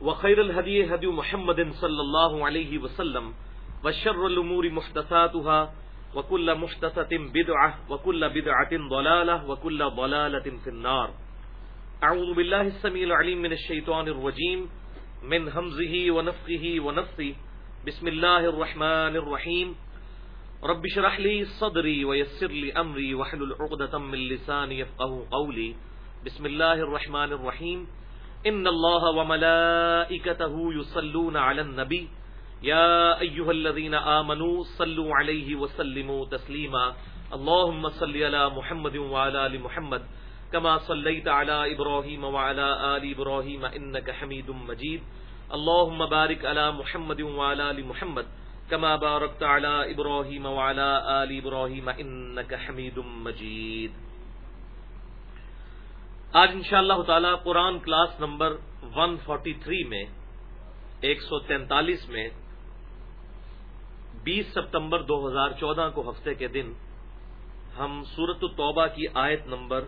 وخير الهدي هدي محمد صلى الله عليه وسلم وشر الأمور محدثاتها وكل محدثة بدعة وكل بدعة ضلالة وكل ضلالة في النار. أعوذ بالله السميع العليم من الشيطان الرجيم. من همزه ونفخه ونفثه بسم الله الرحمن الرحيم. رب اشرح لي صدري ويسر لي أمري واحلل عقدة من لساني يفقهوا قولي. بسم الله الرحمن الرحيم. إن الله وملائكته يصلون على النبي. يا أيها الذين آمنوا صلوا عليه وسلموا تسليما. اللهم صل على محمد وعلى آل محمد كما صليت على إبراهيم وعلى آل إبراهيم إنك حميد مجيد. اللهم بارك على محمد وعلى آل محمد كما باركت على إبراهيم وعلى آل إبراهيم إنك حميد مجيد. آج انشاءاللہ تعالی قرآن کلاس نمبر 143 میں 143 میں 20 ستمبر دو ہزار چودہ کو ہفتے کے دن ہم سورت التوبہ کی آیت نمبر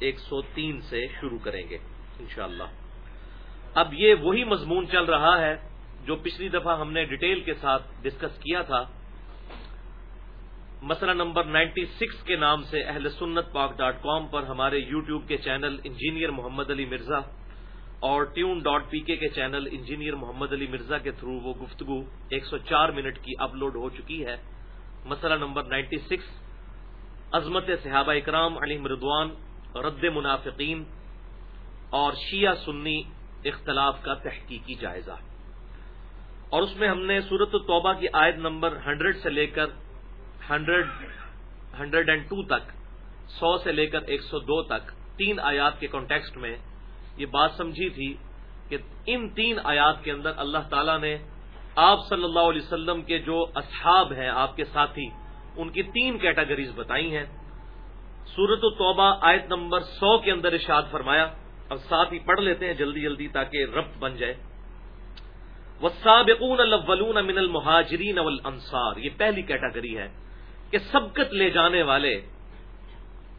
103 سے شروع کریں گے انشاءاللہ۔ اب یہ وہی مضمون چل رہا ہے جو پچھلی دفعہ ہم نے ڈیٹیل کے ساتھ ڈسکس کیا تھا۔ مسئلہ نمبر 96 کے نام سے اہل سنت پاک ڈاٹ کام پر ہمارے یوٹیوب کے چینل انجینئر محمد علی مرزا اور ٹیون ڈاٹ پی کے کے چینل انجینئر محمد علی مرزا کے تھرو وہ گفتگو 104 منٹ کی اپلوڈ ہو چکی ہے۔ مسئلہ نمبر 96 عظمت صحابہ اکرام علی مردوان رد منافقین اور شیعہ سنی اختلاف کا تحقیقی جائزہ۔ اور اس میں ہم نے صورت توبہ کی آیت نمبر 100 سے لے کر ہنڈریڈ ہنڈریڈ اینڈ ٹو تک، سو سے لے کر ایک سو دو تک، تین آیات کے کانٹیکسٹ میں یہ بات سمجھی تھی کہ ان تین آیات کے اندر اللہ تعالی نے آپ صلی اللہ علیہ وسلم کے جو اصحاب ہیں، آپ کے ساتھی، ان کی تین کیٹاگریز بتائی ہیں۔ سورت و توبہ آیت نمبر سو کے اندر ارشاد فرمایا، اب ساتھ ہی پڑھ لیتے ہیں جلدی جلدی تاکہ ربط بن جائے۔ وسابقون الاولون من المہاجرین والانصار یہ پہلی کیٹاگری ہے۔ کہ سبقت لے جانے والے،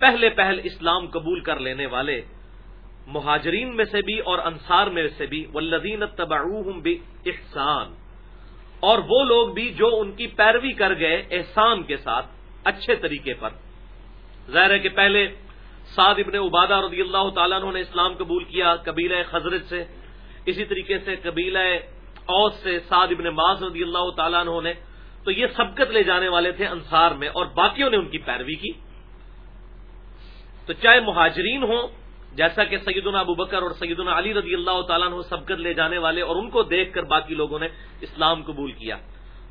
پہلے پہل اسلام قبول کر لینے والے، مہاجرین میں سے بھی اور انصار میں سے بھی، والذین اتبعوہم باحسان اور وہ لوگ بھی جو ان کی پیروی کر گئے احسان کے ساتھ، اچھے طریقے پر۔ ظاہر ہے کہ پہلے سعد ابن عبادہ رضی اللہ تعالیٰ نے اسلام قبول کیا قبیلہ خزرت سے، اسی طریقے سے قبیلہ اوس سے سعد ابن معاذ رضی اللہ تعالیٰ عنہ نے تو یہ سبقت لے جانے والے تھے انصار میں اور باقیوں نے ان کی پیروی کی۔ تو چاہے مہاجرین ہوں، جیسا کہ سیدنا ابو بکر اور سیدنا علی رضی اللہ تعالیٰ عنہ سبقت لے جانے والے اور ان کو دیکھ کر باقی لوگوں نے اسلام قبول کیا۔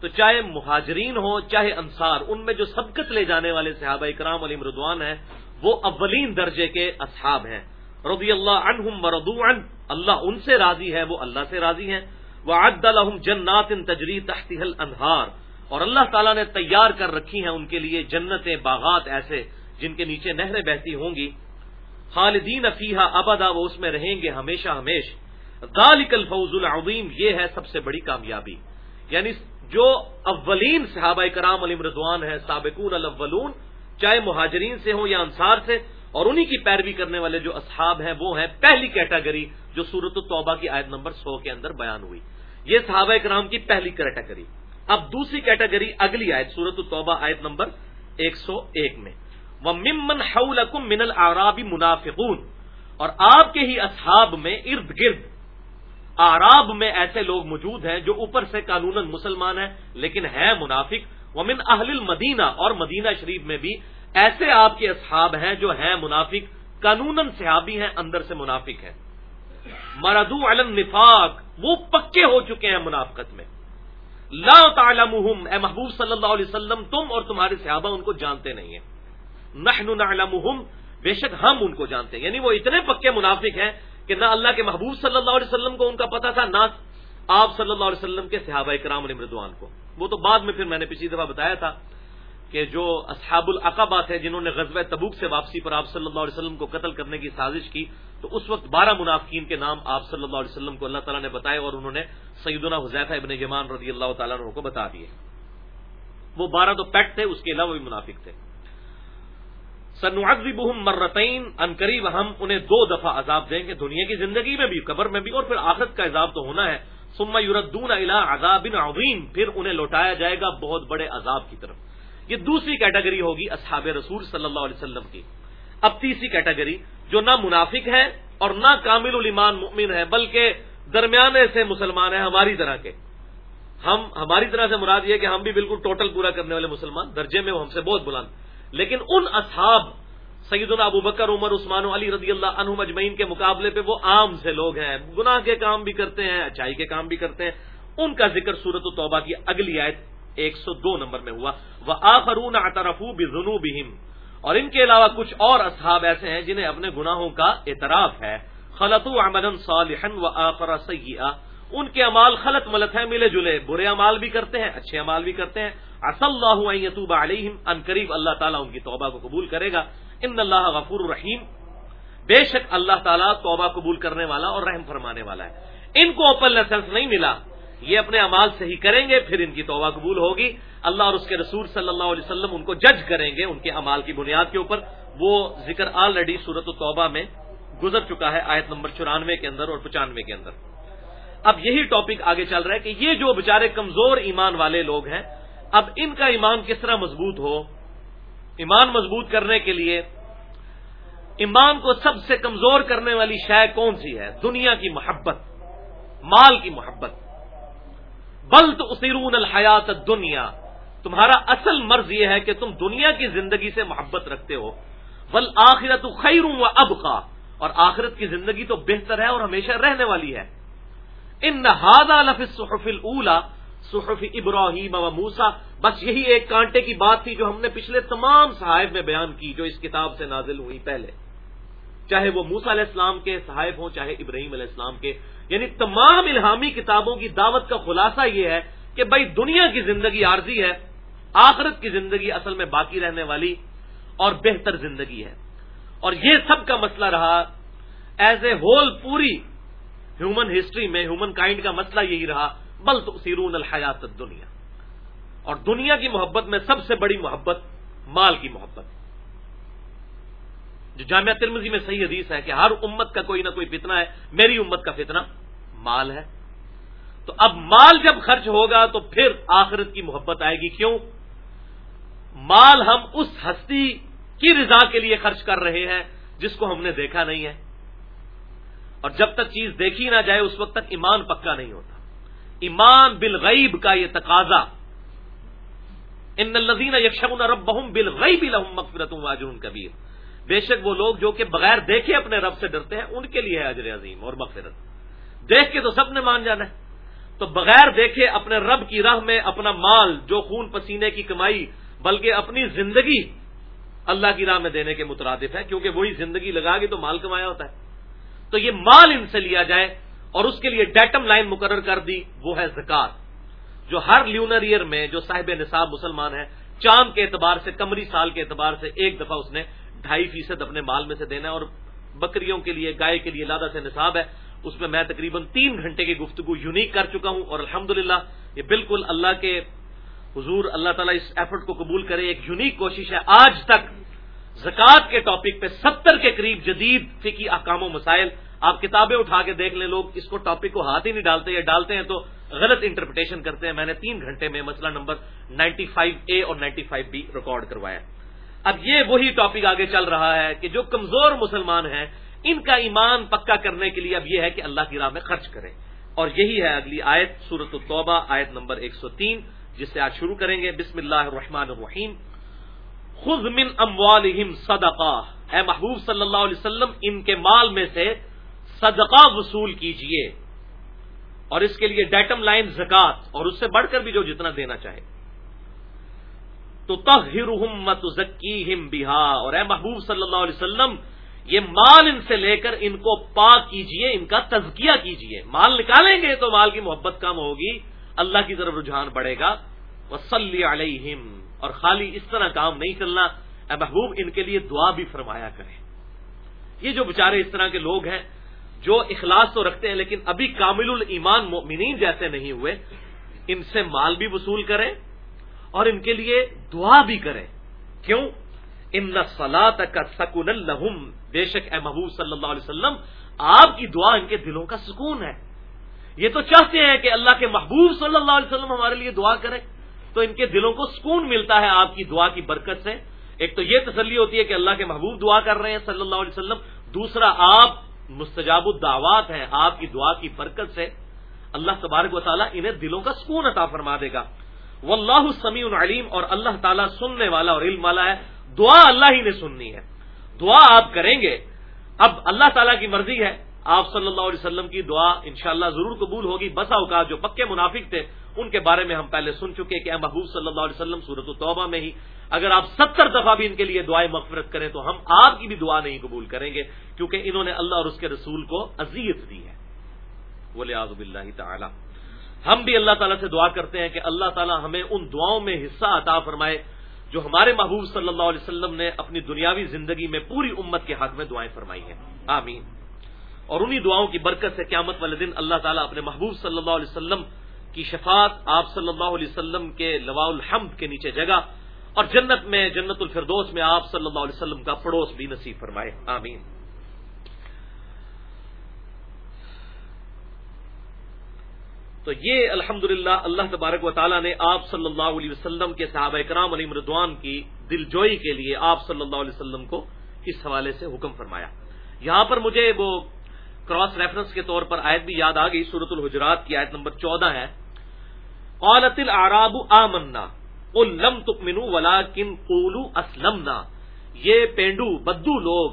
تو چاہے مہاجرین ہوں، چاہے انصار، ان میں جو سبقت لے جانے والے صحابہ اکرام علی مردوان ہیں، وہ اولین درجے کے اصحاب ہیں۔ رضی اللہ عنہم عنہ اللہ ان سے راضی ہے، وہ اللہ سے راضی ہیں۔ وہ عد الحم جنات تجری تحتی انہار اور اللہ تعالیٰ نے تیار کر رکھی ہیں ان کے لیے جنتیں، باغات ایسے جن کے نیچے نہریں بہتی ہوں گی۔ خالدین افیہ ابدا، وہ اس میں رہیں گے ہمیشہ ہمیش۔ ذالک الفوز العظیم، یہ ہے سب سے بڑی کامیابی۔ یعنی جو اولین صحابہ کرام علی رضوان ہے سابقون الاولون، چاہے مہاجرین سے ہوں یا انصار سے، اور انہی کی پیروی کرنے والے جو اصحاب ہیں، وہ ہیں پہلی کیٹاگری جو سورت التوبہ کی آیت نمبر سو کے اندر بیان ہوئی۔ یہ صحابہ کرام کی پہلی کیٹاگری اب دوسری کیٹیگری اگلی آیت سورت التوبہ آیت نمبر ایک سو ایک میں۔ وہ ممن حکم من العرابی منافقون۔ اور آپ کے ہی اصحاب میں ارد گرد۔ آراب میں ایسے لوگ موجود ہیں جو اوپر سے قانون مسلمان ہیں، لیکن ہیں منافق۔ ومن اہل المدینہ اور مدینہ شریف میں بھی ایسے آپ کے اصحاب ہیں جو ہیں منافق۔ قانون صحابی ہیں، اندر سے منافق ہیں۔ مردو علم نفاق وہ پکے ہو چکے ہیں منافقت میں۔ لا تعلمهم اے محبوب صلی اللہ علیہ وسلم، تم اور تمہارے صحابہ ان کو جانتے نہیں ہیں۔ نحن نعلمهم بے شک ہم ان کو جانتے ہیں۔ یعنی وہ اتنے پکے منافق ہیں کہ نہ اللہ کے محبوب صلی اللہ علیہ وسلم کو ان کا پتا تھا، نہ آپ صلی اللہ علیہ وسلم کے صحابہ کرام علی مردوان کو۔ وہ تو بعد میں پھر میں نے پچھلی دفعہ بتایا تھا کہ جو اصحاب العقبات ہیں جنہوں نے غزوہ تبوک سے واپسی پر آپ صلی اللہ علیہ وسلم کو قتل کرنے کی سازش کی تو اس وقت بارہ منافقین کے نام آپ صلی اللہ علیہ وسلم کو اللہ تعالیٰ نے بتائے اور انہوں نے سیدنا حضیفہ ابن یمان رضی اللہ تعالیٰ عنہ کو بتا دیے۔ وہ بارہ تو پیٹ تھے، اس کے علاوہ بھی منافق تھے۔ سنعذبهم بہم مرتعین ان قریب ہم انہیں دو دفعہ عذاب دیں گے، دنیا کی زندگی میں بھی، قبر میں بھی، اور پھر آخرت کا عذاب تو ہونا ہے۔ سما یوردون الا عذاب عظیم، پھر انہیں لوٹایا جائے گا بہت بڑے عذاب کی طرف۔ یہ دوسری کیٹیگری ہوگی اصحاب رسول صلی اللہ علیہ وسلم کی۔ اب تیسری کیٹیگری جو نہ منافق ہے اور نہ کامل الایمان مؤمن ہے، بلکہ درمیانے سے مسلمان ہیں ہماری طرح کے۔ ہم، ہماری طرح سے مراد یہ کہ ہم بھی بالکل ٹوٹل پورا کرنے والے مسلمان، درجے میں وہ ہم سے بہت بلند۔ لیکن ان اصحاب سعید ابو بکر، عمر، عثمان و علی رضی اللہ عنہ مجمعین کے مقابلے پہ وہ عام سے لوگ ہیں۔ گناہ کے کام بھی کرتے ہیں اچائی کے کام بھی کرتے ہیں۔ ان کا ذکر صورت و توبہ کی اگلی آیت ایک سو دو نمبر میں ہوا۔ وہ آخرون اطرفو بزنو اور ان کے علاوہ کچھ اور اصحاب ایسے ہیں جنہیں اپنے گناہوں کا اعتراف ہے۔ خلط صالحا و آخر سیئا۔ ان کے امال خلط ملت ہیں، ملے جلے۔ برے امال بھی کرتے ہیں، اچھے امال بھی کرتے ہیں۔ اص اللہ یتوب علیہم۔ ان قریب اللہ تعالیٰ ان کی توبہ کو قبول کرے گا۔ ان اللہ غفور الرحیم بے شک اللہ تعالیٰ توبہ قبول کرنے والا اور رحم فرمانے والا ہے۔ ان کو اوپن لائسنس نہیں ملا۔ یہ اپنے امال سے ہی کریں گے، پھر ان کی توبہ قبول ہوگی۔ اللہ اور اس کے رسول صلی اللہ علیہ وسلم ان کو جج کریں گے، ان کے امال کی بنیاد کے اوپر، وہ ذکر آلریڈی صورت التوبہ میں گزر چکا ہے، آیت نمبر چورانوے کے اندر اور پچانوے کے اندر۔ اب یہی ٹاپک آگے چل رہا ہے کہ یہ جو بےچارے کمزور ایمان والے لوگ ہیں، اب ان کا ایمان کس طرح مضبوط ہو؟ ایمان مضبوط کرنے کے لیے ایمان کو سب سے کمزور کرنے والی شے کون سی ہے؟ دنیا کی محبت، مال کی محبت۔ بل تو اسیرون الحیات دنیا تمہارا اصل مرض یہ ہے کہ تم دنیا کی زندگی سے محبت رکھتے ہو۔ بل آخرت خیروں و اب کا اور آخرت کی زندگی تو بہتر ہے اور ہمیشہ رہنے والی ہے۔ ان نہ لفظ صحف اولا صحف ابراہیم و موسا بس یہی ایک کانٹے کی بات تھی جو ہم نے پچھلے تمام صحائف میں بیان کی، جو اس کتاب سے نازل ہوئی پہلے۔ چاہے وہ موسا علیہ السلام کے صحائف ہوں، چاہے ابراہیم علیہ السلام کے۔ یعنی تمام الہامی کتابوں کی دعوت کا خلاصہ یہ ہے کہ بھائی دنیا کی زندگی عارضی ہے۔ آخرت کی زندگی اصل میں باقی رہنے والی اور بہتر زندگی ہے۔ اور یہ سب کا مسئلہ رہا۔ ایز اے ہول پوری ہیومن ہسٹری میں ہیومن کائنڈ کا مسئلہ یہی رہا۔ بل تو سیرون الحیات دنیا اور دنیا کی محبت میں سب سے بڑی محبت، مال کی محبت۔ جو جامعہ ترمزی میں صحیح حدیث ہے کہ ہر امت کا کوئی نہ کوئی فتنہ ہے، میری امت کا فتنہ مال ہے۔ تو اب مال جب خرچ ہوگا تو پھر آخرت کی محبت آئے گی۔ کیوں؟ مال ہم اس ہستی کی رضا کے لیے خرچ کر رہے ہیں جس کو ہم نے دیکھا نہیں ہے۔ اور جب تک چیز دیکھی نہ جائے اس وقت تک ایمان پکا نہیں ہوتا۔ ایمان بالغیب کا یہ تقاضا۔ ان الزین یکشم رب بالغیب لہم مغفرت واجر کبیر۔ بے شک وہ لوگ جو کہ بغیر دیکھے اپنے رب سے ڈرتے ہیں، ان کے لیے ہے اجر عظیم اور مغفرت۔ دیکھ کے تو سب نے مان جانا ہے۔ تو بغیر دیکھے اپنے رب کی راہ میں اپنا مال جو خون پسینے کی کمائی بلکہ اپنی زندگی اللہ کی راہ میں دینے کے مترادف ہے، کیونکہ وہی زندگی لگا کے تو مال کمایا ہوتا ہے۔ تو یہ مال ان سے لیا جائے اور اس کے لیے ڈیٹم لائن مقرر کر دی، وہ ہے زکات۔ جو ہر لیونر ایئر میں جو صاحب نصاب مسلمان ہے چاند کے اعتبار سے کمری سال کے اعتبار سے ایک دفعہ اس نے ڈھائی فیصد اپنے مال میں سے دینا ہے اور بکریوں کے لیے، گائے کے لیے لادہ سے نصاب ہے۔ اس میں میں تقریباً تین گھنٹے کی گفتگو یونیک کر چکا ہوں اور الحمد یہ بالکل اللہ کے حضور اللہ تعالیٰ اس ایفرٹ کو قبول کرے، ایک یونیک کوشش ہے۔ آج تک زکوٰۃ کے ٹاپک پہ ستر کے قریب جدید فکی احکام و مسائل آپ کتابیں اٹھا کے دیکھ لیں، لوگ اس کو ٹاپک کو ہاتھ ہی نہیں ڈالتے یا ڈالتے ہیں تو غلط انٹرپریٹیشن کرتے ہیں۔ میں نے تین گھنٹے میں مسئلہ نمبر نائنٹی فائیو اے اور نائنٹی فائیو بی ریکارڈ کروایا۔ اب یہ وہی ٹاپک آگے چل رہا ہے کہ جو کمزور مسلمان ہیں، ان کا ایمان پکا کرنے کے لیے اب یہ ہے کہ اللہ کی راہ میں خرچ کریں۔ اور یہی ہے اگلی آیت سورت التوبہ، آیت نمبر ایک سو تین۔ جس سے آج شروع کریں گے، بسم اللہ الرحمن الرحیم. خذ من اموالہم صدقہ. اے محبوب صلی اللہ علیہ وسلم، ان کے مال میں سے صدقہ وصول کیجیے اور اس کے لیے ڈیٹم لائن زکات اور اس سے بڑھ کر بھی جو جتنا دینا چاہے۔ تو تہر مت ہم بہا. اور اے محبوب صلی اللہ علیہ وسلم، یہ مال ان سے لے کر ان کو پاک کیجیے، ان کا تزکیہ کیجیے۔ مال نکالیں گے تو مال کی محبت کم ہوگی۔ اللہ کی طرف رجحان بڑھے گا۔ وسلی علیہم اور خالی اس طرح کام نہیں چلنا۔ اے محبوب، ان کے لیے دعا بھی فرمایا کرے یہ جو بےچارے اس طرح کے لوگ ہیں، جو اخلاص تو رکھتے ہیں، لیکن ابھی کامل الایمان مؤمنین جیسے نہیں ہوئے، ان سے مال بھی وصول کریں اور ان کے لیے دعا بھی کریں۔ کیوں؟ ان سلاد کا سکون الحم بے شک اے محبوب صلی اللہ علیہ وسلم، آپ کی دعا ان کے دلوں کا سکون ہے۔ یہ تو چاہتے ہیں کہ اللہ کے محبوب صلی اللہ علیہ وسلم ہمارے لیے دعا کرے تو ان کے دلوں کو سکون ملتا ہے آپ کی دعا کی برکت سے ایک تو یہ تسلی ہوتی ہے کہ اللہ کے محبوب دعا کر رہے ہیں صلی اللہ علیہ وسلم دوسرا آپ مستجاب الدعوات ہیں آپ کی دعا کی برکت سے اللہ تبارک و تعالیٰ انہیں دلوں کا سکون عطا فرما دے گا وہ اللہ سمیع علیم اور اللہ تعالیٰ سننے والا اور علم والا ہے دعا اللہ ہی نے سننی ہے دعا آپ کریں گے اب اللہ تعالیٰ کی مرضی ہے آپ صلی اللہ علیہ وسلم کی دعا انشاءاللہ ضرور قبول ہوگی۔ بسا اوقات جو پکے منافق تھے، ان کے بارے میں ہم پہلے سن چکے کہ اے محبوب صلی اللہ علیہ وسلم صورت الطبہ میں ہی اگر آپ ستر دفعہ بھی ان کے لیے دعائیں مغفرت کریں تو ہم آپ کی بھی دعا نہیں قبول کریں گے، کیونکہ انہوں نے اللہ اور اس کے رسول کو اذیت دی ہے۔ بولے آزب اللہ تعالی۔ ہم بھی اللہ تعالیٰ سے دعا کرتے ہیں کہ اللہ تعالیٰ ہمیں ان دعاؤں میں حصہ عطا فرمائے جو ہمارے محبوب صلی اللہ علیہ وسلم نے اپنی دنیاوی زندگی میں پوری امت کے حق میں دعائیں فرمائی ہیں۔ آمین۔ اور انہی دعاؤں کی برکت سے قیامت والے دن اللہ تعالیٰ اپنے محبوب صلی اللہ علیہ وسلم کی شفاعت آپ صلی اللہ علیہ وسلم کے لواء الحمد کے نیچے جگہ اور جنت میں جنت الفردوس میں آپ صلی اللہ علیہ وسلم کا پڑوس بھی نصیب فرمائے۔ آمین۔ تو یہ الحمد اللہ تبارک و تعالیٰ نے آپ صلی اللہ علیہ وسلم کے صحابہ کرام علی مردوان کی دل جوئی کے لیے آپ صلی اللہ علیہ وسلم کو اس حوالے سے حکم فرمایا۔ یہاں پر مجھے وہ کراس ریفرنس کے طور پر آیت بھی یاد آ گئی سورت الحجرات کی آیت نمبر چودہ ہے۔ قالت العراب آمنا لم تکمنو ولا کن قولو اسلم یہ پینڈو، بدو لوگ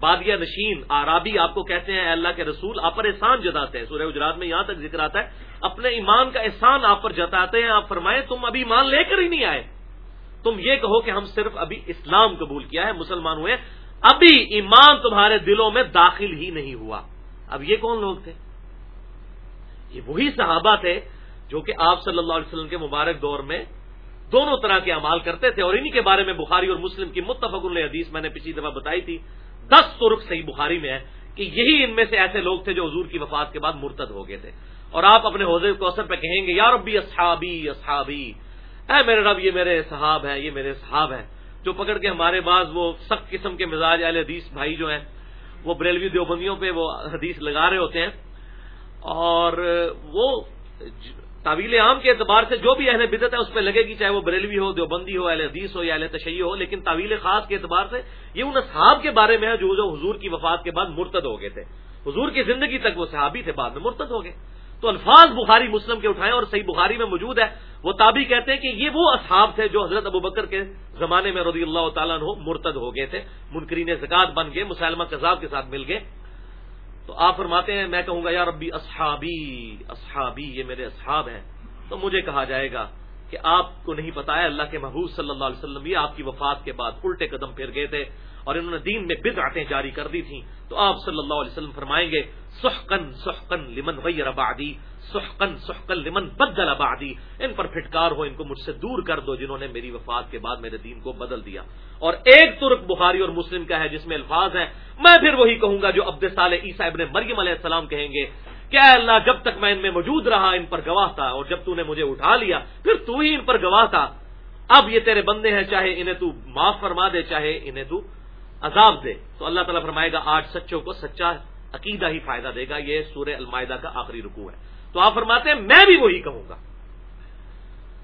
بادیا نشین، آرابی آپ کو کہتے ہیں اللہ کے رسول، آپ پر احسان جتاتے ہیں۔ سورہ گجرات میں یہاں تک ذکر آتا ہے، اپنے ایمان کا احسان آپ پر جتاتے ہیں۔ آپ فرمائیں، تم ابھی ایمان لے کر ہی نہیں آئے۔ تم یہ کہو کہ ہم صرف ابھی اسلام قبول کیا ہے، مسلمان ہوئے۔ ابھی ایمان تمہارے دلوں میں داخل ہی نہیں ہوا۔ اب یہ کون لوگ تھے؟ یہ وہی صحابہ تھے جو کہ آپ صلی اللہ علیہ وسلم کے مبارک دور میں دونوں طرح کے امال کرتے تھے اور انہی کے بارے میں بخاری اور مسلم کی متفق حدیث میں نے پچھلی دفعہ بتائی تھی، دس ترک صحیح بخاری میں ہے کہ یہی ان میں سے ایسے لوگ تھے جو حضور کی وفات کے بعد مرتد ہو گئے تھے۔ اور آپ اپنے حوضے کوثر پہ کہیں گے، یا ربی اصحابی اصحابی، اے میرے رب، یہ میرے صحاب ہیں، یہ میرے صحاب ہیں۔ جو پکڑ کے ہمارے بعض وہ سخت قسم کے مزاج اہل حدیث بھائی جو ہیں وہ بریلوی دیوبندیوں پہ وہ حدیث لگا رہے ہوتے ہیں۔ اور وہ طویل عام کے اعتبار سے جو بھی اہل بدت ہے اس پہ لگے گی، چاہے وہ بریلوی ہو، دیوبندی ہو، اہل حدیث ہو یا اہل تشیع ہو، لیکن طویل خاص کے اعتبار سے یہ ان اصحاب کے بارے میں ہے جو جو حضور کی وفات کے بعد مرتد ہو گئے تھے۔ حضور کی زندگی تک وہ صحابی تھے، بعد میں مرتد ہو گئے۔ تو الفاظ بخاری مسلم کے اٹھائے اور صحیح بخاری میں موجود ہے۔ وہ تابی کہتے ہیں کہ یہ وہ اصحاب تھے جو حضرت ابو بکر کے زمانے میں رضی اللہ تعالیٰ عنہ مرتد ہو گئے تھے۔ منکرین زکات بن گئے، مسلمہ کذاب کے ساتھ مل گئے۔ تو آپ فرماتے ہیں، میں کہوں گا یار ربی اصحابی اصحابی، یہ میرے اصحاب ہیں۔ تو مجھے کہا جائے گا کہ آپ کو نہیں پتا ہے، اللہ کے محبوب صلی اللہ علیہ وسلم یہ آپ کی وفات کے بعد الٹے قدم پھر گئے تھے۔ اور انہوں نے دین میں بدعتیں جاری کر دی تھیں۔ تو آپ صلی اللہ علیہ وسلم فرمائیں گے سحقن سحقن لمن غیر بعدی سحقن سحقن لمن بدل بعدی۔ ان پر پھٹکار ہو، ان کو مجھ سے دور کر دو جنہوں نے میری وفات کے بعد میرے دین کو بدل دیا۔ اور ایک ترک بخاری اور مسلم کا ہے جس میں الفاظ ہیں۔ میں پھر وہی کہوں گا جو عبد صالح عیسیٰ ابن مریم علیہ السلام کہیں گے کیا اللہ، جب تک میں ان میں موجود رہا، ان پر گواہ تھا اور جب تو نے مجھے اٹھا لیا، پھر تو ہی ان پر گواہ تھا۔ اب یہ تیرے بندے ہیں، چاہے انہیں تو معاف فرما دے، چاہے انہیں تو عذاب دے تو اللہ تعالیٰ فرمائے گا آٹھ سچوں کو سچا عقیدہ ہی فائدہ دے گا، یہ سورہ المائدہ کا آخری رکوع ہے۔ تو آپ فرماتے ہیں، میں بھی وہی کہوں گا۔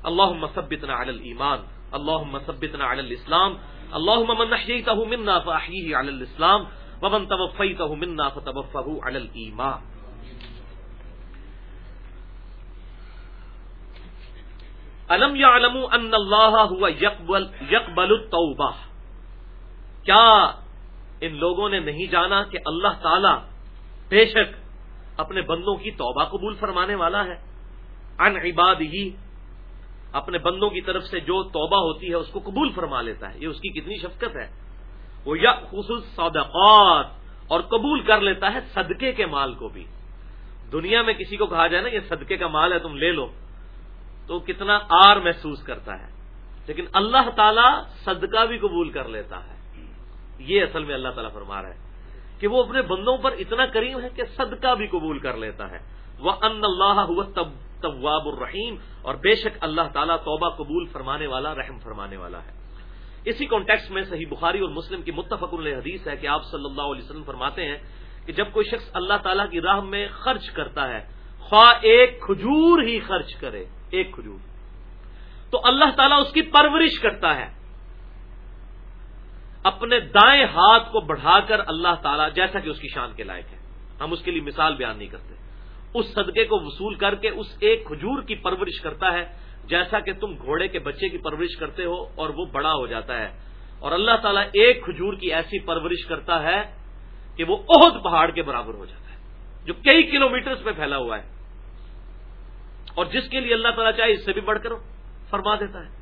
اللہ مسبتنا علی الایمان اللہ مسبتنا علی الاسلام اللہ من نحییتہ منا فاحییہ علی الاسلام، ومن توفیتہ منا فتوفہ علی الایمان۔ علم یا ان اللہ ہوا یکبل التوبہ؟ کیا ان لوگوں نے نہیں جانا کہ اللہ تعالی بے شک اپنے بندوں کی توبہ قبول فرمانے والا ہے؟ ان عباد ہی اپنے بندوں کی طرف سے جو توبہ ہوتی ہے اس کو قبول فرما لیتا ہے۔ یہ اس کی کتنی شفقت ہے؟ وہ یا خصوص صدقات اور قبول کر لیتا ہے صدقے کے مال کو بھی۔ دنیا میں کسی کو کہا جائے نا، یہ صدقے کا مال ہے، تم لے لو۔ تو کتنا آر محسوس کرتا ہے۔ لیکن اللہ تعالیٰ صدقہ بھی قبول کر لیتا ہے۔ یہ اصل میں اللہ تعالیٰ فرما رہا ہے کہ وہ اپنے بندوں پر اتنا کریم ہے کہ صدقہ بھی قبول کر لیتا ہے۔ وہ ان اللہ طواب الرحیم اور بے شک اللہ تعالیٰ توبہ قبول فرمانے والا، رحم فرمانے والا ہے۔ اسی کانٹیکس میں صحیح بخاری اور مسلم کی متفق حدیث ہے کہ آپ صلی اللہ علیہ وسلم فرماتے ہیں کہ جب کوئی شخص اللہ تعالیٰ کی راہ میں خرچ کرتا ہے، خواہ ایک کھجور ہی خرچ کرے، ایک کھجور۔ تو اللہ تعالیٰ اس کی پرورش کرتا ہے۔ اپنے دائیں ہاتھ کو بڑھا کر اللہ تعالیٰ جیسا کہ اس کی شان کے لائق ہے ہم اس کے لیے مثال بیان نہیں کرتے۔ اس صدقے کو وصول کر کے اس ایک کھجور کی پرورش کرتا ہے، جیسا کہ تم گھوڑے کے بچے کی پرورش کرتے ہو اور وہ بڑا ہو جاتا ہے۔ اور اللہ تعالیٰ ایک کھجور کی ایسی پرورش کرتا ہے کہ وہ عہد پہاڑ کے برابر ہو جاتا ہے، جو کئی کلو میٹرز پہ پھیلا ہوا ہے۔ اور جس کے لیے اللہ تعالیٰ چاہے اس سے بھی بڑھ کر فرما دیتا ہے۔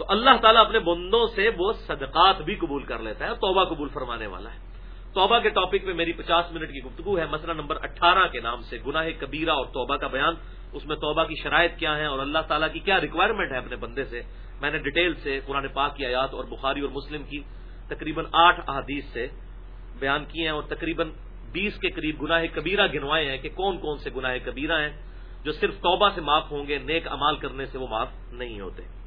تو اللہ تعالیٰ اپنے بندوں سے وہ صدقات بھی قبول کر لیتا ہے توبہ قبول فرمانے والا ہے۔ توبہ کے ٹاپک میں میری پچاس منٹ کی گفتگو ہے۔ مسئلہ نمبر اٹھارہ کے نام سے گناہ کبیرہ اور توبہ کا بیان۔ اس میں توبہ کی شرائط کیا ہے اور اللہ تعالیٰ کی کیا ریکوائرمنٹ ہے اپنے بندے سے؟ میں نے ڈیٹیل سے قرآن پاک کی آیات اور بخاری اور مسلم کی تقریباً آٹھ احادیث سے بیان کیے ہیں اور تقریباً بیس کے قریب گناہ کبیرہ گنوائے ہیں کہ کون کون سے گناہ کبیرہ ہیں جو صرف توبہ سے معاف ہوں گے، نیک امال کرنے سے وہ معاف نہیں ہوتے۔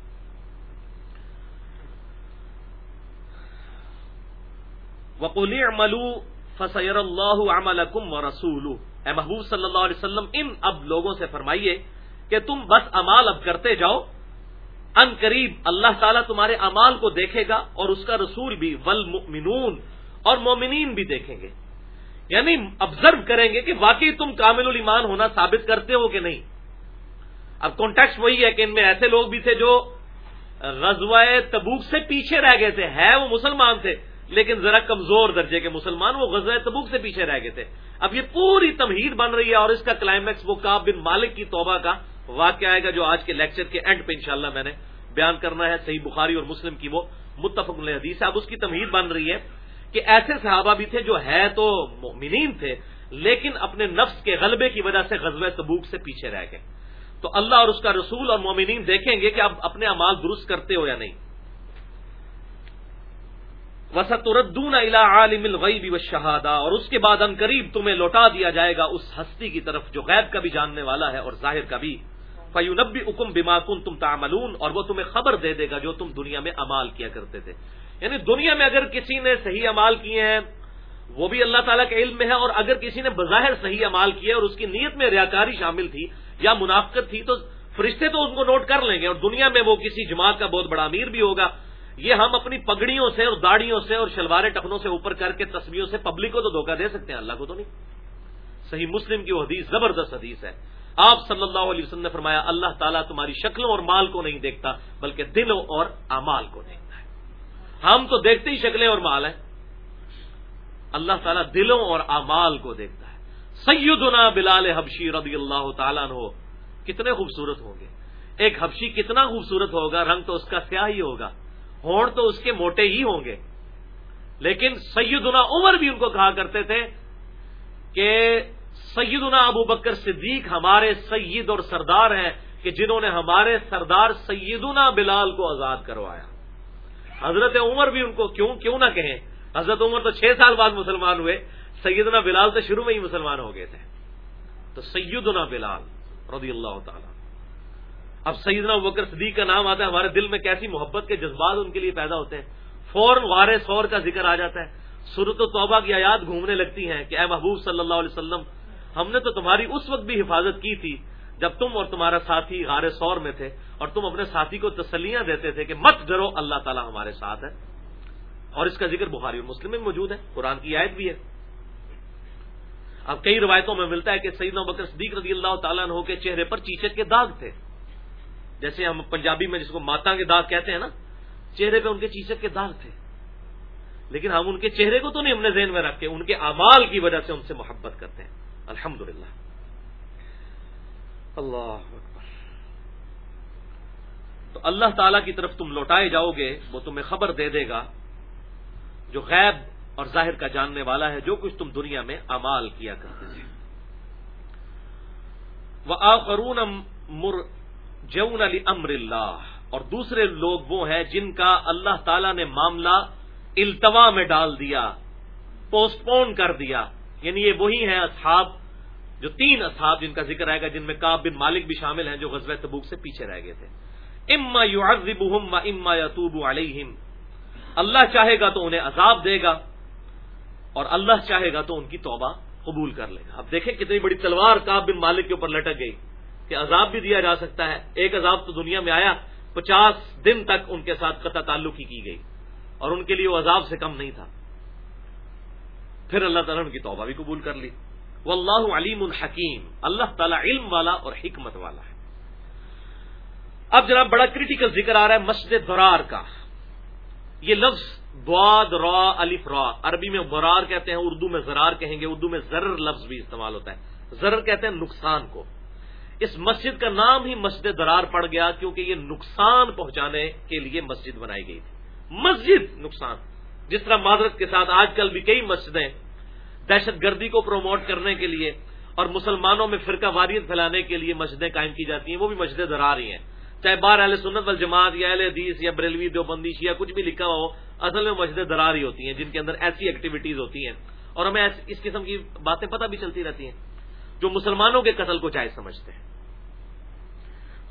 وقلی ملو فصیر اللہ عملکم و رسول اے محبوب صلی اللہ علیہ وسلم، ان اب لوگوں سے فرمائیے کہ تم بس امال اب کرتے جاؤ۔ ان قریب اللہ تعالیٰ تمہارے امال کو دیکھے گا اور اس کا رسول بھی ول اور مومنین بھی دیکھیں گے۔ یعنی آبزرو کریں گے کہ واقعی تم کامل الایمان ہونا ثابت کرتے ہو کہ نہیں۔ اب کانٹیکس وہی ہے کہ ان میں ایسے لوگ بھی تھے جو غزوہ تبوک سے پیچھے رہ گئے تھے۔ ہے وہ مسلمان تھے۔ لیکن ذرا کمزور درجے کے مسلمان وہ غزہ تبوک سے پیچھے رہ گئے تھے۔ اب یہ پوری تمہید بن رہی ہے اور اس کا کلائمیکس وہ کاب بن مالک کی توبہ کا واقعہ آئے گا جو آج کے لیکچر کے اینڈ پہ انشاءاللہ میں نے بیان کرنا ہے، صحیح بخاری اور مسلم کی وہ متفق حدیث ہے۔ اب اس کی تمہید بن رہی ہے کہ ایسے صحابہ بھی تھے جو ہے تو مومنین تھے، لیکن اپنے نفس کے غلبے کی وجہ سے غزوہ تبوک سے پیچھے رہ گئے۔ تو اللہ اور اس کا رسول اور مومنین دیکھیں گے کہ اب اپنے امال درست کرتے ہو یا نہیں۔ وسط ردون الا عالم الغیبی و شہادہ اور اس کے بعد ان قریب تمہیں لوٹا دیا جائے گا اس ہستی کی طرف جو غیب کا بھی جاننے والا ہے اور ظاہر کا بھی۔ فیونبی حکم بما کن تم تعملون، اور وہ تمہیں خبر دے دے گا جو تم دنیا میں امال کیا کرتے تھے۔ یعنی دنیا میں اگر کسی نے صحیح امال کیے ہیں، وہ بھی اللہ تعالیٰ کے علم میں ہے، اور اگر کسی نے بظاہر صحیح امال کیے اور اس کی نیت میں ریاکاری شامل تھی یا منافقت تھی، تو فرشتے تو اس کو نوٹ کر لیں گے، اور دنیا میں وہ کسی جماعت کا بہت بڑا امیر بھی ہوگا۔ یہ ہم اپنی پگڑیوں سے اور داڑیوں سے اور شلوارے ٹخنوں سے اوپر کر کے تصویروں سے پبلک کو تو دھوکہ دے سکتے ہیں، اللہ کو تو نہیں۔ صحیح مسلم کی وہ حدیث، زبردست حدیث ہے۔ آپ صلی اللہ علیہ وسلم نے فرمایا، اللہ تعالیٰ تمہاری شکلوں اور مال کو نہیں دیکھتا، بلکہ دلوں اور امال کو دیکھتا ہے۔ ہم تو دیکھتے ہی شکلیں اور مال ہیں۔ اللہ تعالیٰ دلوں اور امال کو دیکھتا ہے۔ سیدنا بلال حبشی رضی اللہ تعالیٰ ہو کتنے خوبصورت ہوں گے۔ ایک حبشی کتنا خوبصورت ہوگا، رنگ تو اس کا سیاہ ہی ہوگا۔ ہون تو اس کے موٹے ہی ہوں گے۔ لیکن سیدنا عمر بھی ان کو کہا کرتے تھے کہ سیدنا ابو بکر صدیق ہمارے سید اور سردار ہیں کہ جنہوں نے ہمارے سردار سیدنا بلال کو آزاد کروایا۔ حضرت عمر بھی ان کو کیوں کیوں نہ کہیں۔ حضرت عمر تو چھ سال بعد مسلمان ہوئے، سیدنا بلال تو شروع میں ہی مسلمان ہو گئے تھے۔ تو سیدنا بلال رضی اللہ تعالی۔ اب سیدنا بکر صدیق کا نام آتا ہے، ہمارے دل میں کیسی محبت کے جذبات ان کے لیے پیدا ہوتے ہیں۔ فوراً وار سور کا ذکر آ جاتا ہے۔ صورت و توبہ کی آیات گھومنے لگتی ہیں کہ اے محبوب صلی اللہ علیہ وسلم، ہم نے تو تمہاری اس وقت بھی حفاظت کی تھی جب تم اور تمہارا ساتھی غار سور میں تھے اور تم اپنے ساتھی کو تسلیاں دیتے تھے کہ مت ڈرو، اللہ تعالیٰ ہمارے ساتھ ہے۔ اور اس کا ذکر بخاری اور مسلم میں موجود ہے، قرآن کی آیت بھی ہے۔ اب کئی روایتوں میں ملتا ہے کہ سیدنا بکر صدیق رضی اللہ تعالیٰ عنہ کے چہرے پر چیچک کے داغ تھے۔ جیسے ہم پنجابی میں جس کو ماتا کے داغ کہتے ہیں نا، چہرے پہ ان کے چیچک کے داغ تھے۔ لیکن ہم ان کے چہرے کو تو نہیں، ہم نے ذہن میں رکھے ان کے امال کی وجہ سے ان سے محبت کرتے ہیں۔ الحمد للہ اللہ تو اللہ تعالی کی طرف تم لوٹائے جاؤ گے، وہ تمہیں خبر دے دے گا جو غیب اور ظاہر کا جاننے والا ہے، جو کچھ تم دنیا میں امال کیا کرتے تھے۔ وہ آخرون مر جون علی امر اللہ۔ اور دوسرے لوگ وہ ہیں جن کا اللہ تعالی نے معاملہ التوا میں ڈال دیا پوسٹ پون کر دیا۔ یعنی یہ وہی ہیں اصحاب، جو تین اصحاب جن کا ذکر آئے گا، جن میں کاب بن مالک بھی شامل ہیں جو غزب تبوک سے پیچھے رہ گئے تھے۔ اما یو اما یتوب علیہم۔ اللہ چاہے گا تو انہیں عذاب دے گا، اور اللہ چاہے گا تو ان کی توبہ قبول کر لے گا۔ اب دیکھیں کتنی بڑی تلوار کاب بن مالک کے اوپر لٹک گئی۔ کہ عذاب بھی دیا جا سکتا ہے۔ ایک عذاب تو دنیا میں آیا، پچاس دن تک ان کے ساتھ قطع تعلق ہی کی گئی۔ اور ان کے لیے وہ عذاب سے کم نہیں تھا۔ پھر اللہ تعالیٰ ان کی توبہ بھی قبول کر لی۔ وہ اللہ علیم الحکیم اللہ تعالیٰ علم والا اور حکمت والا ہے۔ اب جناب بڑا کریٹیکل ذکر آ رہا ہے مسجد درار کا۔ یہ لفظ بواد را، الف، را۔ عربی میں برار کہتے ہیں، اردو میں زرار کہیں گے، اردو میں زر لفظ بھی استعمال ہوتا ہے۔ زر کہتے ہیں نقصان کو۔ اس مسجد کا نام ہی مسجد درار پڑ گیا کیونکہ یہ نقصان پہنچانے کے لیے مسجد بنائی گئی تھی۔ مسجد نقصان۔ جس طرح معذرت کے ساتھ آج کل بھی کئی مسجدیں دہشت گردی کو پروموٹ کرنے کے لیے اور مسلمانوں میں فرقہ واریت پھیلانے کے لیے مسجدیں قائم کی جاتی ہیں، وہ بھی مسجدیں درار ہی ہیں۔ چاہے بار اہل سنت والجماعت یا اہل حدیث یا بریلوی دیوبندی یا کچھ بھی لکھا ہو، اصل میں مسجدیں درار ہی ہوتی ہیں، جن کے اندر ایسی ایکٹیویٹیز ہوتی ہیں۔ اور ہمیں اس قسم کی باتیں پتہ بھی چلتی رہتی ہیں۔ جو مسلمانوں کے قتل کو جائز سمجھتے ہیں۔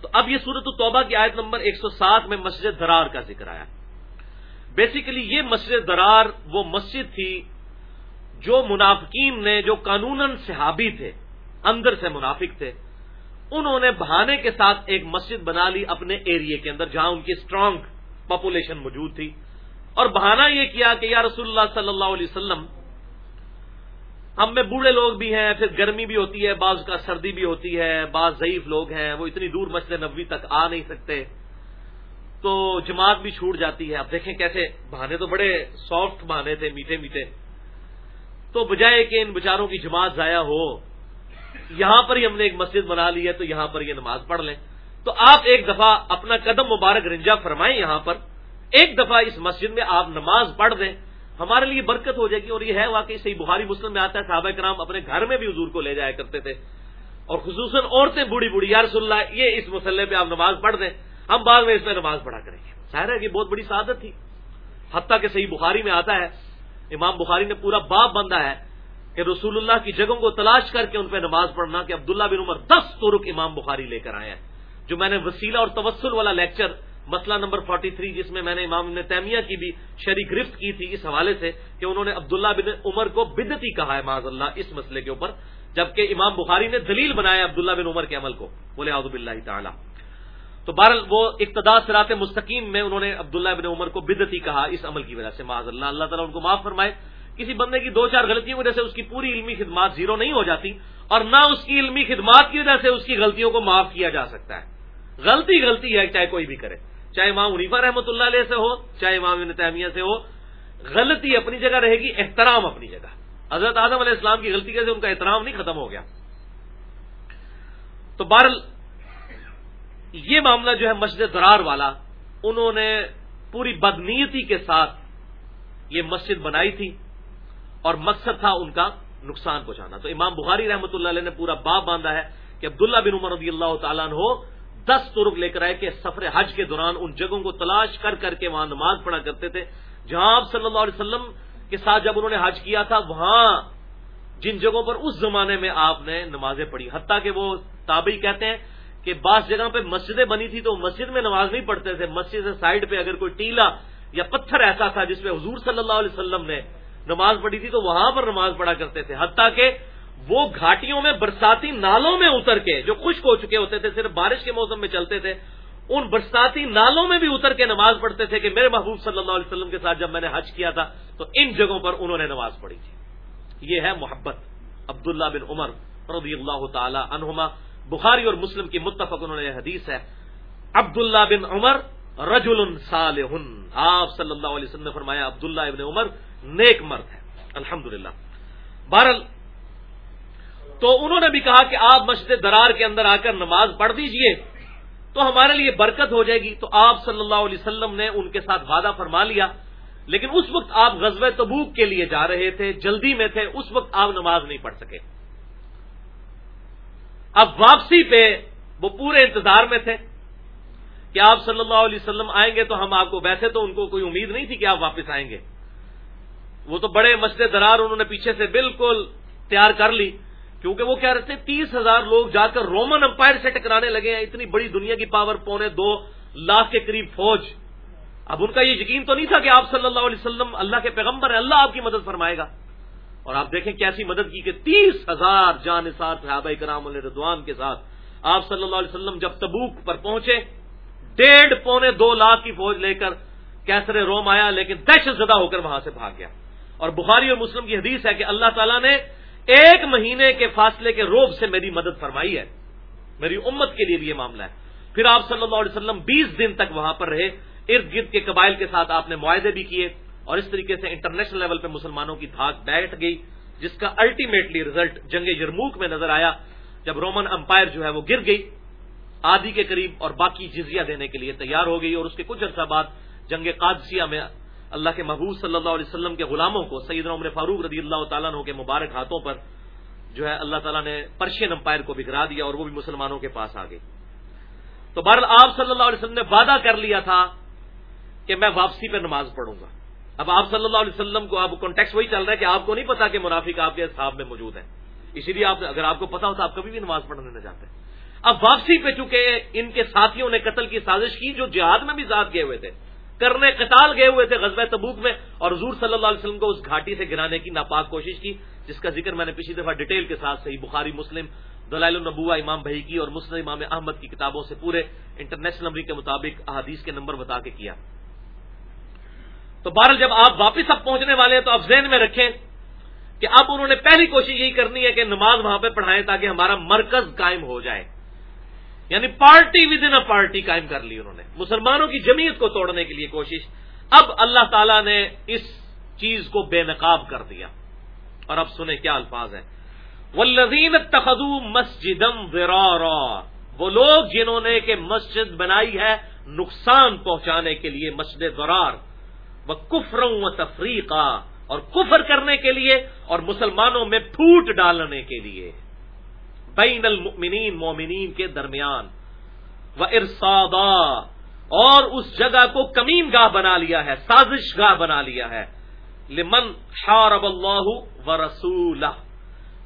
تو اب یہ صورت التوبہ کی آیت نمبر 107 میں مسجد درار کا ذکر آیا۔ بیسیکلی یہ مسجد درار وہ مسجد تھی جو منافقین نے، جو قانون صحابی تھے، اندر سے منافق تھے، انہوں نے بہانے کے ساتھ ایک مسجد بنا لی اپنے ایریے کے اندر جہاں ان کی اسٹرانگ پاپولیشن موجود تھی۔ اور بہانہ یہ کیا کہ یا رسول اللہ صلی اللہ علیہ وسلم ہم میں بوڑھے لوگ بھی ہیں، پھر گرمی بھی ہوتی ہے، بعض کا سردی بھی ہوتی ہے، بعض ضعیف لوگ ہیں، وہ اتنی دور مسجد نبوی تک آ نہیں سکتے۔ تو جماعت بھی چھوٹ جاتی ہے۔ اب دیکھیں کیسے، بہانے تو بڑے سافٹ بہانے تھے، میٹھے میٹھے۔ تو بجائے کہ ان بچاروں کی جماعت ضائع ہو، یہاں پر ہی ہم نے ایک مسجد بنا لی ہے، تو یہاں پر یہ نماز پڑھ لیں۔ تو آپ ایک دفعہ اپنا قدم مبارک رنجا فرمائیں یہاں پر۔ ایک دفعہ اس مسجد میں آپ نماز پڑھ دیں۔ ہمارے لیے برکت ہو جائے گی اور یہ ہے واقعی صحیح بخاری مسلم میں آتا ہے، صحابہ کرام اپنے گھر میں بھی حضور کو لے جایا کرتے تھے۔ اور خصوصاً عورتیں بوڑھی بوڑھی، یا رسول اللہ، یہ اس مسئلے پہ آپ نماز پڑھ دیں، ہم بعد میں اس میں نماز پڑھا کریں گے۔ ظاہر ہے کہ بہت بڑی سعادت تھی۔ حتیٰ کہ صحیح بخاری میں آتا ہے، امام بخاری نے پورا باپ بندہ ہے کہ رسول اللہ کی جگہوں کو تلاش کر کے ان پہ نماز پڑھنا کہ عبداللہ بن عمر دس ترک امام بخاری لے کر آئے ہیں۔ جو میں نے وسیلہ اور تبسل والا لیکچر مسئلہ نمبر 43 جس میں میں نے امام ابن تیمیہ کی بھی شریک گرفت کی تھی، اس حوالے سے کہ انہوں نے عبداللہ بن عمر کو بدتی کہا ہے معذ اللہ اس مسئلے کے اوپر، جبکہ امام بخاری نے دلیل بنایا عبداللہ بن عمر کے عمل کو بولے آدب اللہ تعالیٰ۔ تو بہرحال وہ اقتدا سرات مستقیم میں انہوں نے عبداللہ بن عمر کو بدتی کہا اس عمل کی وجہ سے معذ اللہ اللہ تعالیٰ ان کو معاف فرمائے۔ کسی بندے کی دو چار غلطیوں کی وجہ سے اس کی پوری علمی خدمات زیرو نہیں ہو جاتی اور نہ اس کی علمی خدمات کی وجہ سے اس کی غلطیوں کو معاف کیا جا سکتا ہے۔ غلطی غلطی ہے، چاہے کوئی بھی کرے۔ چاہے امام عنیفا رحمۃ اللہ علیہ سے ہو، چاہے امام ابن تعمیہ سے ہو، غلطی اپنی جگہ رہے گی، احترام اپنی جگہ۔ حضرت اعظم علیہ السلام کی غلطی سے ان کا احترام نہیں ختم ہو گیا۔ تو بہرل یہ معاملہ جو ہے مسجد درار والا، انہوں نے پوری بدنیتی کے ساتھ یہ مسجد بنائی تھی اور مقصد تھا ان کا نقصان پہنچانا۔ تو امام بخاری رحمۃ اللہ علیہ نے پورا باپ باندھا ہے کہ عبداللہ بن عمر رضی اللہ تعالیٰ ہو دس ترک لے کر آئے کہ سفر حج کے دوران ان جگہوں کو تلاش کر کر کے وہاں نماز پڑھا کرتے تھے۔ جہاں آپ صلی اللہ علیہ وسلم کے ساتھ جب انہوں نے حج کیا تھا، وہاں جن جگہوں پر اس زمانے میں آپ نے نمازیں پڑھی، حتیٰ کہ وہ تابعی کہتے ہیں کہ بعض جگہ پہ مسجدیں بنی تھی تو مسجد میں نماز نہیں پڑھتے تھے۔ مسجد سے سائڈ پہ اگر کوئی ٹیلا یا پتھر ایسا تھا جس پہ حضور صلی اللہ علیہ وسلم نے نماز پڑھی تھی تو وہاں پر نماز پڑھا کرتے تھے۔ حتیٰ کہ وہ گھاٹیوں میں برساتی نالوں میں اتر کے جو خشک ہو چکے ہوتے تھے، صرف بارش کے موسم میں چلتے تھے، ان برساتی نالوں میں بھی اتر کے نماز پڑھتے تھے کہ میرے محبوب صلی اللہ علیہ وسلم کے ساتھ جب میں نے حج کیا تھا، تو ان جگہوں پر انہوں نے نماز پڑھی تھی۔ یہ ہے محبت۔ عبداللہ بن عمر رضی اللہ تعالی عنہما، بخاری اور مسلم کی متفق انہوں نے حدیث ہے۔ عبداللہ بن عمر رجل صالح۔ آپ صلی اللہ علیہ وسلم نے فرمایا، عبداللہ ابن عمر نیک مرد ہے۔ الحمد للہ تو انہوں نے بھی کہا کہ آپ مسجد درار کے اندر آ کر نماز پڑھ دیجیے، تو ہمارے لیے برکت ہو جائے گی۔ تو آپ صلی اللہ علیہ وسلم نے ان کے ساتھ وعدہ فرما لیا۔ لیکن اس وقت آپ غزوہ تبوک کے لیے جا رہے تھے، جلدی میں تھے، اس وقت آپ نماز نہیں پڑھ سکے۔ اب واپسی پہ وہ پورے انتظار میں تھے کہ آپ صلی اللہ علیہ وسلم آئیں گے تو ہم آپ کو ویسے تو ان کو کوئی امید نہیں تھی کہ آپ واپس آئیں گے۔ وہ تو بڑے مسجد درار، انہوں نے پیچھے سے بالکل تیار کر لی۔ کیونکہ وہ کہہ رہے تھے تیس ہزار لوگ جا کر رومن امپائر سے ٹکرانے لگے ہیں، اتنی بڑی دنیا کی پاور، پونے دو لاکھ کے قریب فوج۔ اب ان کا یہ یقین تو نہیں تھا کہ آپ صلی اللہ علیہ وسلم اللہ کے پیغمبر ہیں، اللہ آپ کی مدد فرمائے گا۔ اور آپ دیکھیں کیسی مدد کی کہ تیس ہزار جان سار صحابہ کرام ردوان کے ساتھ آپ صلی اللہ علیہ وسلم جب تبوک پر پہنچے، ڈیڑھ پونے دو لاکھ کی فوج لے کر کیسر روم آیا، لیکن دہشت زدہ ہو کر وہاں سے بھاگ گیا۔ اور بخاری اور مسلم کی حدیث ہے کہ اللہ تعالیٰ نے ایک مہینے کے فاصلے کے روب سے میری مدد فرمائی ہے۔ میری امت کے لیے بھی یہ معاملہ ہے۔ پھر آپ صلی اللہ علیہ وسلم بیس دن تک وہاں پر رہے۔ ارد گرد کے قبائل کے ساتھ آپ نے معاہدے بھی کیے۔ اور اس طریقے سے انٹرنیشنل لیول پہ مسلمانوں کی دھاک بیٹھ گئی، جس کا الٹیمیٹلی ریزلٹ جنگ یرموک میں نظر آیا۔ جب رومن امپائر جو ہے وہ گر گئی، آدھی کے قریب اور باقی جزیہ دینے کے لیے تیار ہو گئی اور اس کے کچھ عرصہ بعد جنگ قادسیہ میں اللہ کے محبوب صلی اللہ علیہ وسلم کے غلاموں کو سعید عمر فاروق رضی اللہ تعالیٰ عنہ کے مبارک ہاتھوں پر جو ہے اللہ تعالیٰ نے پرشین امپائر کو بگڑا دیا اور وہ بھی مسلمانوں کے پاس آ گئی تو بہرحال آپ صلی اللہ علیہ وسلم نے وعدہ کر لیا تھا کہ میں واپسی پہ نماز پڑھوں گا۔ اب آپ صلی اللہ علیہ وسلم کو، اب کانٹیکس وہی چل رہا ہے کہ آپ کو نہیں پتا کہ منافق آپ کے صاحب میں موجود ہے اسی لیے آپ، اگر آپ کو پتا ہو تو آپ کبھی بھی نماز پڑھنے نہ جاتے۔ اب واپسی پہ چونکہ ان کے ساتھیوں نے قتل کی سازش کی، جو جہاد میں بھی ذات گئے ہوئے تھے کرنے قتال گئے ہوئے تھے غزب تبوک میں اور حضور صلی اللہ علیہ وسلم کو اس گھاٹی سے گرانے کی ناپاک کوشش کی، جس کا ذکر میں نے پچھلی دفعہ ڈیٹیل کے ساتھ صحیح بخاری، مسلم، دلائل النبوا امام بھائی کی اور مسلم امام احمد کی کتابوں سے پورے انٹرنیشنل نمبر کے مطابق احادیث کے نمبر بتا کے کیا۔ تو بہرحال جب آپ واپس اب پہنچنے والے ہیں تو آپ ذہن میں رکھیں کہ اب انہوں نے پہلی کوشش یہی کرنی ہے کہ نماز وہاں پہ پڑھائیں تاکہ ہمارا مرکز قائم ہو جائے۔ یعنی پارٹی ود ان پارٹی قائم کر لی انہوں نے۔ مسلمانوں کی جمیت کو توڑنے کے لیے کوشش۔ اب اللہ تعالی نے اس چیز کو بے نقاب کر دیا۔ اور اب سنیں کیا الفاظ ہے ولزین تخدو مسجدم وہ لوگ جنہوں نے کہ مسجد بنائی ہے نقصان پہنچانے کے لیے مسجد درار وہ کفروں و تفریقہ اور کفر کرنے کے لیے اور مسلمانوں میں پھوٹ ڈالنے کے لیے۔ بین المؤمنین، مومنین کے درمیان۔ وہ ارسادا اور اس جگہ کو کمین گاہ بنا لیا ہے، سازش گاہ بنا لیا ہے۔ لمن حارب اللہ و رسول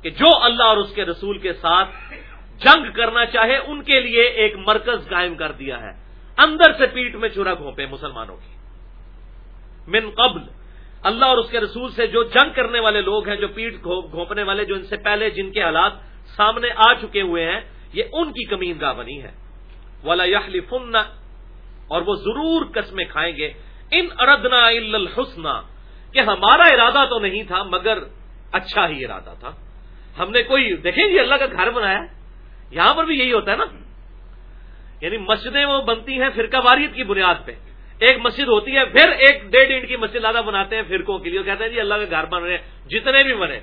کہ جو اللہ اور اس کے رسول کے ساتھ جنگ کرنا چاہے، ان کے لیے ایک مرکز قائم کر دیا ہے۔ اندر سے پیٹ میں چورا گھونپے مسلمانوں کی۔ من قبل، اللہ اور اس کے رسول سے جو جنگ کرنے والے لوگ ہیں، جو پیٹ گھونپنے والے، جو ان سے پہلے جن کے حالات سامنے آ چکے ہوئے ہیں، یہ ان کی کمین گاہ بنی ہے۔ ولا یخلی اور وہ ضرور قسمیں کھائیں گے۔ ان اردنا الحسنہ کہ ہمارا ارادہ تو نہیں تھا، مگر اچھا ہی ارادہ تھا۔ ہم نے کوئی، دیکھیں گے اللہ کا گھر بنایا۔ یہاں پر بھی یہی ہوتا ہے نا۔ یعنی مسجدیں وہ بنتی ہیں فرقہ واریت کی بنیاد پہ۔ ایک مسجد ہوتی ہے، پھر ایک ڈیڑھ انٹ کی مسجد زیادہ بناتے ہیں فرقوں کے لیے۔ کہتے ہیں جی اللہ کے گھر بن رہے ہیں جتنے بھی بنے۔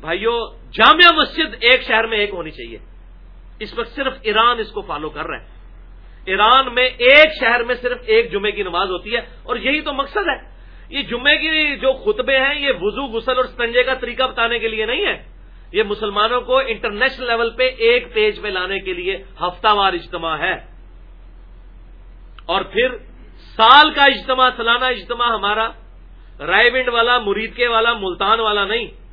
بھائیو جامع مسجد ایک شہر میں ایک ہونی چاہیے۔ اس وقت صرف ایران اس کو فالو کر رہا ہے۔ ایران میں ایک شہر میں صرف ایک جمعے کی نماز ہوتی ہے اور یہی تو مقصد ہے۔ یہ جمعے کی جو خطبے ہیں، یہ وضو، غسل اور سنجے کا طریقہ بتانے کے لیے نہیں ہے۔ یہ مسلمانوں کو انٹرنیشنل لیول پہ ایک پیج پہ لانے کے لیے ہفتہ وار اجتماع ہے۔ اور پھر سال کا اجتماع، سالانہ اجتماع ہمارا رائے ونڈ والا مریدکے والا، ملتان والا نہیں۔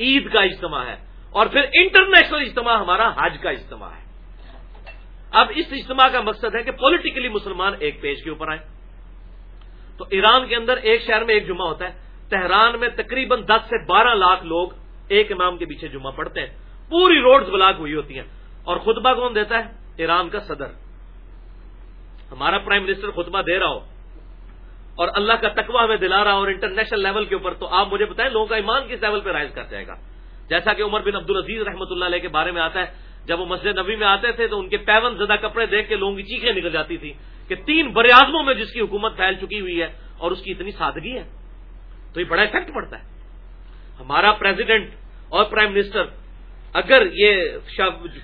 عید کا اجتماع ہے اور پھر انٹرنیشنل اجتماع ہمارا حج کا اجتماع ہے۔ اب اس اجتماع کا مقصد ہے کہ پولیٹیکلی مسلمان ایک پیج کے اوپر آئے تو ایران کے اندر ایک شہر میں ایک جمعہ ہوتا ہے۔ تہران میں تقریباً دس سے بارہ لاکھ لوگ ایک امام کے پیچھے جمعہ پڑھتے ہیں۔ پوری روڈز بلاک ہوئی ہوتی ہیں۔ اور خطبہ کون دیتا ہے؟ ایران کا صدر۔ ہمارا پرائم منسٹر خطبہ دے رہا ہو۔ اور اللہ کا تقوی ہمیں دلا رہا اور انٹرنیشنل لیول کے اوپر، تو آپ مجھے بتائیں لوگوں کا ایمان کس لیول پہ رائز کر جائے گا؟ جیسا کہ عمر بن عبد العزیز رحمۃ اللہ علیہ کے بارے میں آتا ہے، جب وہ مسجد نبی میں آتے تھے تو ان کے پیون زدہ کپڑے دیکھ کے لوگوں کی چیخیں نکل جاتی تھی کہ تین بریاضموں میں جس کی حکومت پھیل چکی ہوئی ہے اور اس کی اتنی سادگی ہے۔ تو یہ بڑا افیکٹ پڑتا ہے۔ ہمارا پریزیڈنٹ اور پرائم منسٹر اگر یہ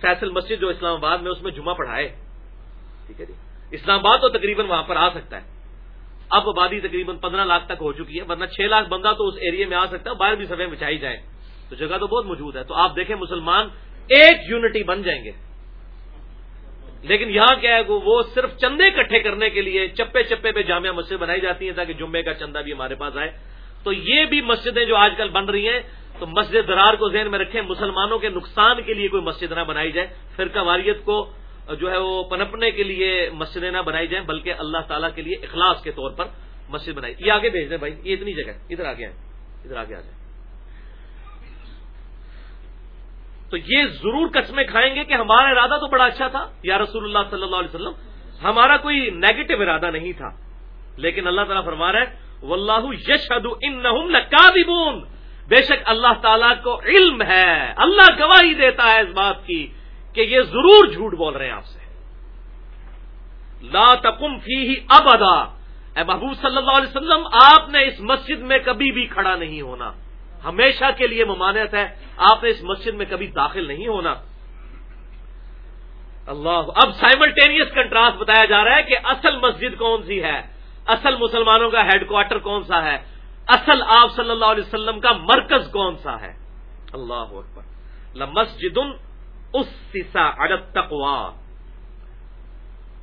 فیصل مسجد جو اسلام آباد میں اس میں جمعہ پڑھائے، ٹھیک ہے جی اسلام آباد تو تقریباً وہاں پر آ سکتا ہے۔ اب آبادی تقریباً پندرہ لاکھ تک ہو چکی ہے، ورنہ چھ لاکھ بندہ تو اس ایریے میں آ سکتا ہے باہر بھی سفید بچائی جائے۔ تو جگہ تو بہت موجود ہے۔ تو آپ دیکھیں مسلمان ایک یونٹی بن جائیں گے۔ لیکن یہاں کیا ہے وہ صرف چندے اکٹھے کرنے کے لیے چپے چپے پہ جامعہ مسجد بنائی جاتی ہیں تاکہ جمعے کا چندہ بھی ہمارے پاس آئے۔ تو یہ بھی مسجدیں جو آج کل بن رہی ہیں، تو مسجد درار کو ذہن میں رکھیں، مسلمانوں کے نقصان کے لیے کوئی مسجد نہ بنائی جائے۔ فرقہ واریت کو جو ہے وہ پنپنے کے لیے مسجدیں نہ بنائی جائیں، بلکہ اللہ تعالیٰ کے لیے اخلاص کے طور پر مسجد بنائی۔ یہ آگے بھیج دیں بھائی، یہ اتنی جگہ ادھر آگے آئے ادھر آگے آ جائیں۔ تو یہ ضرور قسمیں کھائیں گے کہ ہمارا ارادہ تو بڑا اچھا تھا۔ یا رسول اللہ صلی اللہ علیہ وسلم، ہمارا کوئی نیگیٹو ارادہ نہیں تھا۔ لیکن اللہ تعالیٰ فرما رہا ہے، واللہ یشہد انہم لکاذبون بے شک اللہ تعالیٰ کو علم ہے، اللہ گواہی دیتا ہے اس بات کی۔ کہ یہ ضرور جھوٹ بول رہے ہیں آپ سے۔ لا تقم فی ابدا۔ اے محبوب صلی اللہ علیہ وسلم، آپ نے اس مسجد میں کبھی بھی کھڑا نہیں ہونا۔ ہمیشہ کے لیے ممانعت ہے، آپ نے اس مسجد میں کبھی داخل نہیں ہونا۔ اللہ، اب سائملٹینیس کنٹراسٹ بتایا جا رہا ہے کہ اصل مسجد کون سی ہے؟ اصل مسلمانوں کا ہیڈ کوارٹر کون سا ہے؟ اصل آپ صلی اللہ علیہ وسلم کا مرکز کون سا ہے؟ اللہ اکبر۔ مسجد اس سیسا تقوا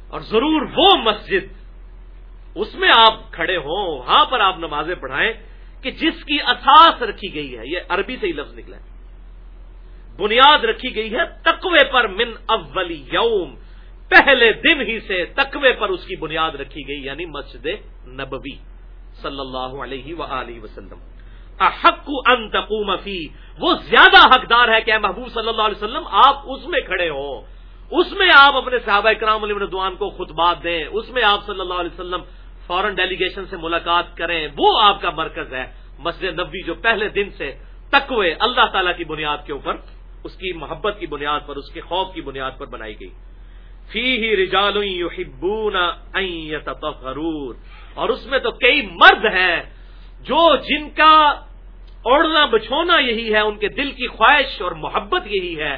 اور ضرور وہ مسجد، اس میں آپ کھڑے ہوں، وہاں پر آپ نمازیں پڑھائیں کہ جس کی اساس رکھی گئی ہے، یہ عربی سے ہی لفظ نکلا ہے۔ بنیاد رکھی گئی ہے تقوی پر من اول یوم، پہلے دن ہی سے تقوی پر اس کی بنیاد رکھی گئی یعنی مسجد نبوی، صلی اللہ علیہ و وسلم۔ احق ان تقوم فی وہ زیادہ حقدار ہے کہ محبوب صلی اللہ علیہ وسلم، آپ اس میں کھڑے ہوں اس میں آپ اپنے صحابہ کرام علیہ ردوان کو خطبات دیں۔ اس میں آپ صلی اللہ علیہ وسلم فورن ڈیلیگیشن سے ملاقات کریں۔ وہ آپ کا مرکز ہے مسجد نبی جو پہلے دن سے تقوی اللہ تعالی کی بنیاد کے اوپر، اس کی محبت کی بنیاد پر، اس کے خوف کی بنیاد پر بنائی گئی۔ فی ہی رجال اور اس میں تو کئی مرد ہیں جو جن کا اوڑنا بچھونا یہی ہے، ان کے دل کی خواہش اور محبت یہی ہے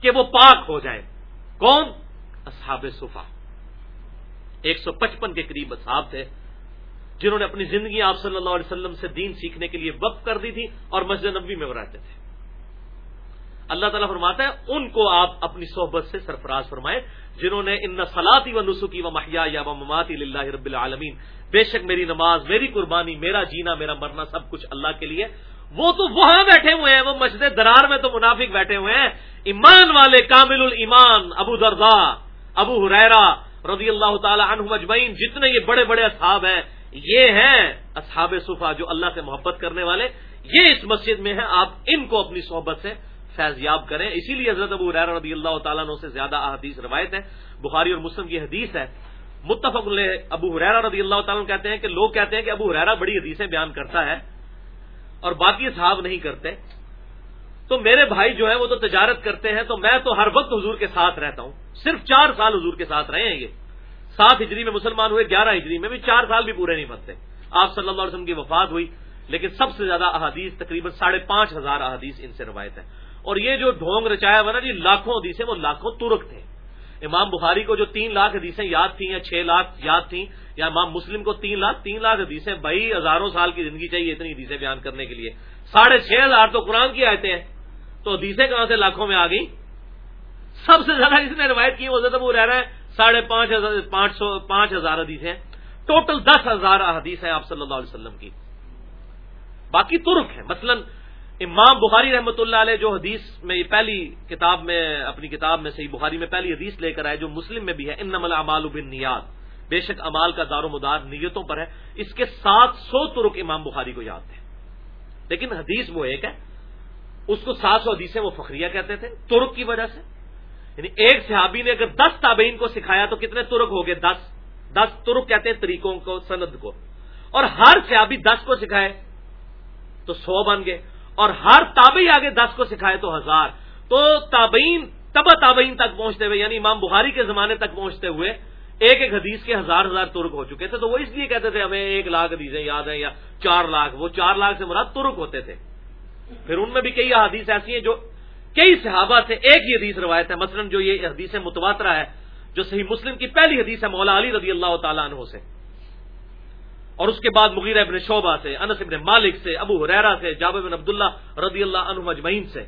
کہ وہ پاک ہو جائیں۔ کون؟ اصحاب صفا۔ ایک سو پچپن کے قریب اصحاب تھے، جنہوں نے اپنی زندگی آپ صلی اللہ علیہ وسلم سے دین سیکھنے کے لیے وقف کر دی تھی اور مسجد نبی میں وہ رہتے تھے۔ اللہ تعالیٰ فرماتا ہے، ان کو آپ اپنی صحبت سے سرفراز فرمائے جنہوں نے ان سلاتی و نسخی و محیا یا و مماتی اللہ رب العالمین بے شک میری نماز، میری قربانی، میرا جینا، میرا مرنا، سب کچھ اللہ کے لیے۔ وہ تو وہاں بیٹھے ہوئے ہیں، وہ مسجد درار میں تو منافق بیٹھے ہوئے ہیں۔ ایمان والے کامل المان ابو دردا ابو حریرا رضی اللہ تعالی عنہ مجمعین جتنے یہ بڑے بڑے اصحاب ہیں، یہ ہیں اصحاب صفا جو اللہ سے محبت کرنے والے۔ یہ اس مسجد میں ہیں، آپ ان کو اپنی صحبت سے فیض یاب کریں۔ اسی لیے حضرت ابو حریر رضی اللہ تعالیٰ عنہ سے زیادہ احادیث روایت ہے بخاری اور مسلم کی حدیث ہے۔ متفق ابو حریرا رضی اللہ تعالیٰ کہتے ہیں کہ لوگ کہتے ہیں کہ ابو حریرا بڑی حدیثیں بیان کرتا ہے۔ اور باقی صحاب نہیں کرتے۔ تو میرے بھائی جو ہے وہ تو تجارت کرتے ہیں، تو میں تو ہر وقت حضور کے ساتھ رہتا ہوں۔ صرف چار سال حضور کے ساتھ رہے ہیں یہ۔ سات ہجری میں مسلمان ہوئے، گیارہ ہجری میں بھی چار سال بھی پورے نہیں بنتے آپ صلی اللہ علیہ وسلم کی وفات ہوئی، لیکن سب سے زیادہ احادیث تقریباً ساڑھے پانچ ہزار احادیث ان سے روایت ہے اور یہ جو ڈھونگ رچایا ہوا نا جی لاکھوں حدیثیں، وہ لاکھوں ترک تھے۔ امام بخاری کو جو تین لاکھ حدیثیں یاد تھیں یا چھ لاکھ یاد تھیں، یا امام مسلم کو تین لاکھ تین لاکھ حدیثیں بھائی ہزاروں سال کی زندگی چاہیے اتنی حدیثیں بیان کرنے کے لیے۔ ساڑھے چھ ہزار تو قرآن کی آیتیں ہیں۔ تو حدیثیں کہاں سے لاکھوں میں آ گئی سب سے زیادہ جس نے روایت کی، وہ زیادہ وہ رہ رہا ہے ساڑھے پانچ ہزار، پانچ سو، پانچ ہزار حدیثیں ٹوٹل دس ہزار حدیث ہے آپ صلی اللہ علیہ وسلم کی۔ باقی ترک ہے مثلا امام بخاری رحمۃ اللہ علیہ جو حدیث میں پہلی کتاب میں، اپنی کتاب میں صحیح بخاری میں پہلی حدیث لے کر آئے جو مسلم میں بھی ہے ان نمل امال بن نیاد بے شک امال کا دار و مدار نیتوں پر ہے۔ اس کے سات سو ترک امام بخاری کو یاد تھے۔ لیکن حدیث وہ ایک ہے، اس کو سات سو حدیثیں وہ فخریہ کہتے تھے ترک کی وجہ سے۔ یعنی ایک صحابی نے اگر دس تابعین کو سکھایا تو کتنے ترک ہو گئے؟ دس۔ دس ترک کہتے ہیں طریقوں کو، سند کو۔ اور ہر صحابی دس کو سکھائے تو سو بن گئے۔ اور ہر تابعی آگے دس کو سکھائے تو ہزار۔ تو تابعین تبا تابعین تک پہنچتے ہوئے یعنی امام بخاری کے زمانے تک پہنچتے ہوئے، ایک ایک حدیث کے ہزار ہزار ترک ہو چکے تھے۔ تو وہ اس لیے کہتے تھے، ہمیں ایک لاکھ حدیثیں یاد ہیں یا چار لاکھ، وہ چار لاکھ سے مراد ترک ہوتے تھے۔ پھر ان میں بھی کئی حدیث ایسی ہیں جو کئی صحابہ سے ایک ہی حدیث روایت ہے۔ مثلا جو یہ حدیث متواترا ہے، جو صحیح مسلم کی پہلی حدیث ہے مولا علی رضی اللہ تعالیٰ عنہ سے۔ اور اس کے بعد مغیر ابن شعبہ سے، انس ابن مالک سے، ابو حریرا سے جاب بن عبداللہ رضی اللہ عنہ اجمعین سے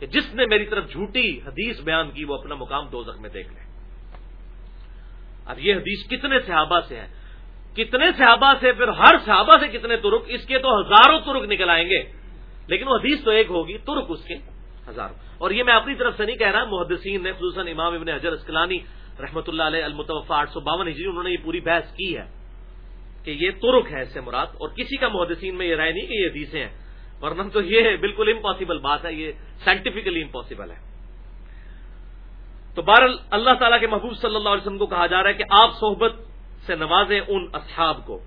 کہ جس نے میری طرف جھوٹی حدیث بیان کی، وہ اپنا مقام دو میں دیکھ لے۔ اب یہ حدیث کتنے صحابہ سے ہے؟ کتنے صحابہ سے، پھر ہر صحابہ سے کتنے ترک؟ اس کے تو ہزاروں ترک نکل آئیں گے۔ لیکن وہ حدیث تو ایک ہوگی، ترک اس کے ہزاروں۔ اور یہ میں اپنی طرف سے نہیں کہہ رہا، محدثین نے، خصوصاً امام ابن حجر اسکلانی رحمۃ اللہ علیہ المتوفا آٹھ سو باون ہجری، انہوں نے یہ پوری بحث کی ہے۔ کہ یہ ترک ہے اس سے مراد اور کسی کا محدثین میں یہ رائے نہیں کہ یہ حدیثیں ہیں، ورنہ تو یہ بالکل امپاسبل بات ہے، یہ سائنٹیفکلی امپاسبل ہے۔ تو بہر اللہ تعالیٰ کے محبوب صلی اللہ علیہ وسلم کو کہا جا رہا ہے کہ آپ صحبت سے نوازیں ان اصحاب کو۔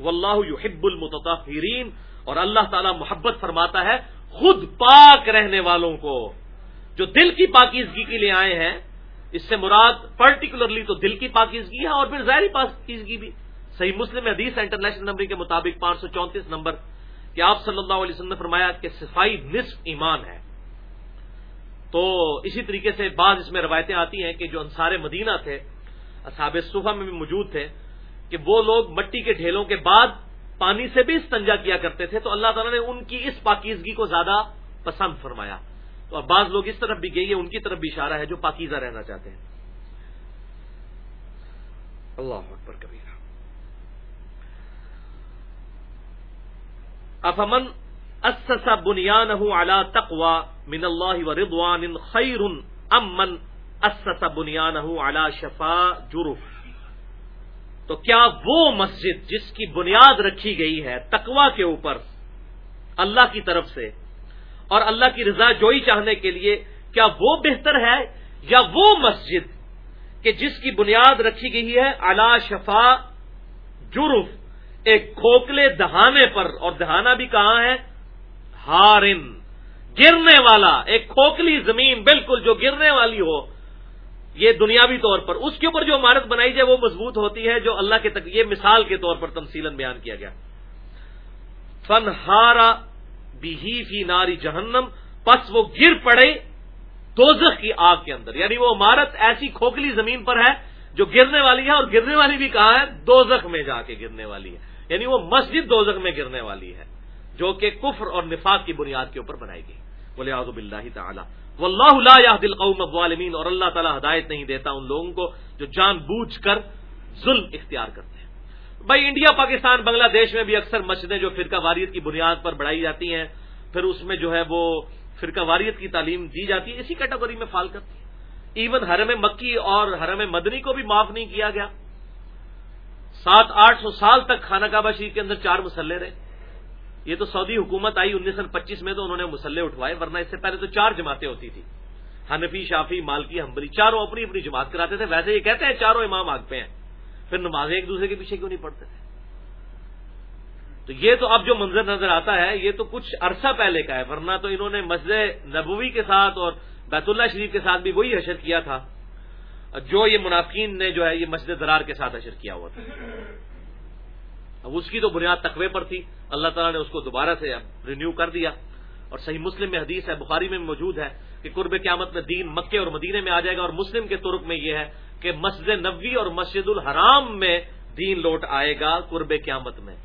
واللہ یحب المتطہرین اور اللہ تعالیٰ محبت فرماتا ہے خود پاک رہنے والوں کو، جو دل کی پاکیزگی کے لیے آئے ہیں۔ اس سے مراد پرٹیکولرلی تو دل کی پاکیزگی ہے اور پھر ظاہری پاکیزگی بھی۔ صحیح مسلم حدیث انٹرنیشنل نمبر کے مطابق پانچ سو چونتیس نمبر، کہ آپ صلی اللہ علیہ وسلم نے فرمایا کہ صفائی نصف ایمان ہے۔ تو اسی طریقے سے بعض اس میں روایتیں آتی ہیں کہ جو انصار مدینہ تھے، اصحاب صفحہ میں بھی موجود تھے، کہ وہ لوگ مٹی کے ڈھیلوں کے بعد پانی سے بھی استنجا کیا کرتے تھے، تو اللہ تعالیٰ نے ان کی اس پاکیزگی کو زیادہ پسند فرمایا۔ تو اب بعض لوگ اس طرف بھی گئی ہے ان کی طرف بھی اشارہ ہے جو پاکیزہ رہنا چاہتے ہیں۔ اللہ اکبر کبھی افمن اسس بنیانہ علی تقوی من اللہ و رضوان خیر امن اسس بنیانہ علی شفا جرف. تو کیا وہ مسجد جس کی بنیاد رکھی گئی ہے تقوا کے اوپر اللہ کی طرف سے اور اللہ کی رضا جوئی چاہنے کے لیے کیا وہ بہتر ہے یا وہ مسجد کہ جس کی بنیاد رکھی گئی ہے الا شفا جرف؟ ایک کھوکھلے دہانے پر، اور دہانا بھی کہاں ہے؟ ہارن۔ گرنے والا، ایک کھوکھلی زمین بالکل جو گرنے والی ہو، یہ دنیاوی طور پر۔ اس کے اوپر جو عمارت بنائی جائے، وہ مضبوط ہوتی ہے، جو اللہ کے تک، یہ مثال کے طور پر تمثیل بیان کیا گیا۔ فن ہارا بھی فی ناری جہنم پس وہ گر پڑے دوزخ کی آگ کے اندر۔ یعنی وہ عمارت ایسی کھوکھلی زمین پر ہے جو گرنے والی ہے، اور گرنے والی بھی کہاں ہے؟ دوزخ میں جا کے گرنے والی ہے۔ یعنی وہ مسجد دوزخ میں گرنے والی ہے، جو کہ کفر اور نفاق کی بنیاد کے اوپر بنائی گئی۔ بولے آزب اللہ تعالیٰ۔ وہ اللہ دل قوم ابوالمین اور اللہ تعالیٰ ہدایت نہیں دیتا ان لوگوں کو جو جان بوجھ کر ظلم اختیار کرتے ہیں۔ بھائی، انڈیا، پاکستان، بنگلہ دیش میں بھی اکثر مسجدیں جو فرقہ واریت کی بنیاد پر بڑھائی جاتی ہیں، پھر اس میں جو ہے وہ فرقہ واریت کی تعلیم دی جاتی ہے، اسی کیٹیگری میں فال کرتی ہے ایون حرم مکی اور حرم مدنی کو بھی معاف نہیں کیا گیا۔ سات آٹھ سو سال تک خانہ کعبہ شریف کے اندر چار مسلح رہے۔ یہ تو سعودی حکومت آئی انیس سو پچیس میں تو انہوں نے مسلح اٹھوائے، ورنہ اس سے پہلے تو چار جماعتیں ہوتی تھی حنفی، شافی، مالکی ہمبری چاروں اپنی اپنی جماعت کراتے تھے۔ ویسے یہ کہتے ہیں چاروں امام آگ پہ ہیں۔ پھر نمازیں ایک دوسرے کے پیچھے کیوں نہیں پڑھتے تھے تو یہ تو اب جو منظر نظر آتا ہے، یہ تو کچھ عرصہ پہلے کا ہے۔ ورنہ تو انہوں نے مسجد نبوی کے ساتھ اور بیت اللہ شریف کے ساتھ بھی وہی حشر کیا تھا۔ جو یہ منافقین نے جو ہے یہ مسجد درار کے ساتھ حشر کیا ہوا تھا۔ اب اس کی تو بنیاد تقوی پر تھی۔ اللہ تعالیٰ نے اس کو دوبارہ سے رینیو کر دیا۔ اور صحیح مسلم میں حدیث ہے، بخاری میں موجود ہے کہ قرب قیامت میں دین مکے اور مدینے میں آ جائے گا۔ اور مسلم کے ترک میں یہ ہے کہ مسجد نبوی اور مسجد الحرام میں دین لوٹ آئے گا قرب قیامت میں۔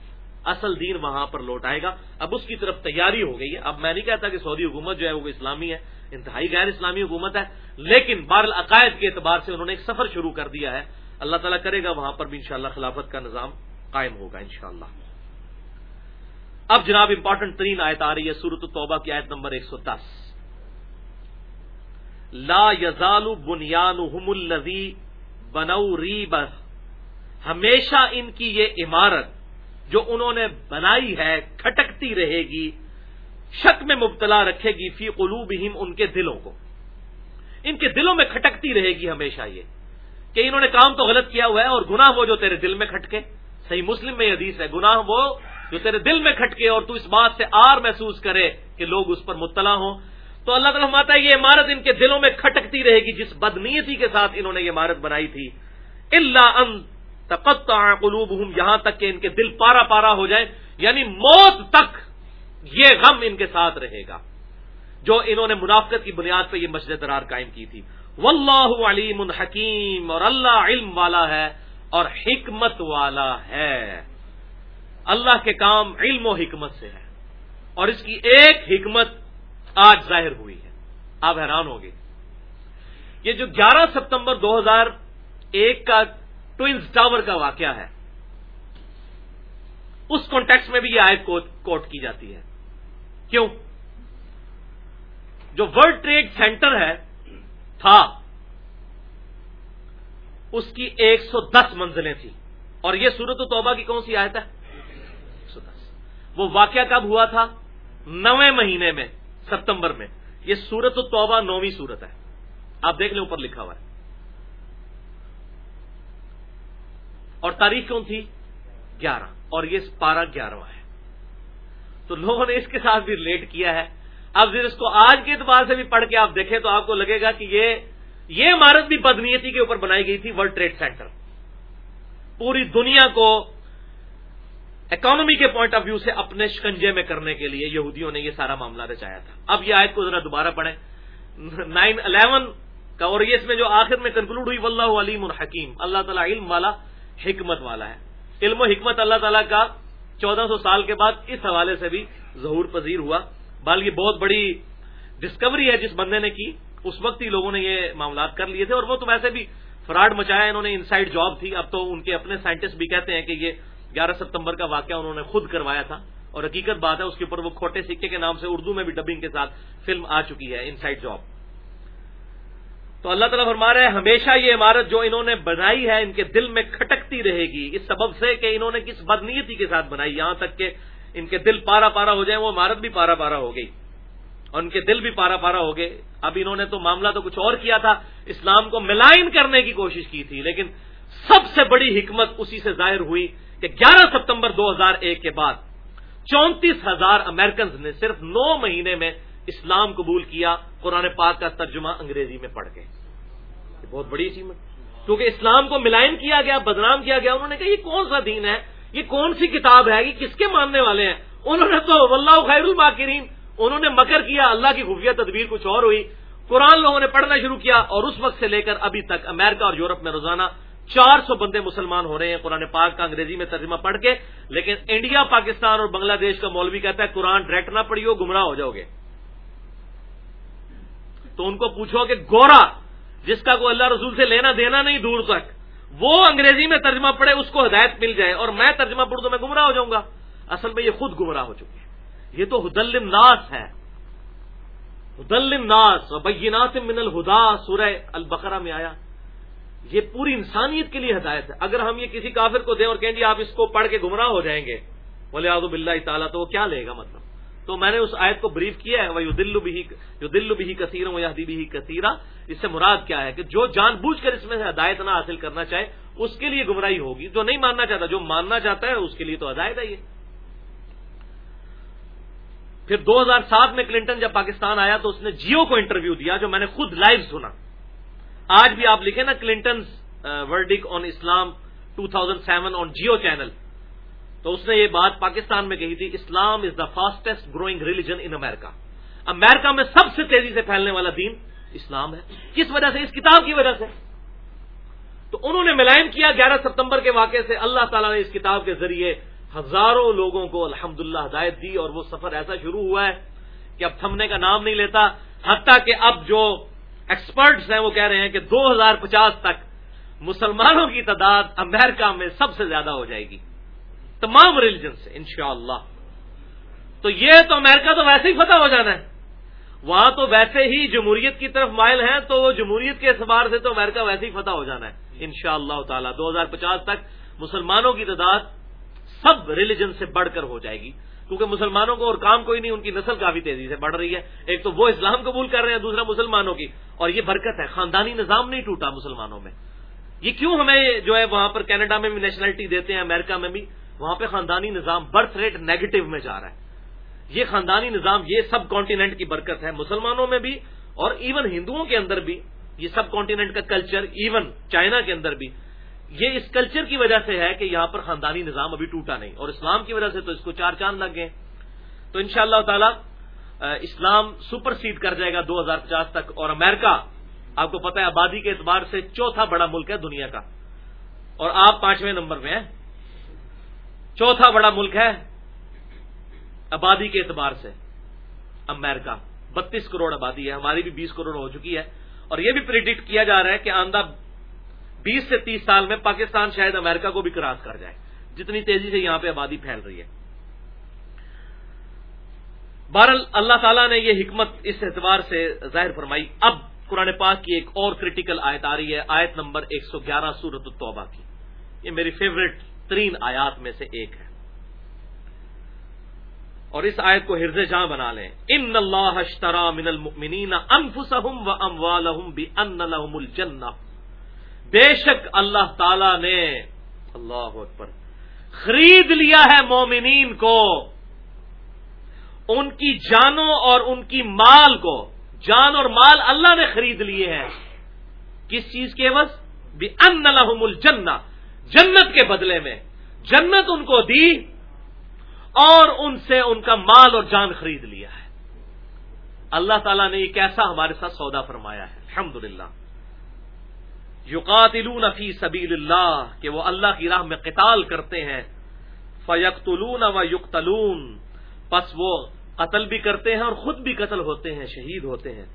اصل دین وہاں پر لوٹ آئے گا۔ اب اس کی طرف تیاری ہو گئی ہے۔ اب میں نہیں کہتا کہ سعودی حکومت جو ہے وہ اسلامی ہے۔ انتہائی غیر اسلامی حکومت ہے، لیکن بار العقائد کے اعتبار سے انہوں نے ایک سفر شروع کر دیا ہے۔ اللہ تعالیٰ کرے گا، وہاں پر بھی انشاءاللہ خلافت کا نظام قائم ہوگا انشاءاللہ۔ اب جناب امپورٹنٹ ترین آیت آ رہی ہے سورت التوبہ کی آیت نمبر ایک سو دس۔ لا یزال بنیان الزی بنو ری ہمیشہ ان کی یہ عمارت جو انہوں نے بنائی ہے، کھٹکتی رہے گی۔ شک میں مبتلا رکھے گی فی قلوبہم ان کے دلوں کو۔ ان کے دلوں میں کھٹکتی رہے گی ہمیشہ یہ۔ کہ انہوں نے کام تو غلط کیا ہوا ہے اور گناہ وہ جو تیرے دل میں کھٹکے۔ صحیح مسلم میں حدیث ہے، گناہ وہ جو تیرے دل میں کھٹکے اور تو اس بات سے آر محسوس کرے کہ لوگ اس پر مطلع ہوں۔ تو اللہ تعالیٰ ماتا ہے، یہ عمارت ان کے دلوں میں کھٹکتی رہے گی جس بدنیتی کے ساتھ انہوں نے یہ عمارت بنائی تھی۔ اللہ ان تقطع قلوبہم، یہاں تک کہ ان کے دل پارا پارا ہو جائے یعنی موت تک یہ غم ان کے ساتھ رہے گا۔ جو انہوں نے منافقت کی بنیاد پہ یہ مسجد درار قائم کی تھی۔ واللہ علیم حکیم اور اللہ علم والا ہے اور حکمت والا ہے۔ اللہ کے کام علم و حکمت سے ہے۔ اور اس کی ایک حکمت آج ظاہر ہوئی ہے۔ آپ حیران ہوں گے۔ یہ جو گیارہ ستمبر دو ہزار ایک کا ٹوئنز ٹاور کا واقعہ ہے، اس کانٹیکس میں بھی یہ آیت کوٹ کی جاتی ہے۔ کیوں؟ جو ورلڈ ٹریڈ سینٹر ہے، تھا، اس کی ایک سو دس منزلیں تھیں۔ اور یہ سورت و توبہ کی کون سی آیت ہے؟ ایک سو دس۔ وہ واقعہ کب ہوا تھا؟ نویں مہینے میں، ستمبر میں۔ یہ سورت و توبہ نویں سورت ہے۔ آپ دیکھ لیں، اوپر لکھا ہوا ہے۔ اور تاریخ کون تھی؟ گیارہ۔ اور یہ پارہ گیارہواں ہے۔ تو لوگوں نے اس کے ساتھ بھی ریلیٹ کیا ہے۔ اب پھر اس کو آج کے اعتبار سے بھی پڑھ کے آپ دیکھیں تو آپ کو لگے گا کہ یہ یہ عمارت بھی بدنیتی کے اوپر بنائی گئی تھی ورلڈ ٹریڈ سینٹر پوری دنیا کو اکانومی کے پوائنٹ آف ویو سے اپنے شکنجے میں کرنے کے لیے یہودیوں نے یہ سارا معاملہ رچایا تھا۔ اب یہ آیت کو ذرا دوبارہ پڑھیں۔ نائن الیون کا اور یہ اس میں جو آخر میں کنکلوڈ ہوئی، واللہ علیم الحکیم اللہ تعالیٰ علم والا، حکمت والا ہے۔ علم و حکمت اللہ تعالیٰ کا چودہ سو سال کے بعد اس حوالے سے بھی ظہور پذیر ہوا۔ بال یہ بہت بڑی ڈسکوری ہے جس بندے نے کی۔ اس وقت ہی لوگوں نے یہ معاملات کر لیے تھے اور وہ تو ویسے بھی فراڈ مچایا، انہوں نے انسائڈ جاب تھی۔ اب تو ان کے اپنے سائنٹسٹ بھی کہتے ہیں کہ یہ گیارہ ستمبر کا واقعہ انہوں نے خود کروایا تھا۔ اور حقیقت بات ہے، اس کے اوپر وہ کھوٹے سکے کے نام سے اردو میں بھی ڈبنگ کے ساتھ فلم آ چکی ہے انسائڈ جاب تو اللہ تعالیٰ فرما رہے ہیں ہمیشہ یہ عمارت جو انہوں نے بنائی ہے، ان کے دل میں کھٹکتی رہے گی۔ اس سبب سے کہ انہوں نے کس بدنیتی کے ساتھ بنائی۔ یہاں تک کہ ان کے دل پارا پارا ہو جائیں، وہ عمارت بھی پارا پارا ہو گئی۔ اور ان کے دل بھی پارا پارا ہو گئے۔ اب انہوں نے تو معاملہ تو کچھ اور کیا تھا، اسلام کو ملائن کرنے کی کوشش کی تھی، لیکن سب سے بڑی حکمت اسی سے ظاہر ہوئی کہ گیارہ ستمبر دو ہزار ایک کے بعد چونتیس ہزار امیرکنز نے صرف نو مہینے میں اسلام قبول کیا، قرآن پاک کا ترجمہ انگریزی میں پڑھ کے۔ یہ بہت بڑی اچیومنٹ کیونکہ اسلام کو ملائن کیا گیا، بدنام کیا گیا، انہوں نے کہا یہ کون سا دین ہے؟ یہ کون سی کتاب ہے؟ یہ کس کے ماننے والے ہیں؟ انہوں نے تو واللہ خیر الباکرین انہوں نے مکر کیا، اللہ کی خفیہ تدبیر کچھ اور ہوئی۔ قرآن لوگوں نے پڑھنا شروع کیا اور اس وقت سے لے کر ابھی تک امریکہ اور یورپ میں روزانہ چار سو بندے مسلمان ہو رہے ہیں۔ قرآن پاک کا انگریزی میں ترجمہ پڑھ کے، لیکن انڈیا، پاکستان اور بنگلہ دیش کا مولوی کہتا ہے، قرآن ڈائریکٹ نہ پڑھیو، گمراہ ہو جاؤ گے۔ تو ان کو پوچھو کہ گورا، جس کا کوئی اللہ رسول سے لینا دینا نہیں دور تک، وہ انگریزی میں ترجمہ پڑھے، اس کو ہدایت مل جائے اور میں ترجمہ پڑھوں تو میں گمراہ ہو جاؤں گا۔ اصل میں یہ خود گمراہ ہو چکے ہیں۔ یہ تو حدل ناس ہے۔ حدل ناس بینات من الہدا، سورہ البقرہ میں آیا۔ یہ پوری انسانیت کے لیے ہدایت ہے۔ اگر ہم یہ کسی کافر کو دیں اور کہیں جی آپ اس کو پڑھ کے گمراہ ہو جائیں گے بولے آدب اللہ تعالیٰ، تو وہ کیا لے گا مطلب؟ تو میں نے اس آیت کو بریف کیا ہے وہ یو بھی جو بھی کثیر وہ یادی بھی کثیرہ اس سے مراد کیا ہے کہ جو جان بوجھ کر اس میں سے ہدایت نہ حاصل کرنا چاہے، اس کے لیے گمراہی ہوگی۔ جو نہیں ماننا چاہتا، جو ماننا چاہتا ہے، اس کے لیے تو ہدایت ہے یہ۔ پھر دو ہزار سات میں کلنٹن جب پاکستان آیا تو اس نے جیو کو انٹرویو دیا، جو میں نے خود لائیو سنا۔ آج بھی آپ لکھیں نا Clinton verdict on Islam two thousand seven on Geo channel تو اس نے یہ بات پاکستان میں کہی تھی، Islam is the fastest growing religion in America America میں سب سے تیزی سے پھیلنے والا دین اسلام ہے۔ کس وجہ سے؟ اس کتاب کی وجہ سے۔ تو انہوں نے ملائم کیا گیارہ ستمبر کے واقعے سے۔ اللہ تعالیٰ نے اس کتاب کے ذریعے ہزاروں لوگوں کو الحمد ہدایت دی اور وہ سفر ایسا شروع ہوا ہے کہ اب تھمنے کا نام نہیں لیتا۔ حتیٰ کہ اب جو ایکسپرٹس ہیں وہ کہہ رہے ہیں کہ دو ہزار پچاس تک مسلمانوں کی تعداد امریکہ میں سب سے زیادہ ہو جائے گی۔ تمام ریلیجن سے، انشاءاللہ۔ تو یہ تو امریکہ تو ویسے ہی فتح ہو جانا ہے۔ وہاں تو ویسے ہی جمہوریت کی طرف مائل ہیں، تو جمہوریت کے اعتبار سے تو امریکہ ویسے ہی فتح ہو جانا ہے۔ ان شاء اللہ تعالیٰ، دو ہزار پچاس تک مسلمانوں کی تعداد سب ریلیجن سے بڑھ کر ہو جائے گی۔ کیونکہ مسلمانوں کو اور کام کوئی نہیں، ان کی نسل کافی تیزی سے بڑھ رہی ہے۔ ایک تو وہ اسلام قبول کر رہے ہیں، دوسرا مسلمانوں کی۔ اور یہ برکت ہے، خاندانی نظام نہیں ٹوٹا مسلمانوں میں۔ یہ کیوں ہمیں جو ہے وہاں پر کینیڈا میں بھی نیشنلٹی دیتے ہیں، امریکہ میں بھی؟ وہاں پہ خاندانی نظام برتھ ریٹ نیگیٹو میں جا رہا ہے۔ یہ خاندانی نظام، یہ سب کانٹیننٹ کی برکت ہے، مسلمانوں میں بھی اور ایون ہندوؤں کے اندر بھی۔ یہ سب کانٹیننٹ کا کلچر ایون چائنا کے اندر بھی۔ یہ اس کلچر کی وجہ سے ہے کہ یہاں پر خاندانی نظام ابھی ٹوٹا نہیں اور اسلام کی وجہ سے تو اس کو چار چاند لگ گئے۔ تو ان شاء اللہ تعالی اسلام سپر سیڈ کر جائے گا دو ہزار پچاس تک اور امریکہ، آپ کو پتا ہے آبادی کے اعتبار سے چوتھا بڑا ملک ہے دنیا کا۔ اور آپ پانچویں نمبر میں ہیں۔ چوتھا بڑا ملک ہے آبادی کے اعتبار سے امریکہ۔ بتیس کروڑ آبادی ہے، ہماری بھی بیس کروڑ ہو چکی ہے۔ اور یہ بھی پریڈکٹ کیا جا رہا ہے کہ آندہ بیس سے تیس سال میں پاکستان شاید امریکہ کو بھی کراس کر جائے۔ جتنی تیزی سے یہاں پہ آبادی پھیل رہی ہے۔ بہرحال اللہ تعالیٰ نے یہ حکمت اس اعتبار سے ظاہر فرمائی۔ اب قرآن پاک کی ایک اور کریٹیکل آیت آ رہی ہے، آیت نمبر ایک سو گیارہ سورت التوبہ کی۔ یہ میری فیوریٹ ترین آیات میں سے ایک ہے۔ اور اس آیت کو ہرز جہاں بنا لیں۔ ان اللہ اشترا من المؤمنین انفسهم و اموالهم بان لهم الجنہ۔ بے شک اللہ تعالی نے اللہ اکبر خرید لیا ہے مومنین کو، ان کی جانوں اور ان کی مال کو۔ جان اور مال اللہ نے خرید لیے ہیں۔ کس چیز کے بس بھی ان لہم الجنہ۔ جنت کے بدلے میں جنت ان کو دی اور ان سے ان کا مال اور جان خرید لیا ہے۔ اللہ تعالیٰ نے یہ کیسا ہمارے ساتھ سودا فرمایا ہے۔ الحمد للہ یوقاتلون فی سبیل اللہ کہ وہ اللہ کی راہ میں قتال کرتے ہیں۔ فیقتلون و یقتلون۔ پس وہ قتل بھی کرتے ہیں اور خود بھی قتل ہوتے ہیں، شہید ہوتے ہیں۔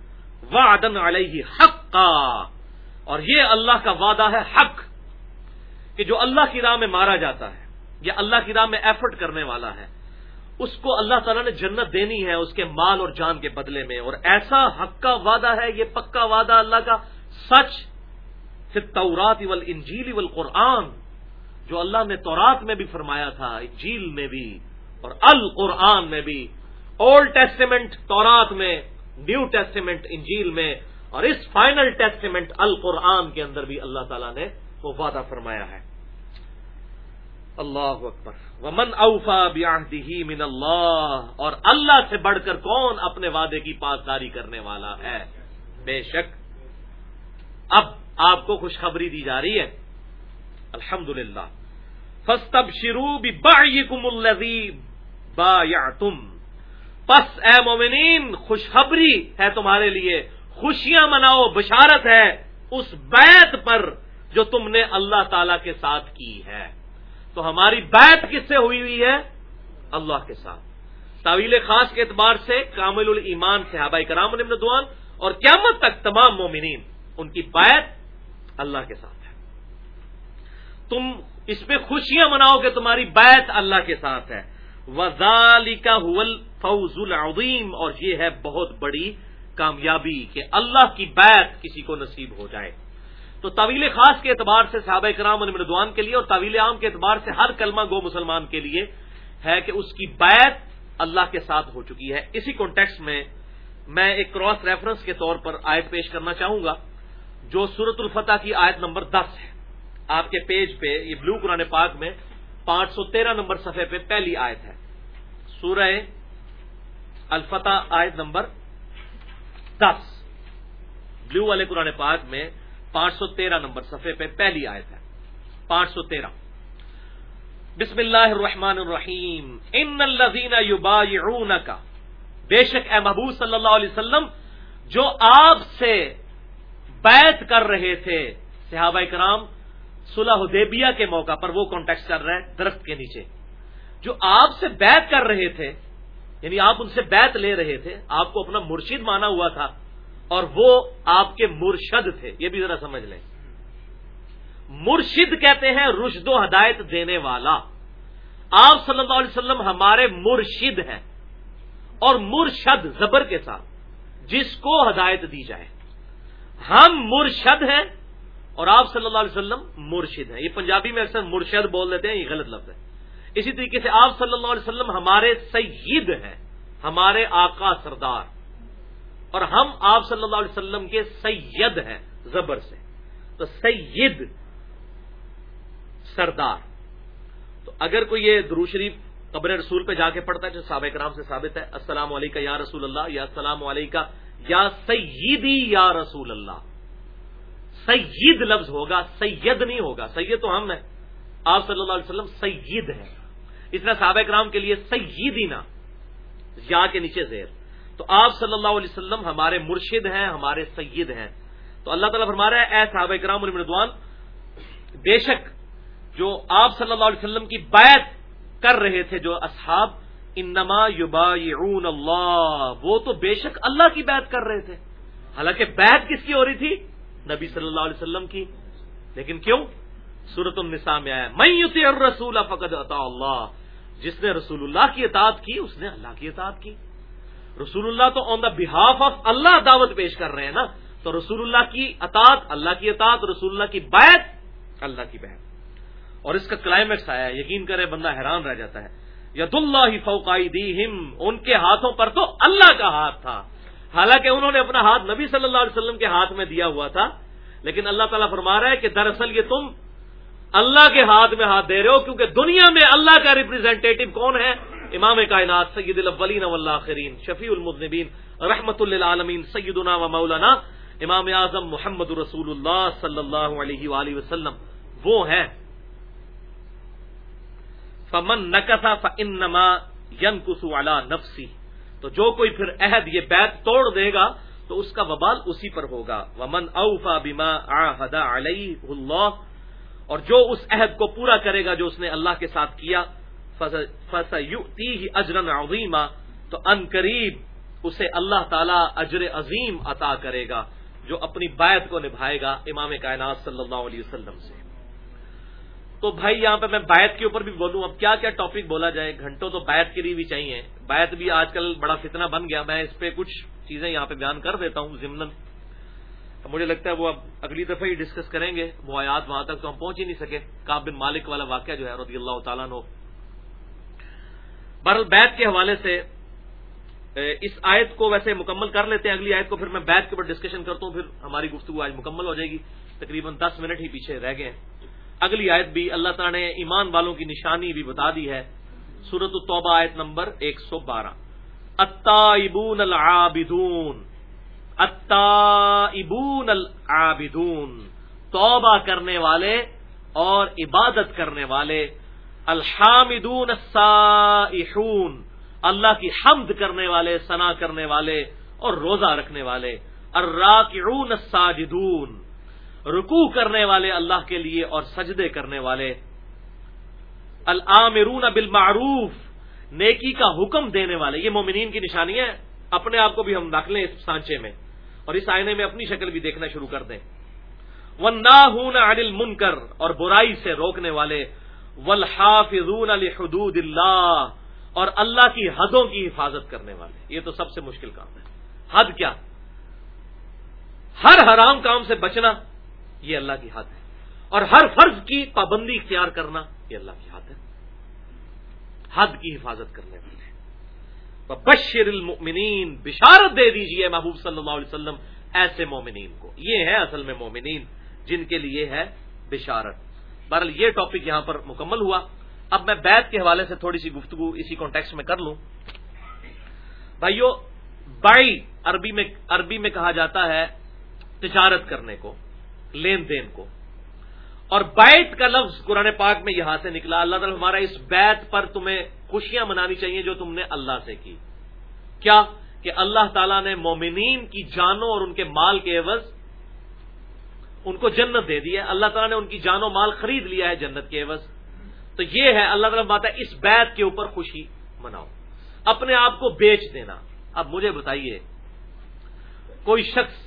وعدن علیہ حق کا اور یہ اللہ کا وعدہ ہے، حق۔ کہ جو اللہ کی راہ میں مارا جاتا ہے یا اللہ کی راہ میں ایفرٹ کرنے والا ہے، اس کو اللہ تعالیٰ نے جنت دینی ہے اس کے مال اور جان کے بدلے میں۔ اور ایسا حق کا وعدہ ہے، یہ پکا وعدہ اللہ کا سچ پھر تورات اول انجیل اول قرآن جو اللہ نے تورات میں بھی فرمایا تھا، انجیل میں بھی اور القرآن میں بھی۔ اولڈ ٹیسٹیمنٹ تورات میں نیو ٹیسٹیمنٹ انجیل میں، اور اس فائنل ٹیسٹیمنٹ القرآن کے اندر بھی اللہ تعالیٰ نے وہ وعدہ فرمایا ہے۔ اللہ اکبر۔ ومن اوفا بیاہدی من اللہ۔ اور اللہ سے بڑھ کر کون اپنے وعدے کی پاسداری کرنے والا ہے؟ بے شک۔ اب آپ کو خوشخبری دی جا رہی ہے۔ الحمد للہ فستب شروع کم با یا تم پس اے مومنین، خوشخبری ہے تمہارے لیے۔ خوشیاں مناؤ، بشارت ہے۔ اس بیت پر جو تم نے اللہ تعالی کے ساتھ کی ہے۔ تو ہماری بیت کس سے ہوئی ہوئی ہے؟ اللہ کے ساتھ۔ طویل خاص کے اعتبار سے کامل المان صحابہ کرام دعان اور قیامت تک تمام مومنین، ان کی بیت اللہ کے ساتھ ہے۔ تم اس پہ خوشیاں مناؤ کہ تمہاری بیت اللہ کے ساتھ ہے۔ وزال کا فوز العظیم اور یہ ہے بہت بڑی کامیابی کہ اللہ کی بیت کسی کو نصیب ہو جائے۔ تو طویل خاص کے اعتبار سے صحابہ کرام مردوان کے لیے اور طویل عام کے اعتبار سے ہر کلمہ گو مسلمان کے لیے ہے کہ اس کی بیت اللہ کے ساتھ ہو چکی ہے۔ اسی کانٹیکس میں میں ایک کراس ریفرنس کے طور پر آیت پیش کرنا چاہوں گا، جو سورت الفتح کی آیت نمبر دس ہے۔ آپ کے پیج پہ، یہ بلو قرآن پاک میں پانچ سو تیرہ نمبر صفحے پہ پہلی آیت ہے۔ سورہ الفتح آیت نمبر دس۔ بلو والے قرآن پاک میں پانچ سو تیرہ نمبر صفحے پہ پہلی آیت ہے۔ پانچ سو تیرہ۔ بسم اللہ الرحمن الرحیم۔ ان الزین کا بے شک اے محبوب صلی اللہ علیہ وسلم، جو آپ سے بیت کر رہے تھے، صحابہ کرام، صلح حدیبیہ کے موقع پر وہ کانٹیکٹ کر رہے ہیں، درخت کے نیچے۔ جو آپ سے بیت کر رہے تھے یعنی آپ ان سے بیت لے رہے تھے، آپ کو اپنا مرشید مانا ہوا تھا اور وہ آپ کے مرشد تھے۔ یہ بھی ذرا سمجھ لیں۔ مرشد کہتے ہیں رشد و ہدایت دینے والا۔ آپ صلی اللہ علیہ وسلم ہمارے مرشد ہیں اور مرشد زبر کے ساتھ جس کو ہدایت دی جائے۔ ہم مرشد ہیں اور آپ صلی اللہ علیہ وسلم مرشد ہیں۔ یہ پنجابی میں اکثر مرشد بول دیتے ہیں، یہ غلط لفظ ہے۔ اسی طریقے سے آپ صلی اللہ علیہ وسلم ہمارے سید ہیں، ہمارے آقا سردار۔ اور ہم آپ صلی اللہ علیہ وسلم کے سید ہیں، زبر سے۔ تو سید سردار۔ تو اگر کوئی یہ درو شریف قبر رسول پہ جا کے پڑھتا ہے جو سابق کرام سے ثابت ہے، السلام علیکم یا رسول اللہ، یا السلام علیکم یا سیدی یا رسول اللہ۔ سید لفظ ہوگا، سید نہیں ہوگا۔ سید تو ہم ہیں۔ آپ صلی اللہ علیہ وسلم سید ہیں۔ اس طرح سابق کرام کے لیے سیدی نا یا کے نیچے زیر۔ تو آپ صلی اللہ علیہ وسلم ہمارے مرشد ہیں، ہمارے سید ہیں۔ تو اللہ تعالیٰ فرما رہا ہے، اے صحابہ کرام المردوان بے شک جو آپ صلی اللہ علیہ وسلم کی بیت کر رہے تھے، جو اصحاب، انما یبایعون اللہ، وہ تو بے شک اللہ کی بیعت کر رہے تھے۔ حالانکہ بیعت کس کی ہو رہی تھی؟ نبی صلی اللہ علیہ وسلم کی۔ لیکن کیوں؟ سورت النساء میں آیا میں یوتی رسول فقد عطا اللہ جس نے رسول اللہ کی اطاعت کی، اس نے اللہ کی اطاعت کی۔ رسول اللہ تو آن دا بہاف آف اللہ دعوت پیش کر رہے ہیں نا، تو رسول اللہ کی اطاعت، اللہ کی اطاعت، رسول اللہ کی بیعت، اللہ کی بیعت۔ اور اس کا کلائمیکس آیا یقین کرے بندہ حیران رہ جاتا ہے۔ ید اللہ فوقائی دی ان کے ہاتھوں پر تو اللہ کا ہاتھ تھا۔ حالانکہ انہوں نے اپنا ہاتھ نبی صلی اللہ علیہ وسلم کے ہاتھ میں دیا ہوا تھا، لیکن اللہ تعالیٰ فرما رہا ہے کہ دراصل یہ تم اللہ کے ہاتھ میں ہاتھ دے رہے ہو، کیونکہ دنیا میں اللہ کا ریپرزینٹیٹو کون ہے؟ امام کائنات سید الاولین والآخرین، شفیع المذنبین، رحمت للعالمین، سیدنا و مولانا امام اعظم محمد رسول اللہ صلی اللہ علیہ وآلہ وسلم، وہ ہیں۔ فمن نکسا فانما ينكث على نفسی۔ تو جو کوئی پھر عہد یہ بیت توڑ دے گا، تو اس کا وبال اسی پر ہوگا۔ ومن اوفا بما عاهد علیہ اللہ، اور جو اس عہد کو پورا کرے گا جو اس نے اللہ کے ساتھ کیا فسیؤتیہ اجرا عظیما، تو ان قریب اسے اللہ تعالی اجر عظیم عطا کرے گا، جو اپنی بیعت کو نبھائے گا امام کائنات صلی اللہ علیہ وسلم سے۔ تو بھائی، یہاں پہ میں بیت کے اوپر بھی بولوں، اب کیا کیا ٹاپک بولا جائے؟ گھنٹوں تو بیت کے لیے بھی چاہیے۔ بیت بھی آج کل بڑا فتنہ بن گیا۔ میں اس پہ کچھ چیزیں یہاں پہ بیان کر دیتا ہوں ضمن مجھے لگتا ہے وہ اب اگلی دفعہ ہی ڈسکس کریں گے۔ وہ آیات وہاں تک تو ہم پہنچ ہی نہیں سکے۔ کاب بن مالک والا واقعہ جو ہے رضی اللہ تعالیٰ نے برل بیت کے حوالے سے اس آیت کو ویسے مکمل کر لیتے ہیں، اگلی آیت کو پھر میں بیت کے اوپر ڈسکشن کرتا ہوں، پھر ہماری گفتگو آج مکمل ہو جائے گی۔ تقریباً دس منٹ ہی پیچھے رہ گئے ہیں۔ اگلی آیت بھی اللہ تعالیٰ نے ایمان والوں کی نشانی بھی بتا دی ہے۔ سورت التوبہ آیت نمبر ایک سو بارہ۔ اتائبون العابدون۔ اتائبون العابدون۔ توبہ کرنے والے اور عبادت کرنے والے۔ الحامدون السائحون، اللہ کی حمد کرنے والے، ثنا کرنے والے اور روزہ رکھنے والے۔ الراکعون الساجدون، رکوع کرنے والے اللہ کے لیے اور سجدے کرنے والے۔ العامرون بالمعروف، نیکی کا حکم دینے والے۔ یہ مومنین کی نشانی ہے، اپنے آپ کو بھی ہم رکھ لیں اس سانچے میں۔ اور اس آئینے میں اپنی شکل بھی دیکھنا شروع کر دیں۔ وہ نا ہوں منکر اور برائی سے روکنے والے۔ ولحافظون علی حدود اللہ اور اللہ کی حدوں کی حفاظت کرنے والے۔ یہ تو سب سے مشکل کام ہے۔ حد کیا؟ ہر حرام کام سے بچنا یہ اللہ کی حد ہے۔ اور ہر فرض کی پابندی اختیار کرنا یہ اللہ کی حد ہے۔ حد کی حفاظت کرنے والے۔ بشر المؤمنین، بشارت دے دیجیے محبوب صلی اللہ علیہ وسلم ایسے مومنین کو۔ یہ ہے اصل میں مومنین، جن کے لیے ہے بشارت۔ بہرحال یہ ٹاپک یہاں پر مکمل ہوا۔ اب میں بیت کے حوالے سے تھوڑی سی گفتگو اسی کانٹیکس میں کر لوں۔ بھائیو بائی عربی میں عربی میں کہا جاتا ہے تجارت کرنے کو، لین دین کو۔ اور بیت کا لفظ قرآن پاک میں یہاں سے نکلا۔ اللہ تعالیٰ ہمارا اس بیت پر تمہیں خوشیاں منانی چاہیے جو تم نے اللہ سے کی۔ کیا؟ کہ اللہ تعالیٰ نے مومنین کی جانوں اور ان کے مال کے عوض ان کو جنت دے دی ہے۔ اللہ تعالیٰ نے ان کی جان و مال خرید لیا ہے جنت کے عوض۔ تو یہ ہے، اللہ تعالیٰ بات ہے، اس بیت کے اوپر خوشی مناؤ۔ اپنے آپ کو بیچ دینا۔ اب مجھے بتائیے، کوئی شخص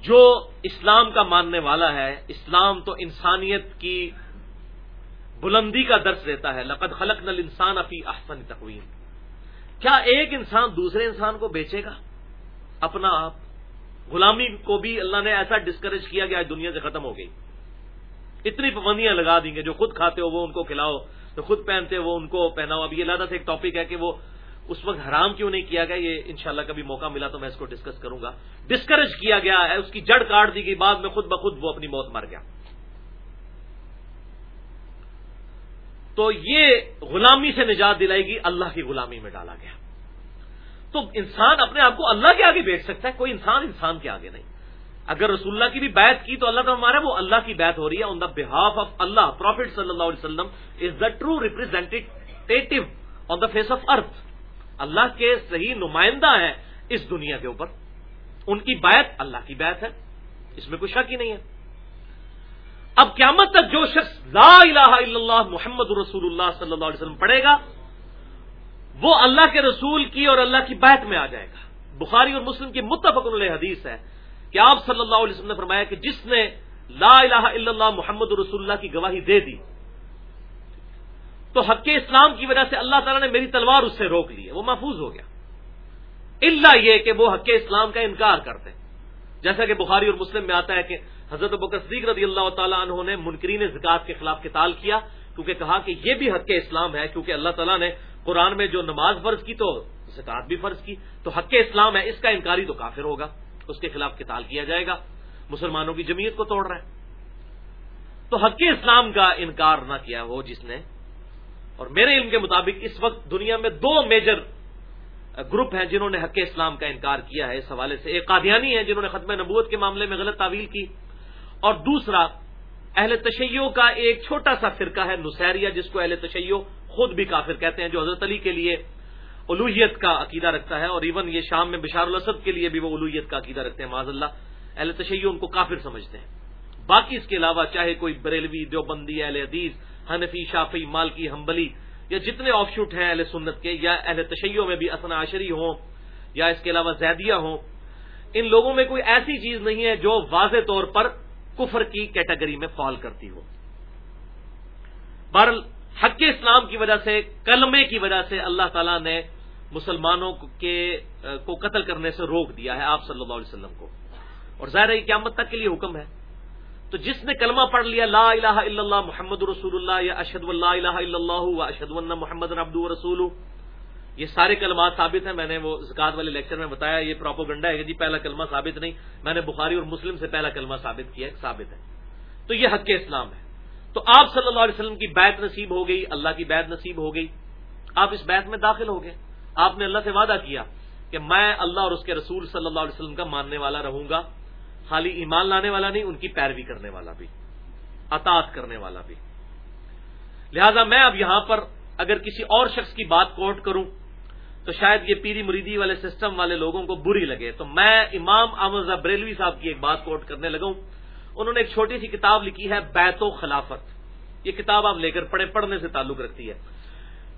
جو اسلام کا ماننے والا ہے، اسلام تو انسانیت کی بلندی کا درس دیتا ہے۔ لقد خلق نل انسان افی احسن تقویم۔ کیا ایک انسان دوسرے انسان کو بیچے گا؟ اپنا آپ۔ غلامی کو بھی اللہ نے ایسا ڈسکریج کیا کہ آج دنیا سے ختم ہو گئی۔ اتنی پابندیاں لگا دیں گے، جو خود کھاتے ہو وہ ان کو کھلاؤ، جو خود پہنتے ہو وہ ان کو پہناؤ۔ اب یہ اللہ سے ایک ٹاپک ہے کہ وہ اس وقت حرام کیوں نہیں کیا گیا؟ یہ انشاءاللہ کبھی موقع ملا تو میں اس کو ڈسکس کروں گا۔ ڈسکریج کیا گیا ہے، اس کی جڑ کاٹ دی گئی۔ بعد میں خود بخود وہ اپنی موت مر گیا۔ تو یہ غلامی سے نجات دلائے گی، اللہ کی غلامی میں ڈالا گیا۔ تو انسان اپنے آپ کو اللہ کے آگے بیٹھ سکتا ہے، کوئی انسان انسان کے آگے نہیں۔ اگر رسول اللہ کی بھی بیعت کی تو اللہ کا ہمارا وہ اللہ کی بیعت ہو رہی ہے۔ آن دا بہاف آف اللہ پروفیٹ صلی اللہ علیہ وسلم is the true representative on the face of earth اللہ کے صحیح نمائندہ ہیں اس دنیا کے اوپر۔ ان کی بیعت اللہ کی بیعت ہے، اس میں کوئی شک ہی نہیں ہے۔ اب قیامت تک جو شخص لا الہ الا اللہ محمد رسول اللہ صلی اللہ علیہ وسلم پڑھے گا وہ اللہ کے رسول کی اور اللہ کی بیت میں آ جائے گا۔ بخاری اور مسلم کی متفق علیہ حدیث ہے کہ آپ صلی اللہ علیہ وسلم نے فرمایا کہ جس نے لا الہ الا اللہ محمد رسول اللہ کی گواہی دے دی، تو حق اسلام کی وجہ سے اللہ تعالیٰ نے میری تلوار اس سے روک لی ہے، وہ محفوظ ہو گیا۔ اللہ یہ کہ وہ حق اسلام کا انکار کرتے جیسا کہ بخاری اور مسلم میں آتا ہے کہ حضرت بکر صدیق رضی اللہ تعالیٰ عنہ نے منکرین زکات کے خلاف قتال کیا، کیونکہ کہا کہ یہ بھی حق اسلام ہے، کیونکہ اللہ تعالیٰ نے قرآن میں جو نماز فرض کی تو زکات بھی فرض کی، تو حق اسلام ہے، اس کا انکاری تو کافر ہوگا، اس کے خلاف قتال کیا جائے گا، مسلمانوں کی جمعیت کو توڑ رہا ہے۔ تو حق اسلام کا انکار نہ کیا وہ جس نے، اور میرے علم کے مطابق اس وقت دنیا میں دو میجر گروپ ہیں جنہوں نے حق اسلام کا انکار کیا ہے۔ اس حوالے سے ایک قادیانی ہیں جنہوں نے ختم نبوت کے معاملے میں غلط تعویل کی، اور دوسرا اہل تشیع کا ایک چھوٹا سا فرقہ ہے نسیریا جس کو اہل تشیع خود بھی کافر کہتے ہیں جو حضرت علی کے لیے الوحیت کا عقیدہ رکھتا ہے اور ایون یہ شام میں بشار الاسد کے لیے بھی وہ الوحیت کا عقیدہ رکھتے ہیں معذ اللہ۔ اہل تشیع ان کو کافر سمجھتے ہیں۔ باقی اس کے علاوہ چاہے کوئی بریلوی، دیوبندی، اہل حدیث، حنفی شافی مالکی ہمبلی یا جتنے آف شوٹ ہیں اہل سنت کے یا اہل تشیعوں میں بھی اسنا عشری ہوں یا اس کے علاوہ زیدیہ ہوں، ان لوگوں میں کوئی ایسی چیز نہیں ہے جو واضح طور پر کفر کی کیٹیگری میں فال کرتی ہو۔ بہرحال حق اسلام کی وجہ سے، کلمے کی وجہ سے اللہ تعالیٰ نے مسلمانوں کے کو قتل کرنے سے روک دیا ہے آپ صلی اللہ علیہ وسلم کو۔ اور ظاہر ہے قیامت تک کے لیے حکم ہے۔ تو جس نے کلمہ پڑھ لیا، لا الہ الا اللہ محمد رسول اللہ، یا اشد اللہ الہ الا اللہ و اشد اللہ محمد ربد رسول، یہ سارے کلمات ثابت ہیں۔ میں نے وہ زکات والے لیکچر میں بتایا، یہ پراپوگنڈا ہے کہ جی پہلا کلمہ ثابت نہیں۔ میں نے بخاری اور مسلم سے پہلا کلمہ ثابت کیا، ثابت ہے۔ تو یہ حق اسلام ہے۔ تو آپ صلی اللہ علیہ وسلم کی بیت نصیب ہو گئی، اللہ کی بیت نصیب ہو گئی۔ آپ اس بیت میں داخل ہو گئے۔ آپ نے اللہ سے وعدہ کیا کہ میں اللہ اور اس کے رسول صلی اللہ علیہ وسلم کا ماننے والا رہوں گا۔ خالی ایمان لانے والا نہیں، ان کی پیروی کرنے والا بھی اطاط کرنے والا بھی۔ لہذا میں اب یہاں پر اگر کسی اور شخص کی بات کوٹ کروں، تو شاید یہ پیری مریدی والے سسٹم والے لوگوں کو بری لگے۔ تو میں امام احمد بریلوی صاحب کی ایک بات کوٹ کرنے لگا انہوں نے ایک چھوٹی سی کتاب لکھی ہے بیت و خلافت یہ کتاب آپ لے کر پڑھے پڑھنے سے تعلق رکھتی ہے۔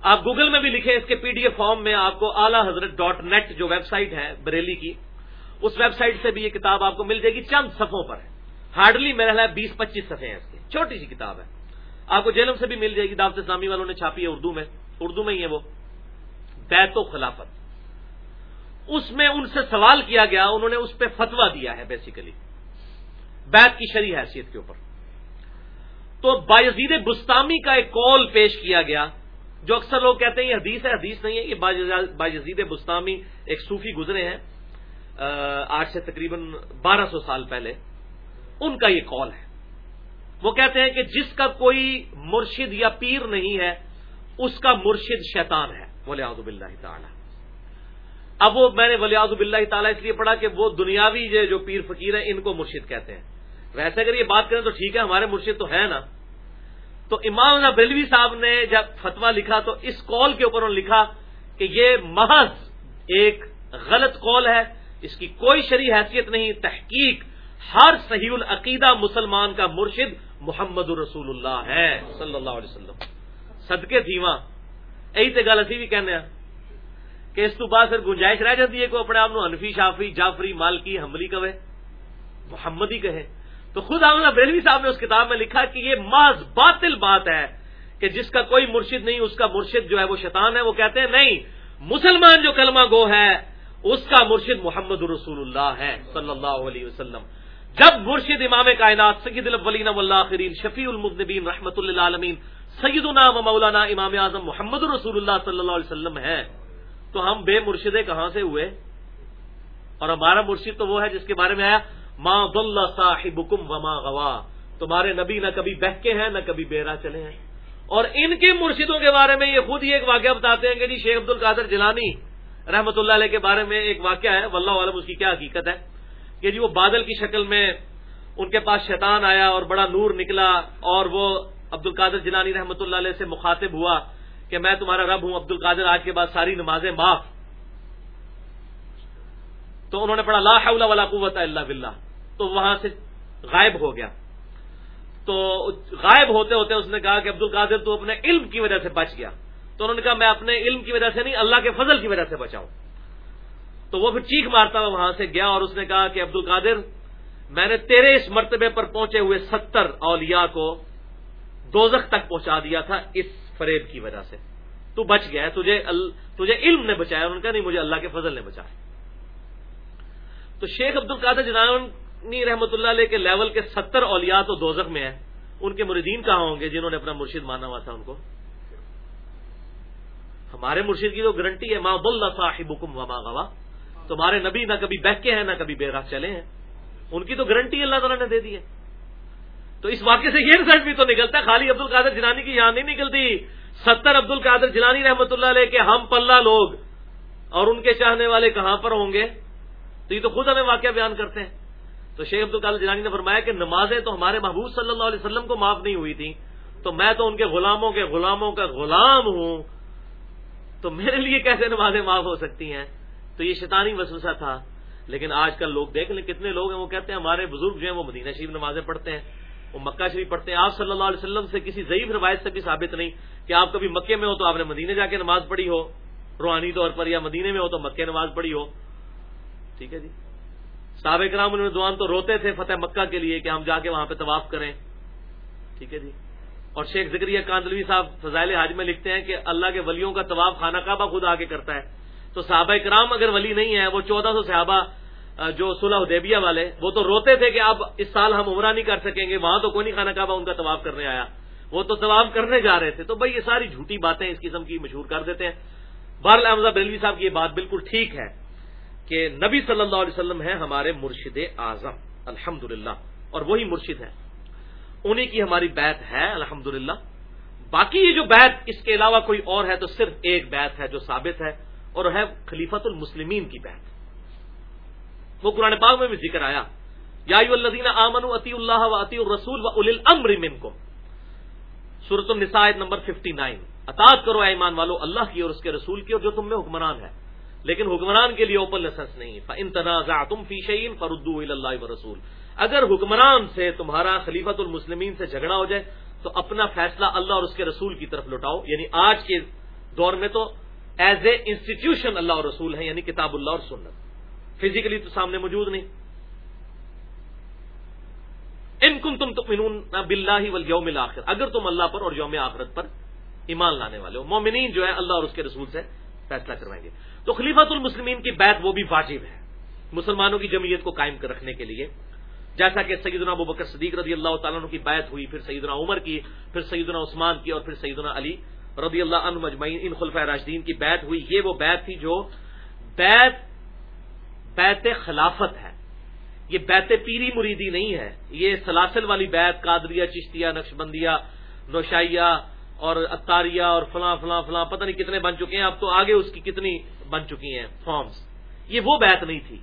آپ گوگل میں بھی لکھیں، اس کے پی ڈی ایف فارم میں آپ کو اعلی حضرت ڈاٹ نیٹ جو ویب سائٹ ہے بریلی کی، اس ویب سائٹ سے بھی یہ کتاب آپ کو مل جائے گی۔ چند صفوں پر ہے۔ ہارڈلی میرا ہے، بیس پچیس صفحے ہیں اس کی چھوٹی سی کتاب ہے۔ آپ کو جیلم سے بھی مل جائے گی، دعوت اسلامی والوں نے چھاپی ہے اردو میں۔ اردو میں ہی ہے وہ۔ بیت و خلافت اس میں ان سے سوال کیا گیا، انہوں نے اس پہ فتوا دیا ہے بیسیکلی بیت کی شریح حیثیت کے اوپر۔ تو بایزید بستانی کا ایک کال پیش کیا گیا، جو اکثر لوگ کہتے ہیں یہ حدیث ہے، حدیث نہیں ہے، یہ باجزید بستانی ایک صوفی گزرے ہیں آج سے تقریباً بارہ سو سال پہلے۔ ان کا یہ کال ہے۔ وہ کہتے ہیں کہ جس کا کوئی مرشد یا پیر نہیں ہے، اس کا مرشد شیطان ہے۔ ولی آزب اللہ تعالیٰ۔ اب وہ میں نے ولی آزب اللہ تعالیٰ اس لیے پڑھا کہ وہ دنیاوی جو پیر فقیر ہیں، ان کو مرشد کہتے ہیں۔ ویسے اگر یہ بات کریں تو ٹھیک ہے، ہمارے مرشد تو ہے نا۔ تو امام بلوی صاحب نے جب فتوا لکھا تو اس کال کے اوپر انہوں نے لکھا کہ یہ محض ایک غلط کال ہے، اس کی کوئی شرح حیثیت نہیں، تحقیق ہر صحیح العقیدہ مسلمان کا مرشد محمد الرسول اللہ ہے، صلی اللہ علیہ وسلم۔ صدقے تھی وہاں۔ یہی تو گل اسی بھی کہنے ہیں۔ کہ اس تو بعد پھر گنجائش رہ جاتی ہے کہ اپنے آپ انفی شافی، جعفری، مالکی حملی کہے محمد ہی کہے۔ تو خود عاملہ بریلوی صاحب نے اس کتاب میں لکھا کہ یہ محض باطل بات ہے کہ جس کا کوئی مرشد نہیں، اس کا مرشد جو ہے وہ شیطان ہے، وہ کہتے ہیں نہیں، مسلمان جو کلمہ گو ہے، اس کا مرشد محمد رسول اللہ ہے، صلی اللہ علیہ وسلم۔ جب مرشد امام کائنات، سید الولین والآخرین، شفیع المذنبین، رحمت اللہ عالمین سیدنا و مولانا امام اعظم محمد رسول اللہ صلی اللہ علیہ وسلم ہے تو ہم بے مرشدے کہاں سے ہوئے؟ اور ہمارا مرشد تو وہ ہے جس کے بارے میں آیا، ما ضل صاحبکم وما غوا۔ تمہارے نبی نہ کبھی بہکے ہیں، نہ کبھی بیرا چلے ہیں۔ اور ان کے مرشدوں کے بارے میں یہ خود ہی ایک واقعہ بتاتے ہیں کہ جی شیخ عبد القادر جلانی رحمت اللہ علیہ کے بارے میں ایک واقعہ ہے، واللہ عالم اس کی کیا حقیقت ہے۔ کہ جی وہ بادل کی شکل میں ان کے پاس شیطان آیا اور بڑا نور نکلا اور وہ عبد القادر جلانی رحمت اللہ علیہ سے مخاطب ہوا۔ کہ میں تمہارا رب ہوں، عبد القادر، آج کے بعد ساری نمازیں معاف۔ تو انہوں نے پڑھا، لا حول ولا قوت الا باللہ۔ تو وہاں سے غائب ہو گیا۔ تو غائب ہوتے ہوتے اس نے کہا کہ عبد القادر، تو اپنے علم کی وجہ سے بچ گیا۔ تو انہوں نے کہا، میں اپنے علم کی وجہ سے نہیں، اللہ کے فضل کی وجہ سے بچاؤں تو وہ پھر چیخ مارتا ہوا وہاں سے گیا اور اس نے کہا کہ عبد القادر، میں نے تیرے اس مرتبے پر پہنچے ہوئے ستر اولیاء کو دوزخ تک پہنچا دیا تھا، اس فریب کی وجہ سے۔ تو بچ گیا تجھے تجھے علم نے بچایا، انہوں نے کہا نہیں، مجھے اللہ کے فضل نے بچایا۔ تو شیخ عبد القادر جنانی رحمۃ اللہ علیہ کے لیول کے ستر اولیاء تو دوزخ میں ہیں۔ ان کے مریدین کہاں ہوں گے جنہوں نے اپنا مرشد مانا ہوا تھا ان کو؟ ہمارے مرشد کی تو گارنٹی ہے ماں بل صاحب حکم وما گوا تمہارے نبی نہ کبھی بہکے ہیں، نہ کبھی بے راہ چلے ہیں۔ ان کی تو گارنٹی اللہ تعالیٰ نے دے دی ہے۔ تو اس واقعے سے یہ رزلٹ بھی تو نکلتا ہے، خالی عبد القادر جنانی کی یہاں نہیں نکلتی۔ ستر عبد القادر جنانی رحمت اللہ علیہ کے ہم پلہ لوگ۔ اور ان کے چاہنے والے کہاں پر ہوں گے؟ تو یہ تو خود ہمیں واقعہ بیان کرتے ہیں۔ تو شیخ عبد القادر جنانی نے فرمایا کہ نمازیں تو ہمارے محبوب صلی اللہ علیہ وسلم کو معاف نہیں ہوئی تھیں۔ تو میں تو ان کے غلاموں کے غلاموں کا غلام ہوں۔ تو میرے لیے کیسے نمازیں معاف ہو سکتی ہیں؟ تو یہ شیطانی وسوسہ تھا۔ لیکن آج کل لوگ دیکھ لیں، کتنے لوگ ہیں وہ کہتے ہیں ہمارے بزرگ جو ہیں وہ مدینہ شریف نمازیں پڑھتے ہیں۔ وہ مکہ شریف پڑھتے ہیں۔ آپ صلی اللہ علیہ وسلم سے کسی ضعیف روایت سے بھی ثابت نہیں کہ آپ کبھی مکے میں ہو تو آپ نے مدینے جا کے نماز پڑھی ہو، روحانی طور پر، یا مدینے میں ہو تو مکے نماز پڑھی ہو۔ ٹھیک ہے جی؟ صحابہ کرام دعان تو روتے تھے فتح مکہ کے لیے کہ ہم جا کے وہاں پہ طواف کریں۔ ٹھیک ہے جی؟ اور شیخ ذکریہ کاندلوی صاحب فضائل حاج میں لکھتے ہیں کہ اللہ کے ولیوں کا طواف خانہ کعبہ خود آ کے کرتا ہے۔ تو صحابہ کرام اگر ولی نہیں ہے وہ چودہ سو صحابہ جو صلح حدیبیہ والے، وہ تو روتے تھے کہ اب اس سال ہم عمرہ نہیں کر سکیں گے، وہاں تو کوئی نہیں خانہ کعبہ، ان کا طواف کرنے آیا۔ وہ تو طواف کرنے جا رہے تھے۔ تو بھائی، یہ ساری جھوٹی باتیں اس قسم کی مشہور کر دیتے ہیں۔ بار احمد بلوی صاحب کی یہ بات بالکل ٹھیک ہے کہ نبی صلی اللہ علیہ وسلم ہے ہمارے مرشد اعظم الحمد اور وہی مرشد ہے انہیں کی ہماری بیت ہے الحمد باقی یہ جو بیت اس کے علاوہ کوئی اور ہے تو صرف ایک بیت ہے جو ثابت ہے، اور ہے خلیفت المسلمین کی بیت وہ قرآن پاک میں بھی ذکر آیا۔ یا الدین امن عطی اللہ و عطی الرسول و ال المر کو صورت النسائد نمبر 59 اطاط کرو ایمان والو، اللہ کی اور اس کے رسول کی اور جو تم میں حکمران ہے۔ لیکن حکمران کے لیے اوپن لائسنس نہیں۔ ان تنازع تم فی شعین فردو اللہ و رسول اگر حکمران سے تمہارا خلیفت المسلمین سے جھگڑا ہو جائے، تو اپنا فیصلہ اللہ اور اس کے رسول کی طرف لوٹاؤ۔ یعنی آج کے دور میں تو ایز اے انسٹیٹیوشن اللہ اور رسول ہے یعنی کتاب اللہ اور سنت۔ فزیکلی تو سامنے موجود نہیں۔ ان کن تم تو بلّہ یوم آخر اگر تم اللہ پر اور یوم آخرت پر ایمان لانے والے ہو، مومنین جو ہے اللہ اور اس کے رسول سے فیصلہ کروائیں گے۔ تو خلیفت المسلمین کی بیت وہ بھی واجب ہے۔ مسلمانوں کی جمعیت کو قائم رکھنے کے لیے۔ جیسا کہ سیدنا ابو بکر صدیق رضی اللہ تعالیٰ عنہ کی بیت ہوئی، پھر سیدنا عمر کی، پھر سیدنا عثمان کی اور پھر سیدنا علی رضی اللہ عنہ مجمعین ان خلفۂ راشدین کی بیت ہوئی۔ یہ وہ بیت تھی جو بیت بیت خلافت ہے۔ یہ بیت پیری مریدی نہیں ہے۔ یہ سلاسل والی بیت قادریہ، چشتیہ نقش بندیا نوشائیہ اور اتاریہ اور فلاں فلاں فلاں، پتہ نہیں کتنے بن چکے ہیں۔ اب تو آگے اس کی کتنی بن چکی ہیں فارمز یہ وہ بیت نہیں تھی۔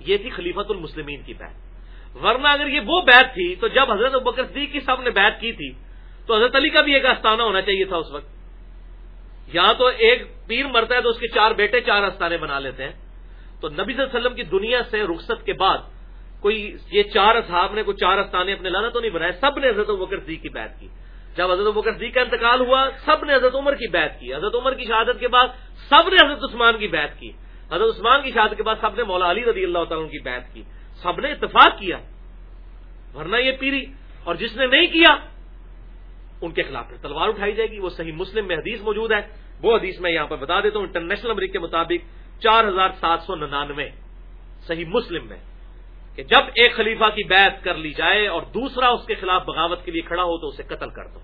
یہ تھی خلیفت المسلمین کی بیت۔ ورنہ اگر یہ وہ بیت تھی، تو جب حضرت بکر صدیق کی سب نے بیت کی تھی، تو حضرت علی کا بھی ایک آستانہ ہونا چاہیے تھا اس وقت۔ یہاں تو ایک پیر مرتا ہے تو اس کے چار بیٹے چار آستانے بنا لیتے ہیں۔ تو نبی صلی اللہ علیہ وسلم کی دنیا سے رخصت کے بعد کوئی یہ چار اصحاب نے کوئی چار استانے اپنے لانا تو نہیں بنائے، سب نے حضرت بکر صدیق کی بیعت کی۔ جب حضرت بکر صدیق کا انتقال ہوا، سب نے حضرت عمر کی بیعت کی۔ حضرت عمر کی شہادت کے بعد سب نے حضرت عثمان کی بیعت کی۔ حضرت عثمان کی شہادت کے بعد سب نے مولا علی رضی اللہ تعالیٰ کی بیعت کی۔ سب نے اتفاق کیا، ورنہ یہ پیری اور جس نے نہیں کیا، ان کے خلاف پھر تلوار اٹھائی جائے گی۔ وہ صحیح مسلم میں حدیث موجود ہے۔ وہ حدیث میں یہاں پر بتا دیتا ہوں، انٹرنیشنل امریک کے مطابق چار ہزار سات سو ننانوے۔ صحیح مسلم میں کہ جب ایک خلیفہ کی بیعت کر لی جائے اور دوسرا اس کے خلاف بغاوت کے لیے کھڑا ہو تو اسے قتل کر دو۔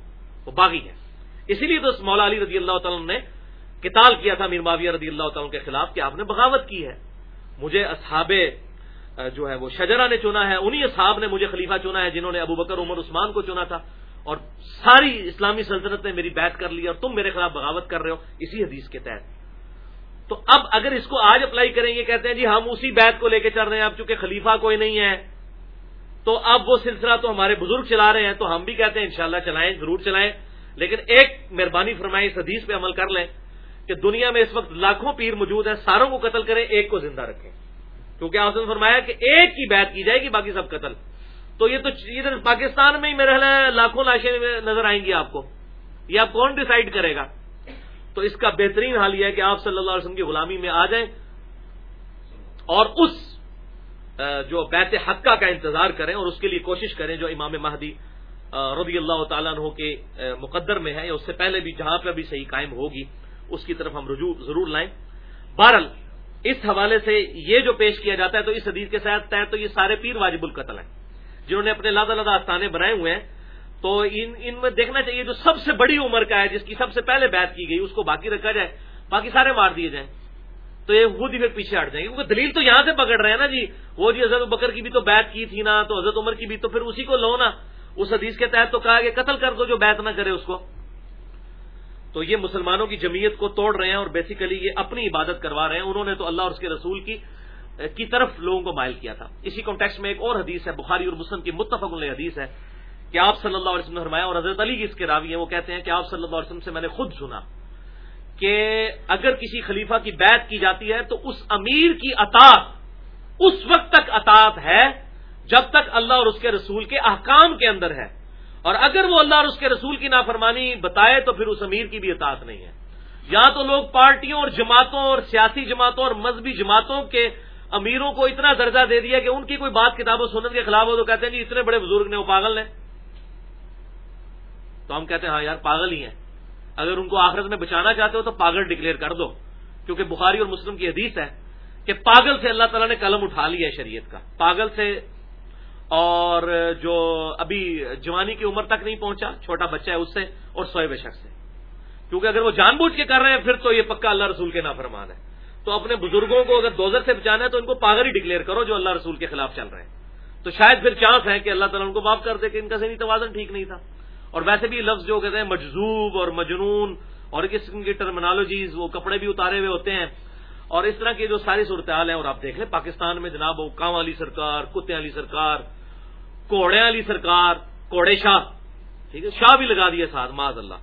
وہ باغی ہے اسی لیے تو اس مولا علی رضی اللہ تعالیٰ نے کتال کیا تھا میر معاویہ رضی اللہ تعالیٰ کے خلاف کہ آپ نے بغاوت کی ہے۔ مجھے اصحاب جو ہے وہ شجرا نے چنا ہے، انہی اصحاب نے مجھے خلیفہ چنا ہے جنہوں نے ابو بکر، عمر، عثمان کو چنا تھا۔ اور ساری اسلامی سلطنت نے میری بیعت کر لی اور تم میرے خلاف بغاوت کر رہے ہو۔ اسی حدیث کے تحت۔ تو اب اگر اس کو آج اپلائی کریں گے، کہتے ہیں جی ہم اسی بیت کو لے کے چل رہے ہیں، اب چونکہ خلیفہ کوئی نہیں ہے، تو اب وہ سلسلہ تو ہمارے بزرگ چلا رہے ہیں، تو ہم بھی کہتے ہیں انشاءاللہ چلائیں، ضرور چلائیں۔ لیکن ایک مہربانی فرمائے اس حدیث پہ عمل کر لیں کہ دنیا میں اس وقت لاکھوں پیر موجود ہیں، ساروں کو قتل کریں، ایک کو زندہ رکھیں۔ کیونکہ آپ نے فرمایا کہ ایک کی بیت کی جائے گی، باقی سب قتل۔ تو یہ تو ادھر پاکستان میں ہی میرے لاکھوں لاشیں نظر آئیں گی آپ کو۔ یہ آپ کون ڈیسائیڈ کرے گا؟ تو اس کا بہترین حال یہ ہے کہ آپ صلی اللہ علیہ وسلم کی غلامی میں آ جائیں اور اس جو بیت حقہ کا انتظار کریں اور اس کے لیے کوشش کریں جو امام مہدی رضی اللہ تعالیٰ عنہ کے مقدر میں ہے یا اس سے پہلے بھی، جہاں پہ بھی صحیح قائم ہوگی، اس کی طرف ہم رجوع ضرور لائیں۔ بہرل اس حوالے سے یہ جو پیش کیا جاتا ہے تو اس حدیث کے ساتھ تو یہ سارے پیر واجب القتل ہیں، جنہوں نے اپنے لادہ لادہ آستانے بنائے ہوئے ہیں۔ تو ان ان میں دیکھنا چاہیے جو سب سے بڑی عمر کا ہے، جس کی سب سے پہلے بیت کی گئی، اس کو باقی رکھا جائے، باقی سارے مار دیے جائیں۔ تو یہ خود ہی پھر پیچھے ہٹ جائیں گے۔ کیونکہ دلیل تو یہاں سے پکڑ رہے ہیں نا جی وہ جی حضرت بکر کی بھی تو بیت کی تھی نا، تو حضرت عمر کی بھی، تو پھر اسی کو لو نا۔ اس حدیث کے تحت تو کہا کہ قتل کر دو جو بیت نہ کرے اس کو۔ تو یہ مسلمانوں کی جمعیت کو توڑ رہے ہیں اور بیسیکلی یہ اپنی عبادت کروا رہے ہیں۔ انہوں نے تو اللہ اور اس کے رسول کی کی طرف لوگوں کو مائل کیا تھا۔ اسی کانٹیکس میں ایک اور حدیث ہے، بخاری اور مسلم کی متفق علیہ حدیث ہے۔ کہ آپ صلی اللہ علیہ وسلم نے فرمایا اور حضرت علی کی اس کے راوی ہیں، وہ کہتے ہیں کہ آپ صلی اللہ علیہ وسلم سے میں نے خود سنا کہ اگر کسی خلیفہ کی بیعت کی جاتی ہے تو اس امیر کی اطاعت اس وقت تک اطاعت ہے جب تک اللہ اور اس کے رسول کے احکام کے اندر ہے۔ اور اگر وہ اللہ اور اس کے رسول کی نافرمانی بتائے تو پھر اس امیر کی بھی اطاعت نہیں ہے۔ یا تو لوگ پارٹیوں اور جماعتوں اور سیاسی جماعتوں اور مذہبی جماعتوں کے امیروں کو اتنا درجہ دے دیا کہ ان کی کوئی بات کتاب و سنت کے خلاف ہو تو کہتے ہیں کہ اتنے بڑے بزرگ نے وہ پاگل ہیں۔ تو ہم کہتے ہیں ہاں یار پاگل ہی ہیں۔ اگر ان کو آخرت میں بچانا چاہتے ہو تو پاگل ڈکلیئر کر دو۔ کیونکہ بخاری اور مسلم کی حدیث ہے کہ پاگل سے اللہ تعالیٰ نے قلم اٹھا لیا ہے شریعت کا۔ پاگل سے اور جو ابھی جوانی کی عمر تک نہیں پہنچا، چھوٹا بچہ ہے اس سے اور سوئے بے شخص سے۔ کیونکہ اگر وہ جان بوجھ کے کر رہے ہیں، پھر تو یہ پکا اللہ رسول کے نافرمان ہے۔ تو اپنے بزرگوں کو اگر دوزر سے بچانا ہے تو ان کو پاگل ہی ڈکلیئر کرو جو اللہ رسول کے خلاف چل رہے ہیں۔ تو شاید پھر چانس ہے کہ اللہ تعالیٰ ان کو معاف کر دے کہ ان کا ذہنی توازن ٹھیک نہیں تھا۔ اور ویسے بھی لفظ جو کہتے ہیں مجزوب اور مجنون اور کس قسم کی ٹرمنالوجیز وہ کپڑے بھی اتارے ہوئے ہوتے ہیں۔ اور اس طرح کی جو ساری صورتحال ہیں، اور آپ دیکھ لیں پاکستان میں جناب وہ کام والی سرکار کتے والی سرکار کوڑے والی سرکار، کوڑے شاہ، ٹھیک ہے، شاہ بھی لگا دیے ساتھ معذ اللہ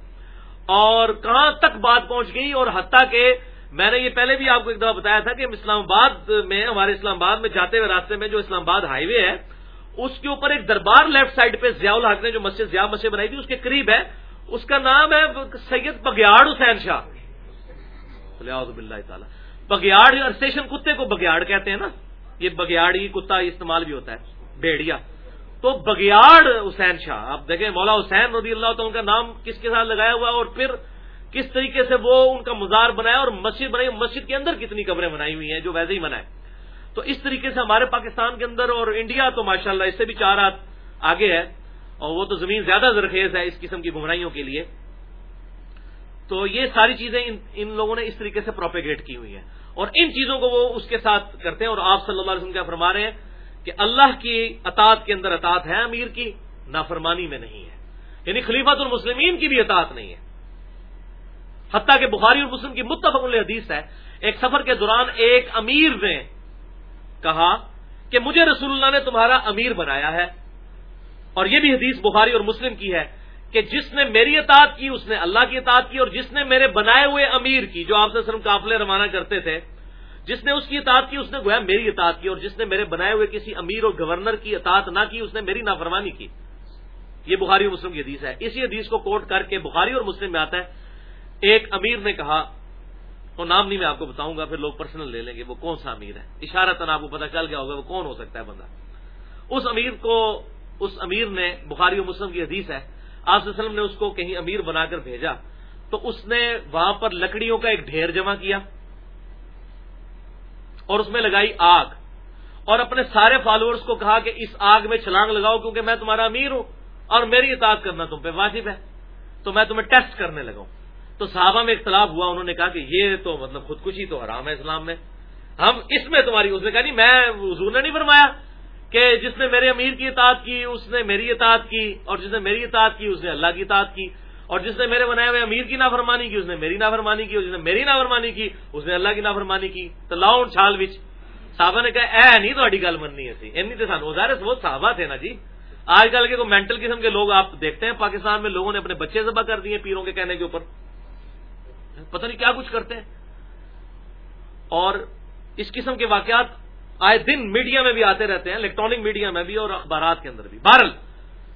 اور کہاں تک بات پہنچ گئی؟ اور حتیٰ کہ میں نے یہ پہلے بھی آپ کو ایک دفعہ بتایا تھا کہ اسلام آباد میں، ہمارے اسلام آباد میں جاتے ہوئے راستے میں جو اسلام آباد ہائی وے ہے اس کے اوپر ایک دربار لیفٹ سائڈ پہ ضیاء الحق نے جو مسجد ضیاء مسجد بنائی تھی، اس کے قریب ہے۔ اس کا نام ہے سید بگیاڑ حسین شاہ۔ تعالیٰ۔ بگیاڑ اسٹیشن کتے کو بگیاڑ کہتے ہیں نا۔ یہ بگیاڑی کتا استعمال بھی ہوتا ہے، بیڑیا۔ تو بگیاڑ حسین شاہ، آپ دیکھیں مولا حسین رضی اللہ تعالیٰ کا نام کس کے ساتھ لگایا ہوا اور پھر کس طریقے سے وہ ان کا مزار بنایا اور مسجد بنائی، مسجد کے اندر کتنی قبریں بنائی ہوئی ہیں جو ویسے ہی بنائے۔ تو اس طریقے سے ہمارے پاکستان کے اندر اور انڈیا تو ماشاءاللہ اس سے بھی چار ہاتھ آگے ہے اور وہ تو زمین زیادہ زرخیز ہے اس قسم کی گمراہیوں کے لیے۔ تو یہ ساری چیزیں ان ان لوگوں نے اس طریقے سے پروپیگیٹ کی ہوئی ہیں۔ اور ان چیزوں کو وہ اس کے ساتھ کرتے ہیں اور آپ صلی اللہ علیہ وسلم کیا فرما رہے ہیں کہ اللہ کی اطاعت کے اندر اطاعت ہے امیر کی، نافرمانی میں نہیں ہے۔ یعنی خلیفت المسلمین کی بھی اطاعت نہیں ہے۔ حتیٰ کہ بخاری اور مسلم کی متفق حدیث ہے، ایک سفر کے دوران ایک امیر نے کہا کہ مجھے رسول اللہ نے تمہارا امیر بنایا ہے۔ اور یہ بھی حدیث بخاری اور مسلم کی ہے کہ جس نے میری اطاعت کی، اس نے اللہ کی اطاعت کی، اور جس نے میرے بنائے ہوئے امیر کی، جو آپ سے صرف قافلے روانہ کرتے تھے، جس نے اس کی اطاعت کی، اس نے گویا میری اطاعت کی، اور جس نے میرے بنائے ہوئے کسی امیر اور گورنر کی اطاعت نہ کی، اس نے میری نافرمانی کی۔ یہ بخاری اور مسلم کی حدیث ہے۔ اسی حدیث کو کوٹ کر کے بخاری اور مسلم میں آتا ہے۔ ایک امیر نے کہا وہ نام نہیں میں آپ کو بتاؤں گا، پھر لوگ پرسنل لے لیں گے، وہ کون سا امیر ہے؟ اشارہ تن آپ کو پتا چل گیا ہوگا، وہ کون ہو سکتا ہے بندہ؟ اس امیر کو، اس امیر نے، بخاری و مسلم کی حدیث ہے، آپ وسلم نے اس کو کہیں امیر بنا کر بھیجا، تو اس نے وہاں پر لکڑیوں کا ایک ڈھیر جمع کیا، اور اس میں لگائی آگ، اور اپنے سارے فالوورز کو کہا کہ اس آگ میں چھلانگ لگاؤ کیونکہ میں تمہارا امیر ہوں، اور میری اطاعت کرنا تم پہ واجب ہے، تو میں تمہیں ٹیسٹ کرنے لگاؤں تو صحابہ میں اختلاف ہوا، انہوں نے کہا کہ یہ تو مطلب خودکشی تو حرام ہے اسلام میں۔ ہم اس میں تمہاری اس نے کہا نہیں، میں حضور نے نہیں فرمایا کہ جس نے میرے امیر کی اطاعت کی، اس نے میری اطاعت کی، اور جس نے میری اطاعت کی، اس نے اللہ کی اطاعت کی، اور جس نے میرے بنائے ہوئے امیر کی نافرمانی کی، اس نے میری نافرمانی کی، اور جس نے میری نافرمانی کی، اس نے اللہ کی نافرمانی کی۔ تو لاؤ چھال بچ صحابہ نے کہا، اے نہیں تاری گل مننی ایسی اینی تو سانو ظاہر وہ صحابہ تھے نا جی۔ آج کل کے کوئی مینٹل قسم کے لوگ آپ دیکھتے ہیں، پاکستان میں لوگوں نے اپنے بچے ذبح کر دیے پیروں کے کہنے کے اوپر۔ پتہ نہیں کیا کچھ کرتے ہیں۔ اور اس قسم کے واقعات آئے دن میڈیا میں بھی آتے رہتے ہیں الیکٹرانک میڈیا میں بھی اور اخبارات کے اندر بھی۔ بہرل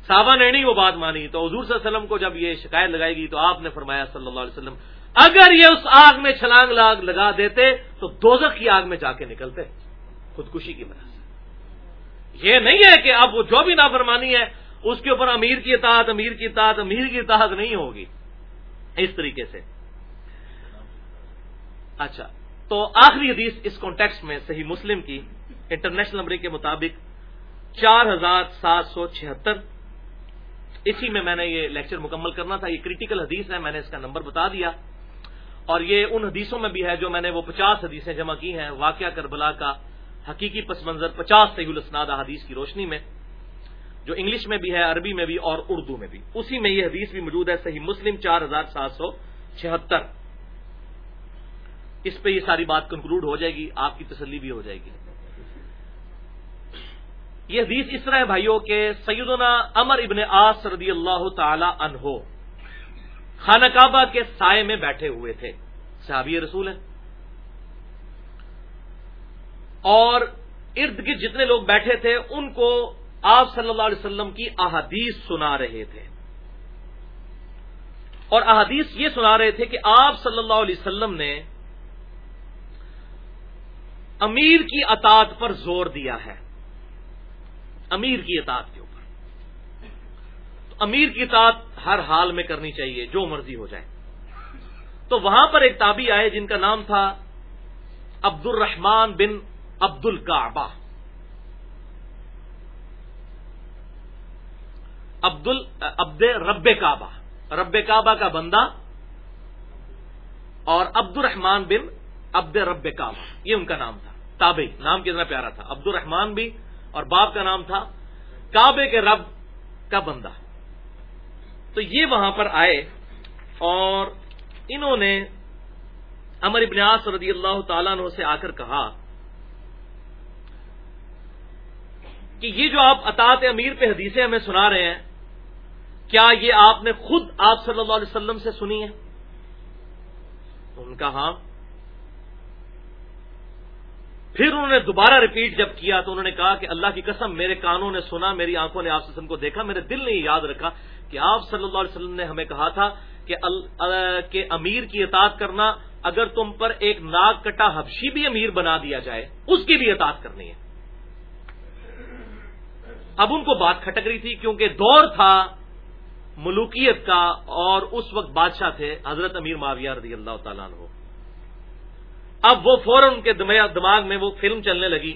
صحابہ نے نہیں وہ بات مانی۔ تو حضور صلی اللہ علیہ وسلم کو جب یہ شکایت لگائے گی تو آپ نے فرمایا صلی اللہ علیہ وسلم، اگر یہ اس آگ میں چھلانگ لاگ لگا دیتے تو دوزخ کی آگ میں جا کے نکلتے، خودکشی کی وجہ سے۔ یہ نہیں ہے کہ اب وہ جو بھی نافرمانی ہے، اس کے اوپر امیر کی اطاعت، امیر کی اطاعت، امیر کی اطاعت نہیں ہوگی۔ اس طریقے سے۔ اچھا تو آخری حدیث اس کانٹیکس میں صحیح مسلم کی انٹرنیشنل نمبر کے مطابق چار ہزار سات سو چھہتر۔ اسی میں میں نے یہ لیکچر مکمل کرنا تھا، یہ کریٹیکل حدیث ہے، میں نے اس کا نمبر بتا دیا۔ اور یہ ان حدیثوں میں بھی ہے جو میں نے وہ پچاس حدیثیں جمع کی ہیں، واقعہ کربلا کا حقیقی پس منظر پچاس صحیح الاسناد حدیث کی روشنی میں، جو انگلش میں بھی ہے، عربی میں بھی اور اردو میں بھی۔ اسی میں یہ حدیث بھی موجود ہے، صحیح مسلم چار ہزار سات سو چھہتر۔ اس پہ یہ ساری بات کنکلوڈ ہو جائے گی، آپ کی تسلی بھی ہو جائے گی۔ یہ حدیث اس طرح ہے بھائیوں کہ سیدنا امر ابن آس رضی اللہ تعالی عنہ خانہ کعبہ کے سائے میں بیٹھے ہوئے تھے۔ صحابی رسول ہیں۔ اور ارد گرد جتنے لوگ بیٹھے تھے، ان کو آپ صلی اللہ علیہ وسلم کی احادیث سنا رہے تھے۔ اور احادیث یہ سنا رہے تھے کہ آپ صلی اللہ علیہ وسلم نے امیر کی اطاعت پر زور دیا ہے۔ امیر کی اطاعت کے اوپر۔ تو امیر کی اطاعت ہر حال میں کرنی چاہیے، جو مرضی ہو جائے۔ تو وہاں پر ایک تابی آئے جن کا نام تھا عبد الرحمان بن عبد القعبہ عبد عبد رب کعبہ۔ رب کعبہ کا بندہ اور عبد الرحمان بن عبد رب کعبہ۔ یہ ان کا نام تھا۔ تابعی نام کتنا پیارا تھا عبد الرحمان بھی اور باپ کا نام تھا کعبے کے رب کا بندہ۔ تو یہ وہاں پر آئے اور انہوں نے امر ابنیاس رضی اللہ تعالیٰ عنہ سے آ کر کہا کہ یہ جو آپ اطاط امیر پہ حدیثیں ہمیں سنا رہے ہیں، کیا یہ آپ نے خود آپ صلی اللہ علیہ وسلم سے سنی ہے ان کا ہاں پھر انہوں نے دوبارہ ریپیٹ جب کیا تو انہوں نے کہا کہ اللہ کی قسم، میرے کانوں نے سنا، میری آنکھوں نے آپ وسلم کو دیکھا، میرے دل نے یاد رکھا کہ آپ صلی اللہ علیہ وسلم نے ہمیں کہا تھا کہ کہ امیر کی اطاعت کرنا، اگر تم پر ایک ناک کٹا حبشی بھی امیر بنا دیا جائے، اس کی بھی اطاعت کرنی ہے۔ اب ان کو بات کھٹک رہی تھی کیونکہ دور تھا ملوکیت کا اور اس وقت بادشاہ تھے حضرت امیر معاویہ رضی اللہ تعالیٰ عنہ۔ اب وہ فوراً ان کے دماغ میں وہ فلم چلنے لگی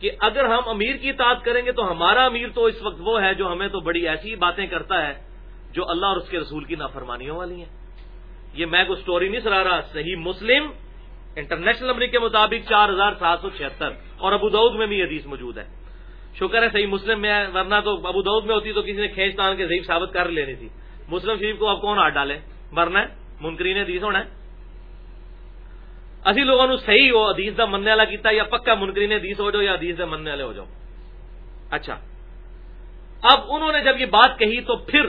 کہ اگر ہم امیر کی اطاعت کریں گے تو ہمارا امیر تو اس وقت وہ ہے جو ہمیں تو بڑی ایسی باتیں کرتا ہے جو اللہ اور اس کے رسول کی نافرمانیوں والی ہیں۔ یہ میں کوئی سٹوری نہیں سنا رہا، صحیح مسلم انٹرنیشنل نمبر کے مطابق چار ہزار سات سو چھہتر۔ اور ابو دعود میں بھی حدیث موجود ہے۔ شکر ہے صحیح مسلم میں ورنہ تو ابو دعود میں ہوتی تو کسی نے کھینچ تان کے ضعیف ثابت کر لینی تھی۔ مسلم شریف کو اب کون ہاتھ ڈالے؟ مرنا ہے منکرین حدیث ہونا ہے۔ اسی لوگوں نے صحیح ہو حدیث کا مننے والا کیتا یا پکا منکری نے حدیث ہو جاؤ یا حدیث کا مننے والے ہو جاؤ۔ اچھا۔ اب انہوں نے جب یہ بات کہی تو پھر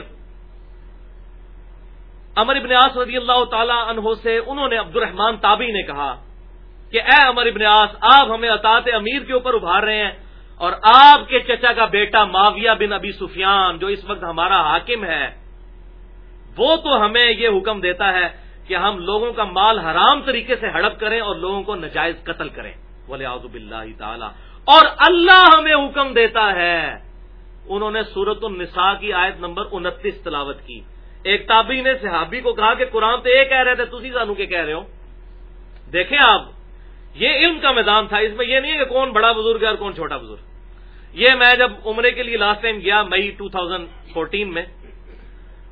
امر ابن آس رضی اللہ تعالی عنہ سے انہوں نے عبد الرحمان تابی نے کہا کہ اے امر ابن آس آپ ہمیں اطاط امیر کے اوپر ابھار رہے ہیں اور آپ کے چچا کا بیٹا معاویہ بن ابی سفیان جو اس وقت ہمارا حاکم ہے، وہ تو ہمیں یہ حکم دیتا ہے کہ ہم لوگوں کا مال حرام طریقے سے ہڑپ کریں اور لوگوں کو نجائز قتل کریں۔ ولی آزب اللہ تعالی اور اللہ ہمیں حکم دیتا ہے۔ انہوں نے سورت النساء کی آیت نمبر انتیس تلاوت کی۔ ایک تابی نے صحابی کو کہا کہ قرآن تو یہ کہہ رہے تھے تھی سانو کے کہہ رہے ہو؟ دیکھیں آپ، یہ علم کا میدان تھا۔ اس میں یہ نہیں ہے کہ کون بڑا بزرگ ہے اور کون چھوٹا بزرگ۔ یہ میں جب عمرے کے لیے لاسٹ ٹائم گیا، مئی ٹو تھاؤزینڈ فورٹین میں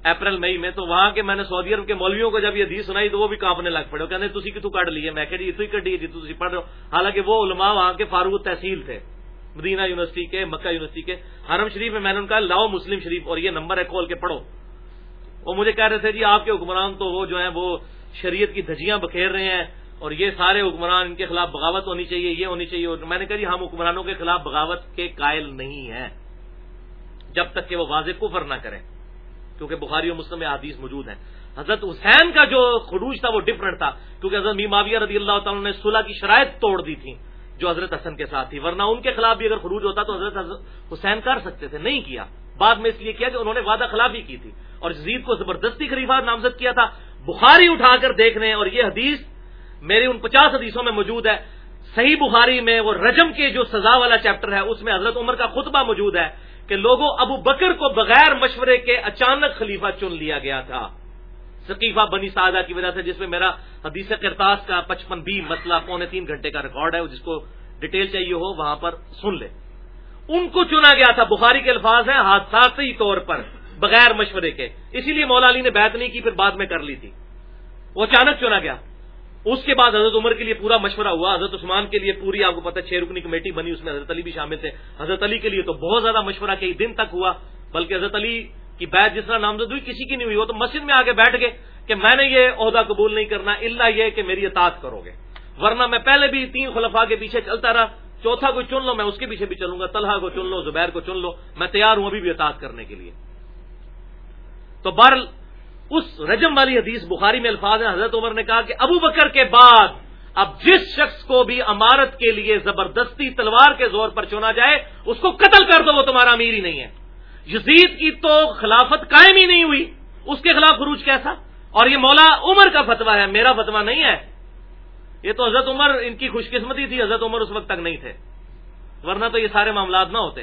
اپریل، مئی میں تو وہاں کے میں نے سعودی عرب کے مولویوں کو جب یہ حدیث سنائی تو وہ بھی کانپنے لگ پڑے کہتے تھی کہ تو کٹ لیے؟ میں کہ جی تو ہی کٹی جی تھی پڑھ رہے ہو۔ حالانکہ وہ علماء وہاں کے فاروق تحصیل تھے، مدینہ یونیورسٹی کے، مکہ یونیورسٹی کے۔ حرم شریف میں میں نے ان کا لاؤ مسلم شریف اور یہ نمبر ہے، کھول کے پڑھو۔ وہ مجھے کہہ رہے تھے جی آپ کے حکمران تو وہ جو ہیں، وہ شریعت کی دھجیاں بکھیر رہے ہیں اور یہ سارے حکمران ان کے خلاف بغاوت ہونی چاہیے، یہ ہونی چاہیے۔ اور میں نے کہا جی ہم حکمرانوں کے خلاف بغاوت کے قائل نہیں ہیں، جب تک کہ وہ واضح کفر نہ کریں۔ کیونکہ بخاری و مسلم میں حدیث موجود ہیں۔ حضرت حسین کا جو خروج تھا وہ ڈفرنٹ تھا، کیونکہ حضرت معاویہ رضی اللہ تعالیٰ نے صلح کی شرائط توڑ دی تھی جو حضرت حسن کے ساتھ تھی۔ ورنہ ان کے خلاف بھی اگر خروج ہوتا تو حضرت حسین کر سکتے تھے، نہیں کیا۔ بعد میں اس لیے کیا کہ انہوں نے وعدہ خلافی کی تھی۔ اور جزید کو زبردستی خلیفہ نامزد کیا تھا۔ بخاری اٹھا کر دیکھنے اور یہ حدیث میری ان پچاس حدیثوں میں موجود ہے۔ صحیح بخاری میں وہ رجم کے جو سزا والا چیپٹر ہے، اس میں حضرت عمر کا خطبہ موجود ہے۔ کہ لوگوں ابو بکر کو بغیر مشورے کے اچانک خلیفہ چن لیا گیا تھا۔ ثقیفہ بنی سعدہ کی وجہ سے جس میں میرا حدیث کرتاس کا پچپن بی مسئلہ پونے تین گھنٹے کا ریکارڈ ہے، جس کو ڈیٹیل چاہیے ہو، وہاں پر سن لے ان کو چنا گیا تھا، بخاری کے الفاظ ہیں، حادثاتی طور پر، بغیر مشورے کے۔ اسی لیے مولا علی نے بیعت نہیں کی، پھر بعد میں کر لی تھی۔ وہ اچانک چنا گیا۔ اس کے بعد حضرت عمر کے لیے پورا مشورہ ہوا، حضرت عثمان کے لیے پوری، آپ کو پتہ چھ رکنی کمیٹی بنی، اس میں حضرت علی بھی شامل تھے۔ حضرت علی کے لیے تو بہت زیادہ مشورہ کئی دن تک ہوا، بلکہ حضرت علی کی بیعت جس طرح نامزد ہوئی، کسی کی نہیں ہوئی۔ وہ تو مسجد میں آگے بیٹھ گئے کہ میں نے یہ عہدہ قبول نہیں کرنا اللہ یہ کہ میری اطاعت کرو گے۔ ورنہ میں پہلے بھی تین خلفاء کے پیچھے چلتا رہا۔ چوتھا کوئی چن لو، میں اس کے پیچھے بھی چلوں گا۔ طلحہ کو چن لو، زبیر کو چن لو۔ میں تیار ہوں ابھی بھی اطاعت کرنے کے لیے۔ تو بر اس رجم والی حدیث بخاری میں الفاظ ہیں۔ حضرت عمر نے کہا کہ ابو بکر کے بعد اب جس شخص کو بھی امارت کے لیے زبردستی تلوار کے زور پر چنا جائے، اس کو قتل کر دو، وہ تمہارا امیر ہی نہیں ہے۔ یزید کی تو خلافت قائم ہی نہیں ہوئی۔ اس کے خلاف خروج کیسا؟ اور یہ مولا عمر کا فتوا ہے، میرا فتوا نہیں ہے۔ یہ تو حضرت عمر، ان کی خوش قسمتی تھی، حضرت عمر اس وقت تک نہیں تھے۔ ورنہ تو یہ سارے معاملات نہ ہوتے۔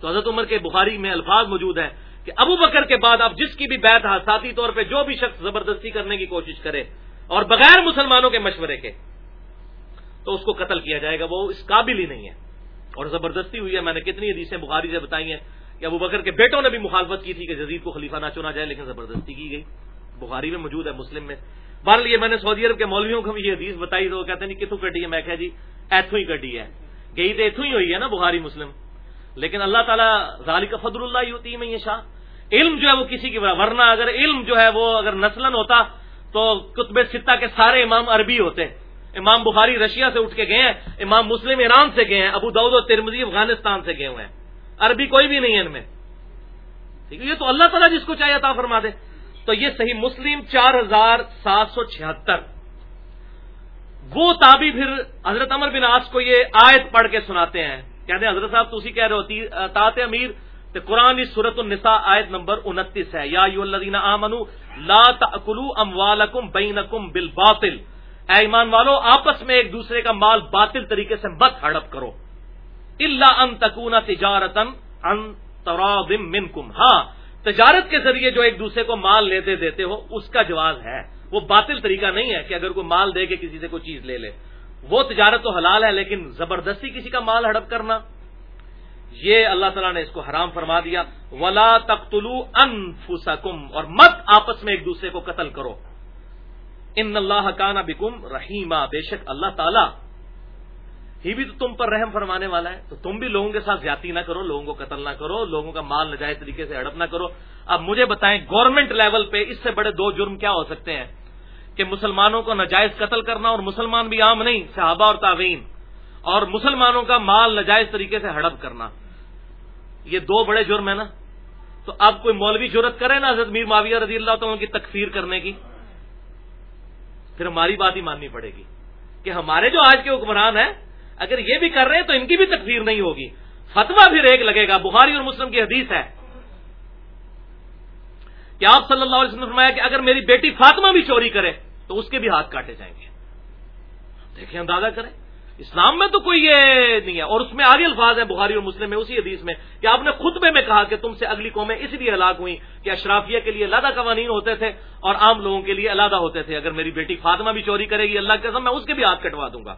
تو حضرت عمر کے بخاری میں الفاظ موجود ہیں۔ کہ ابو بکر کے بعد اب جس کی بھی بیت حساتی طور پہ جو بھی شخص زبردستی کرنے کی کوشش کرے اور بغیر مسلمانوں کے مشورے کے، تو اس کو قتل کیا جائے گا، وہ اس قابل ہی نہیں ہے۔ اور زبردستی ہوئی ہے، میں نے کتنی حدیثیں بخاری سے بتائی ہیں کہ ابو بکر کے بیٹوں نے بھی مخالفت کی تھی کہ جزید کو خلیفہ نہ چنا جائے، لیکن زبردستی کی گئی۔ بخاری میں موجود ہے، مسلم میں۔ بہر لیے میں نے سعودی عرب کے مولویوں کو بھی یہ حدیث بتائی تو وہ کہتے ہیں کتوں کٹی ہے؟ میں کہ جی ایتھو ہی کٹی ہے۔ گئی تو ایتھو ہی ہوئی ہے نا بخاری مسلم۔ لیکن اللہ تعالیٰ ظالی کا فضر اللہ ہی ہوتی ہے میں یہ شاہ علم جو ہے وہ کسی کی ورنہ اگر علم جو ہے وہ اگر نسلن ہوتا تو کتب ستہ کے سارے امام عربی ہوتے۔ امام بخاری رشیا سے اٹھ کے گئے ہیں، امام مسلم ایران سے گئے ہیں، ابو دعود و ترمزی افغانستان سے گئے ہوئے ہیں۔ عربی کوئی بھی نہیں ہے ان میں۔ ٹھیک ہے، یہ تو اللہ تعالیٰ جس کو چاہیے عطا فرما دے۔ تو یہ صحیح مسلم چار ہزار سات سو چھہتر۔ وہ تابی پھر حضرت امر بن آس کو یہ آیت پڑھ کے سناتے ہیں۔ کہتے ہیں، حضرت صاحب تھی کہہ رہے ہو تاط امیر تو قرآن سورت النساء آیت نمبر انتیس ہے۔ یا یو آمنو، لا تلو ام والم بینکم بل باطل اے ایمان والو، آپس میں ایک دوسرے کا مال باطل طریقے سے مت ہڑپ کرو۔ اللہ ان تکون تجارتن ان ترابم منکم۔ ہاں تجارت کے ذریعے جو ایک دوسرے کو مال لیتے دیتے ہو، اس کا جواز ہے۔ وہ باطل طریقہ نہیں ہے کہ اگر کوئی مال دے کے کسی سے کوئی چیز لے لے۔ وہ تجارت تو حلال ہے، لیکن زبردستی کسی کا مال ہڑپ کرنا۔ یہ اللہ تعالیٰ نے اس کو حرام فرما دیا۔ ولا تختلو ان اور مت آپس میں ایک دوسرے کو قتل کرو۔ ان اللہ کانا بکم رحیمہ بے شک اللہ تعالیٰ ہی بھی تو تم پر رحم فرمانے والا ہے۔ تو تم بھی لوگوں کے ساتھ زیادتی نہ کرو، لوگوں کو قتل نہ کرو، لوگوں کا مال نجائز طریقے سے ہڑپ نہ کرو۔ اب مجھے بتائیں گورنمنٹ لیول پہ اس سے بڑے دو جرم کیا ہو سکتے ہیں؟ کہ مسلمانوں کو نجائز قتل کرنا اور مسلمان بھی عام نہیں، صحابہ اور تعوین اور مسلمانوں کا مال نجائز طریقے سے ہڑپ کرنا۔ یہ دو بڑے جرم ہیں نا۔ تو اب کوئی مولوی جرت کرے نا حضرت میر معاویہ رضی اللہ تعالیٰ کی تکفیر کرنے کی، پھر ہماری بات ہی ماننی پڑے گی کہ ہمارے جو آج کے حکمران ہیں، اگر یہ بھی کر رہے ہیں تو ان کی بھی تکفیر نہیں ہوگی۔ فتوا پھر ایک لگے گا، بخاری اور مسلم کی حدیث ہے۔ کہ آپ صلی اللہ علیہ وسلم نے فرمایا کہ اگر میری بیٹی فاطمہ بھی چوری کرے تو اس کے بھی ہاتھ کاٹے جائیں گے۔ دیکھیں اندازہ کریں۔ اسلام میں تو کوئی یہ نہیں ہے۔ اور اس میں آگے الفاظ ہیں، بخاری اور مسلم میں، اسی حدیث میں کہ آپ نے خطبے میں کہا کہ تم سے اگلی قومیں اس لیے ہلاک ہوئی کہ اشرافیہ کے لیے علیحدہ قوانین ہوتے تھے اور عام لوگوں کے لیے علیحدہ ہوتے تھے۔ اگر میری بیٹی فاطمہ بھی چوری کرے گی، اللہ کے میں اس کے بھی ہاتھ کٹوا دوں گا۔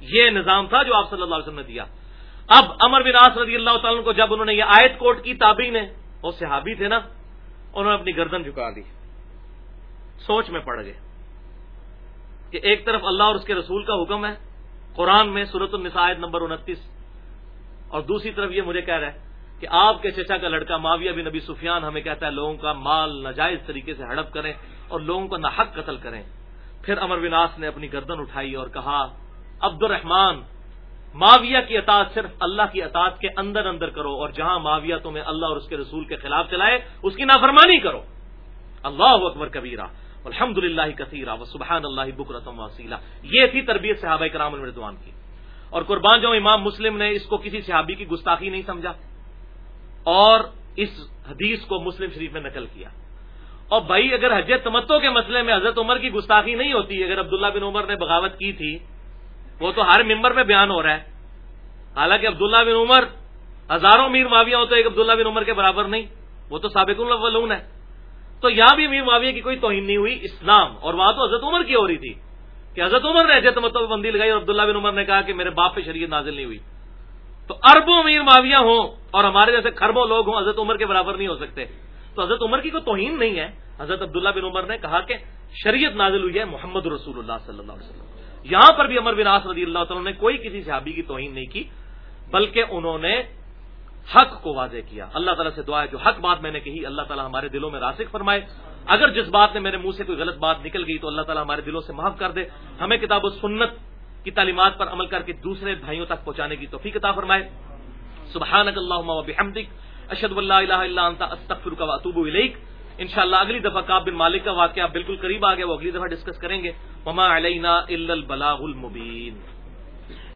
یہ نظام تھا جو آپ صلی اللہ علیہ وسلم نے دیا۔ اب امر آس رضی اللہ تعالیٰ کو جب انہوں نے یہ آیت کوٹ کی تابی نے وہ صحابی تھے نا، انہوں نے اپنی گردن جھکا دی۔ سوچ میں پڑ گئے کہ ایک طرف اللہ اور اس کے رسول کا حکم ہے قرآن میں صورت النسائد نمبر انتیس۔ اور دوسری طرف یہ مجھے کہہ رہا ہے کہ آپ کے چچا کا لڑکا معاویہ بن نبی سفیان ہمیں کہتا ہے لوگوں کا مال ناجائز طریقے سے ہڑپ کریں اور لوگوں کو ناحق قتل کریں۔ پھر امر وناس نے اپنی گردن اٹھائی اور کہا عبد الرحمان معاویہ کی اطاعت صرف اللہ کی اطاعت کے اندر اندر کرو اور جہاں معاویہ تمہیں اللہ اور اس کے رسول کے خلاف چلائے، اس کی نافرمانی کرو۔ اللہ اکبر کبیرہ۔ الحمد للہ کثیرہ و سبحان اللہ بکرتم وسیلہ یہ تھی تربیت صحابہ کرام المردوان کی۔ اور قربان جو امام مسلم نے اس کو کسی صحابی کی گستاخی نہیں سمجھا، اور اس حدیث کو مسلم شریف میں نقل کیا۔ اور بھائی، اگر حج تمتو کے مسئلے میں حضرت عمر کی گستاخی نہیں ہوتی، اگر عبداللہ بن عمر نے بغاوت کی تھی، وہ تو ہر ممبر میں بیان ہو رہا ہے۔ حالانکہ عبداللہ بن عمر، ہزاروں میر معاویہ ہو تو ایک عبداللہ بن عمر کے برابر نہیں، وہ تو سابق الاولون ہے۔ تو یہاں بھی میر معاویہ کی کوئی توہین نہیں ہوئی، اسلام۔ اور وہاں تو حضرت عمر کی ہو رہی تھی کہ حضرت عمر نے حجت متو مطلب بندی لگائی اور عبداللہ بن عمر نے کہا کہ میرے باپ پہ شریعت نازل نہیں ہوئی۔ تو اربوں میر معاویہ ہوں اور ہمارے جیسے خربوں لوگ ہوں، حضرت عمر کے برابر نہیں ہو سکتے۔ تو حضرت عمر کی کوئی توہین نہیں ہے۔ حضرت عبداللہ بن عمر نے کہا کہ شریعت نازل ہوئی ہے محمد رسول اللہ صلی اللہ علیہ وسلم۔ یہاں پر بھی عمر بن آس رضی اللہ تعالیٰ نے کوئی کسی صحابی کی توہین نہیں کی، بلکہ انہوں نے حق کو واضح کیا۔ اللہ تعالیٰ سے دعا ہے، جو حق بات میں نے کہی، اللہ تعالیٰ ہمارے دلوں میں راسک فرمائے۔ اگر جس بات نے میرے منہ سے کوئی غلط بات نکل گئی تو اللہ تعالیٰ ہمارے دلوں سے معاف کر دے۔ ہمیں کتاب و سنت کی تعلیمات پر عمل کر کے دوسرے بھائیوں تک پہنچانے کی توفیق عطا فرمائے۔ سبحان اشد اللہ اطوب علیک ان شاء اللہ اگلی دفعہ کاب بن مالک کا واقعہ بالکل قریب آ گیا، وہ اگلی دفعہ ڈسکس کریں گے۔ مما علینا البلاغ المبین۔